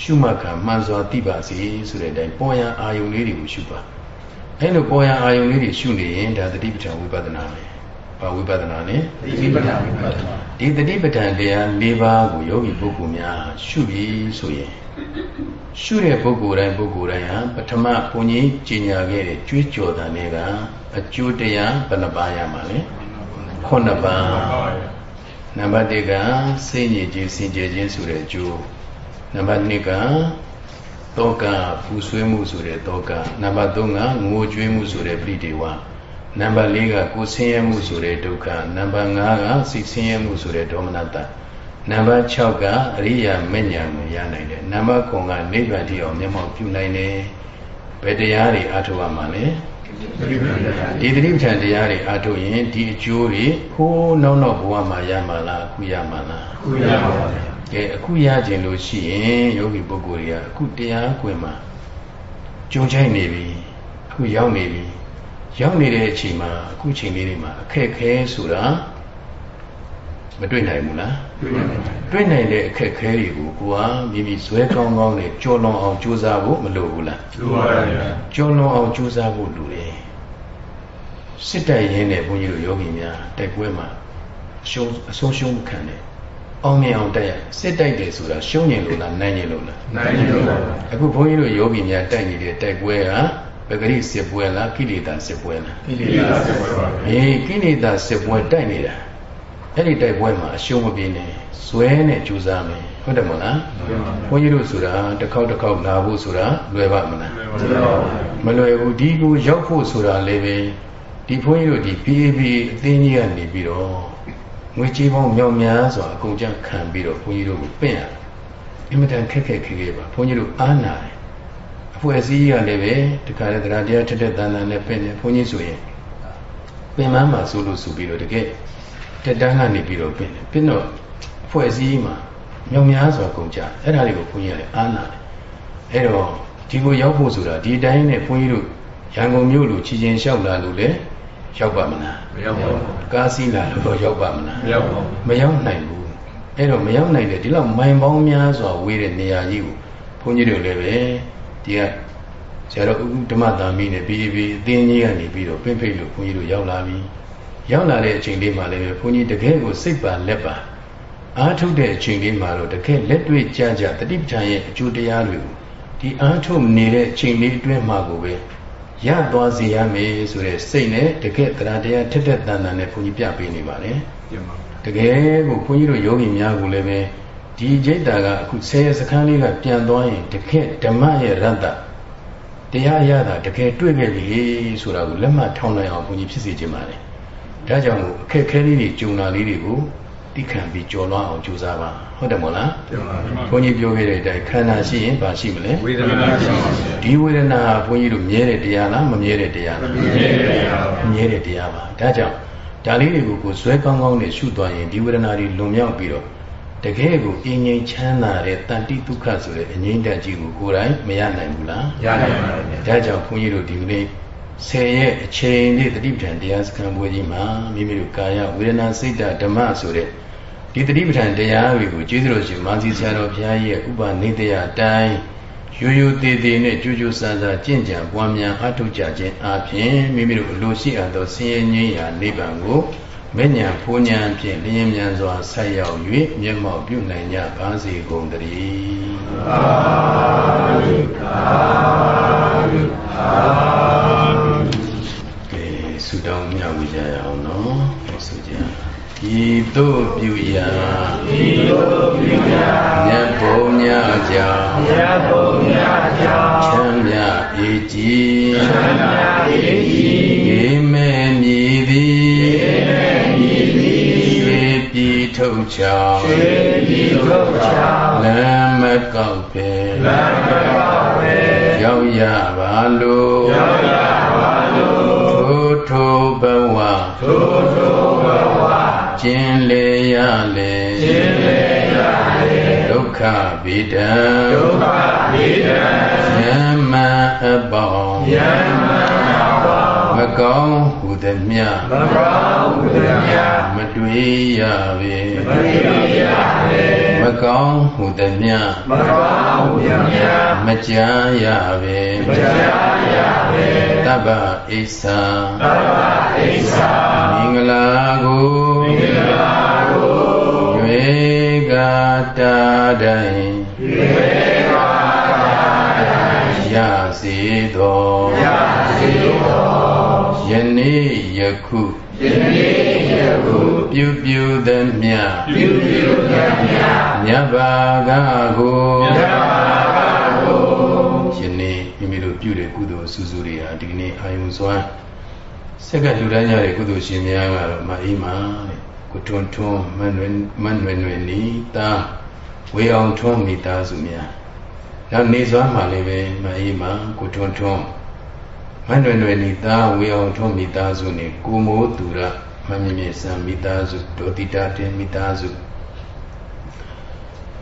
Speaker 2: ရှုမှတ်ကမှန်စွာသိပါစေဆိုတဲ့အတိုင်းပေါ်ရာအာယုံလေးတွေကိုရှုပါအဲလိုပေါ်ရာအာယုံလေးတွေရှုနေရင်ဒါသတိပဋ္ဌာန်ဝိပဿနာပဲဘာဝိပဿနာလဲ
Speaker 1: သတိပဋ္ဌာန်ဝိပဿနာ
Speaker 2: ဒီသတိပဋ္ဌာန်တရား၄ပါးကိုယောဂီပုဂ္ဂိုလ်များရှုပြီးဆိုရင် ရှုတဲ့ပုဂ္ဂိုလ်တိုင်းပုဂ္ဂိုလ်တိုင်းဟာပထမဘုန်းကြီးကျင်ညာခဲ့တဲ့ကြွေးကြော်တဲ့နေကအကျိုးတရားဘယ်နှပါးရမှာလဲခုနှစ်ပါးနံပါတ်1ကစိတ်ညစ်ခြင်းစင်ကြယ်ခြင်းဆိုတဲ့အကျိုးနံပါတ်2ကတောကပူဆွေးမှုဆိုတဲ့တောကနံပါတ်3ကငိုကြွေးမှုဆိုတဲ့ပရိဒေဝနံပါတ်4ကကိုယ်ဆင်းရဲမှုဆိုတဲ့ဒုက္ခနံပါတ်5ကစိတ်ဆင်းရဲမှုဆိုတဲ့ဒေါမနတ နံပါတ်6ကအရိယာမဉ္ဇဉ်ကိုရနိုင်တယ်နံပါတ်9ကနိဗ္ဗာန်တိအောင်မျက်မှောက်ပြုနိုင်တယ်ဘယ်တရားတွေအထောက်အမှလဲဒီသတိပဋ္ဌာန်တရားတွေအားထုတ်ရင်ဒီအကျိုးတွေခိုးနောက်နောက်ဘဝမှာရမှာလားအခုရမှာလား
Speaker 1: အခုရပါပါ
Speaker 2: ကဲအခုရခြင်းလို့ရှိရင်ယောဂီပုဂ္ဂိုလ်တွေကအခုတရားကွင်မှာကြုံချိုက်နေပြီအခုရောက်နေပြီရောက်နေတဲ့အချိန်မှာအခုချိန်လေးတွေမှာအခက်ခဲဆိုတာမတွေ့နိုင်ဘူးလား တွေ့နိုင်တဲ့အခက်ခဲတွေကိုကိုကမိမိဇွဲကောင်းကောင်းနဲ့ကြော်လွန်အောင်ကြိုးစားဖို့မလိုဘူးလား
Speaker 1: လိုပါတယ်
Speaker 2: ကြော်လွန်အောင်ကြိုးစားဖို့လိုတယ်စစ်တိုက်ရင်းနဲ့ဘုန်းကြီးတို့ယောဂီများတိုက်ပွဲမှာအရှုံးအဆုံးရှုံးခံတယ်အောင်မြင်အောင်တိုက်ရစစ်တိုက်တယ်ဆိုတာရှုံးရင်လို့လားနိုင်ရင်လို့လား
Speaker 1: နိုင်ရင်လို့ပါ
Speaker 2: အခုဘုန်းကြီးတို့ယောဂီများတိုက်နေတဲ့တိုက်ပွဲကပဂရိစစ်ပွဲလားကိလေသာစစ်ပွဲလား
Speaker 1: ကိလေသာစစ်ပွဲပါ
Speaker 2: အေးကိလေသာစစ်ပွဲတိုက်နေတာ အဲ့ဒီတိုက်ပွဲမှာအရှုံးမပြေနဲ့ဇွဲနဲ့ကြိုးစားမယ်ဟုတ်တယ်မလားဘုန်းကြီးတို့ဆိုတာတစ်ခေါက်တစ်ခေါက်လာဖို့ဆိုတာလွယ်ပါမလားမလွယ်ဘူးဒီကိုရောက်ဖို့ဆိုတာလည်းပဲဒီဘုန်းကြီးတို့ဒီ PAB အသင်းကြီးကနေပြီးတော့ငွေကြေးပေါင်းမြောက်များစွာအကုန်ကြခံပြီးတော့ဘုန်းကြီးတို့ကိုပင့်ရအင်မတန်ခက်ခက်ခဲခဲပါဘုန်းကြီးတို့အားနာတယ်အဖွဲ့အစည်းကလည်းပဲတခါလေတရားတရားထက်တဲ့တန်တန်နဲ့ပင့်တယ်ဘုန်းကြီးဆိုရင်ပင်မမှာဆိုလို့ဆိုပြီးတော့တကယ် တက်တန်းကနေပြီးတော့ပင့်တယ်ပင့်တော့အဖွဲ့အစည်းမှာမြောင်များစွာကုန်ကြအဲ့ဒါတွေကိုဘုန်းကြီးကလည်းအားနာတယ်အဲ့တော့ဒီကိုရောက်ဖို့ဆိုတာဒီတိုင်းနဲ့ဘုန်းကြီးတို့ရန်ကုန်မြို့လိုချီချင်းလျှောက်လာလို့လေရောက်ပါမလား
Speaker 1: မရောက်ပါဘူး
Speaker 2: ကားစီးလာလို့ရောက်ပါမလား
Speaker 1: မရောက်ပါဘူး
Speaker 2: မရောက်နိုင်ဘူးအဲ့တော့မရောက်နိုင်တဲ့ဒီလောက်မိုင်ပေါင်းများစွာဝေးတဲ့နေရာကြီးကိုဘုန်းကြီးတို့လည်းပဲဒီကဆရာတော်ဥဓမ္မသာမီနဲ့ပြီးပြီးအသင်းကြီးကနေပြီးတော့ပြင့်ဖိတ်လို့ဘုန်းကြီးတို့ရောက်လာပြီ ရောက်လာတဲ့အချိန်လေးမှာလည်းဘုန်းကြီးတကယ်ကိုစိတ်ပါလက်ပါအားထုတ်တဲ့အချိန်လေးမှာတော့တကယ်လက်တွေ့ကြကြတတိပဋ္ဌာန်ရဲ့အကျိုးတရားတွေကိုဒီအားထုတ်နေတဲ့အချိန်လေးအတွင်းမှာကိုပဲရသွားစေရမယ်ဆိုတဲ့စိတ်နဲ့တကယ်တရားတရားထက်ထက်တန်တန်နဲ့ဘုန်းကြီးပြပေးနေပါတယ်တကယ်ကိုဘုန်းကြီးတို့ယောဂီများကိုလည်းပဲဒီကျိတ်တာကအခုဆယ်ရစခန်းလေးကပြန်သွားရင်တကယ်ဓမ္မရဲ့ရတ္တတရားရတာတကယ်တွေ့ခဲ့ပြီဆိုတာကိုလက်မှတ်ထောင်းနိုင်အောင်ဘုန်းကြီးဖြစ်စေချင်ပါတယ် ဒါကြောင့်မို့အခက်ခဲလေးတွေကြုံလာလေးတွေကိုတိခံပြီးကြော်လွှားအောင်ကြိုးစားပါဟုတ်တယ်မို့လားဘုန်းကြီးပြောခဲ့တဲ့အတိုင်းခန္ဓာရှိရင်ဘာရှိမလဲ
Speaker 1: ဝေဒနာရှိပါ
Speaker 2: ဘူးဒီဝေဒနာဘုန်းကြီးတို့မြဲတဲ့တရားလားမမြဲတဲ့တရားလား
Speaker 1: မမြဲတဲ့တရားပါ
Speaker 2: မြဲတဲ့တရားပါဒါကြောင့်ဒါလေးတွေကိုကိုဇွဲကောင်းကောင်းနဲ့ရှုသွားရင်ဒီဝေဒနာတွေလွန်မြောက်ပြီးတော့တကယ်ကိုအင်းငိမ်ချမ်းသာတဲ့တန်တိဒုက္ခဆိုတဲ့အငြိမ့်တက်ကြီးကိုကိုယ်တိုင်မရနိုင်ဘူးလား
Speaker 1: ရနိုင်ပါတယ်
Speaker 2: ဒါကြောင့်ဘုန်းကြီးတို့ဒီကနေ့ ဆယ်ရဲ့အချိန်လေးတတိပဋ္ဌာန်တရားစခန်းပွဲကြီးမှာမိမိတို့ကာယဝေဒနာစိတ်ဓဓမ္မဆိုတဲ့ဒီတတိပဋ္ဌာန်တရားတွေကိုကျေးဇူးတော်ရှင်မာသီဆရာတော်ဘုရားရဲ့ဥပနိဒေယအတိုင်းရိုးရိုးသေးသေးနဲ့ကြိုးကြိုးစားစားကြင့်ကြံပွားများအထောက်ကြခြင်းအပြင်မိမိတို့အလိုရှိအပ်သောဆင်းရဲငြိမ်းရာနိဗ္ဗာန်ကိုမဲ့ညာဖူးညာဖြင့်လျင်မြန်စွာဆက်ရောက်၍မျက်မှောက်ပြုနိုင်ကြပါစေကုန်သတည်းသာဓုသာဓုသာဓုကဲ ဆုတောင်းမြှောက်ကြရအောင်နော်ဆုကြဤသို့ပြုရာ
Speaker 1: ဤသို့ပြုရာ
Speaker 2: မြတ်ဘုံညာကြောင့်
Speaker 1: မြတ်ဘုံညာကြောင့်
Speaker 2: ချမ်းမြအေကြည်
Speaker 1: ချမ်းမြအေကြည်
Speaker 2: ဂေမေမြည်သည်ထုတ်ချောင်း
Speaker 1: ရွှေပြည်ထုတ်ချောင်း
Speaker 2: လမ်းမကောက်ပဲ
Speaker 1: လမ်းမကောက်ပဲ
Speaker 2: ရောက်ရပါလို့
Speaker 1: ရောက်ရ
Speaker 2: ထိုးထိုးဘဝကျင်လေရလေ
Speaker 1: ကျင်လေရလေ
Speaker 2: ဒုက္ခဗေဒံ
Speaker 1: ဒုက္ခဗေဒံ
Speaker 2: ယမအပေါင်း
Speaker 1: ယမအပေါင်း
Speaker 2: မ ကောင်းဟုသည်မြ
Speaker 1: မကောင်းဟုသည်မြ
Speaker 2: မတွေ့ရပေ
Speaker 1: မတွေ့ရပေ
Speaker 2: မကောင်းဟုသည်မြ
Speaker 1: မကောင်းဟုသည်မြ
Speaker 2: မကြားရပေ
Speaker 1: မကြားရပေ
Speaker 2: တဗ္ဗဣစ္ဆာ
Speaker 1: တဗ္ဗဣစ္ဆာ
Speaker 2: မင်္ဂလာကို
Speaker 1: မင်္ဂလာကို
Speaker 2: ရွေကတာတိုင်း
Speaker 1: ရွေကတာတိုင်း
Speaker 2: ရစေသော
Speaker 1: ရစေသော
Speaker 2: ယနေ့ယခု
Speaker 1: ယနေ့ယခု
Speaker 2: ပြုပြုသမျှ
Speaker 1: ပြုပြုသမျှ
Speaker 2: မြတ်ဘာကကို
Speaker 1: မြတ်ဘာကကို
Speaker 2: ယနေ့မိမိတို့ပြုတဲ့ကုသိုလ်စုစုတွေဟာဒီနေ့အာယုံစွမ်းစက္ကလူတန်းကြတဲ့ကုသိုလ်ရှင်များကတော့မအေးမာတဲ့ကိုထွန်းထွန်းမန်ွယ်မန်ွယ်ွယ်နီတာဝေအောင်ထွန်းမိသားစုများနောက်နေစွမ်းမှလည်းပဲမအေးမာကိုထွန်းထွန်း မန္တရွယ်နီသားဝေအောင်ထုံးမိသားစုနဲ့ကိုမိုးသူရမမြင့်မြင့်စံမိသားစုဒေါတိတာတင်မိသားစု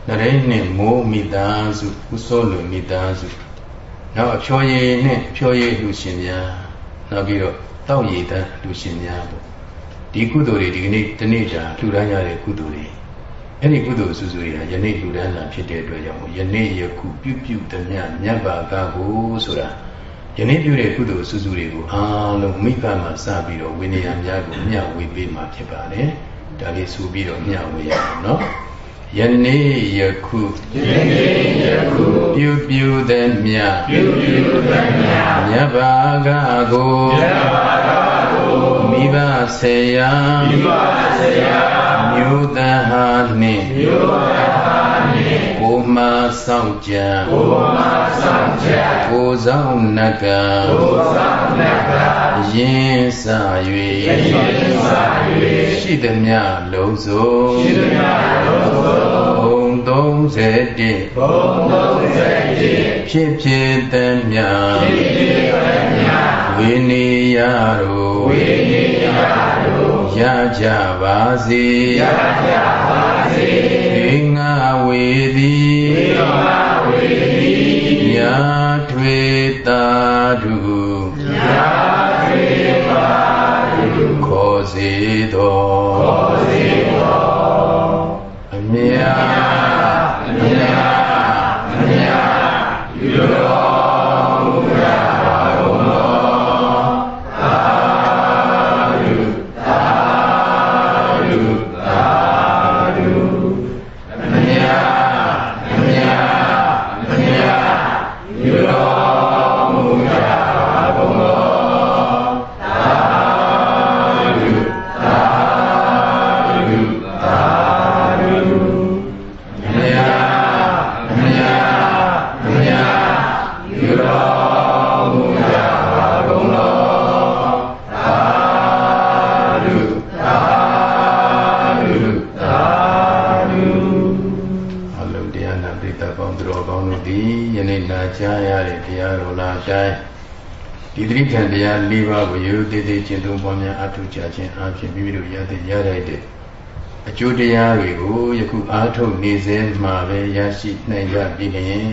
Speaker 2: နရိနဲ့မိုးမိသားစုဥစောလူမိသားစုနောက်အဖြောရည်နဲ့ဖြောရည်လူရှင်များနောက်ပြီးတော့တောက်ရည်တန်းလူရှင်များပေါ့ဒီကုသိုလ်တွေဒီကနေ့တနေ့တာလှူဒန်းရတဲ့ကုသိုလ်တွေအဲ့ဒီကုသိုလ်စုစုတွေဟာယနေ့လှူဒန်းတာဖြစ်တဲ့အတွက်ကြောင့်ယနေ့ယခုပြုပြုတည်းမြတ်ဘာကကိုဆိုတာ ယနေ့ပြုတဲ့ကုသိုလ်စုစုတွေကိုအားလုံးမိဘမှာစပြီးတော့ဝိနည်းများကိုမျှဝေပေးမှာဖြစ်ပါတယ်ဒါလေးဆိုပြီးတော့မျှဝေရအောင်နော်ယယနေ့ယခု
Speaker 1: ယနေ့ယခု
Speaker 2: ပြုပြုသည်မြ
Speaker 1: ပြုပြုသည်မြ
Speaker 2: မြတ်ဘာကကို
Speaker 1: မြတ်ဘာကကို
Speaker 2: မိဘဆေယ
Speaker 1: မိဘဆေယ
Speaker 2: မြို့တဟာနှင့်
Speaker 1: မြို့တဟာနှင့်
Speaker 2: ကိုမဆောင်ကြံ
Speaker 1: ကိုမဆောင်ကြံ
Speaker 2: ကိုဆောင်နက
Speaker 1: ကိုဆောင်နက
Speaker 2: ယင်းစ၍
Speaker 1: ယင်းစ၍
Speaker 2: ရှိသည်မြလုံးစုံ
Speaker 1: ရှိသည်မြလုံးစုံ
Speaker 2: ဘုံ31
Speaker 1: ဘုံ31
Speaker 2: ဖြစ်ဖြစ်သည်မြ
Speaker 1: ဖြစ်ဖြစ်သည်မြ
Speaker 2: ဝိနိယတို့
Speaker 1: ဝိနိယတို့
Speaker 2: ရ ကြပါစေ
Speaker 1: ရကြပါစေေ
Speaker 2: ငါဝေသည်ေ
Speaker 1: ငါဝေ
Speaker 2: ဒီတိထံတရား၄ပါးကိုရိုးသေးသေးကျင့်သုံးပွားများအထုကြခြင်းအပြင်မိမိတို့ရတဲ့ရတဲ့တဲ့အကျိုးတရားတွေကိုယခုအားထုတ်နေစေမှာပဲရရှိနိုင်ကြပြီလျင်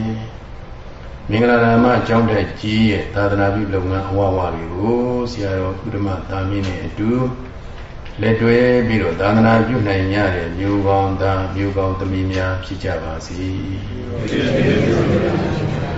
Speaker 2: မင်္ဂလာဓမ္မကျောင်းတက်ကြီးရဲ့သာသနာပြုလုပ်ငန်းအဝဝတွေကိုဆရာတော်ကုဓမသာမင်းနဲ့အတူလက်တွဲပြီးတော့သာသနာပြုနိုင်ရတဲ့မျိုးကောင်းသားမျိုးကောင်းသမီးများဖြစ်ကြပါစေ။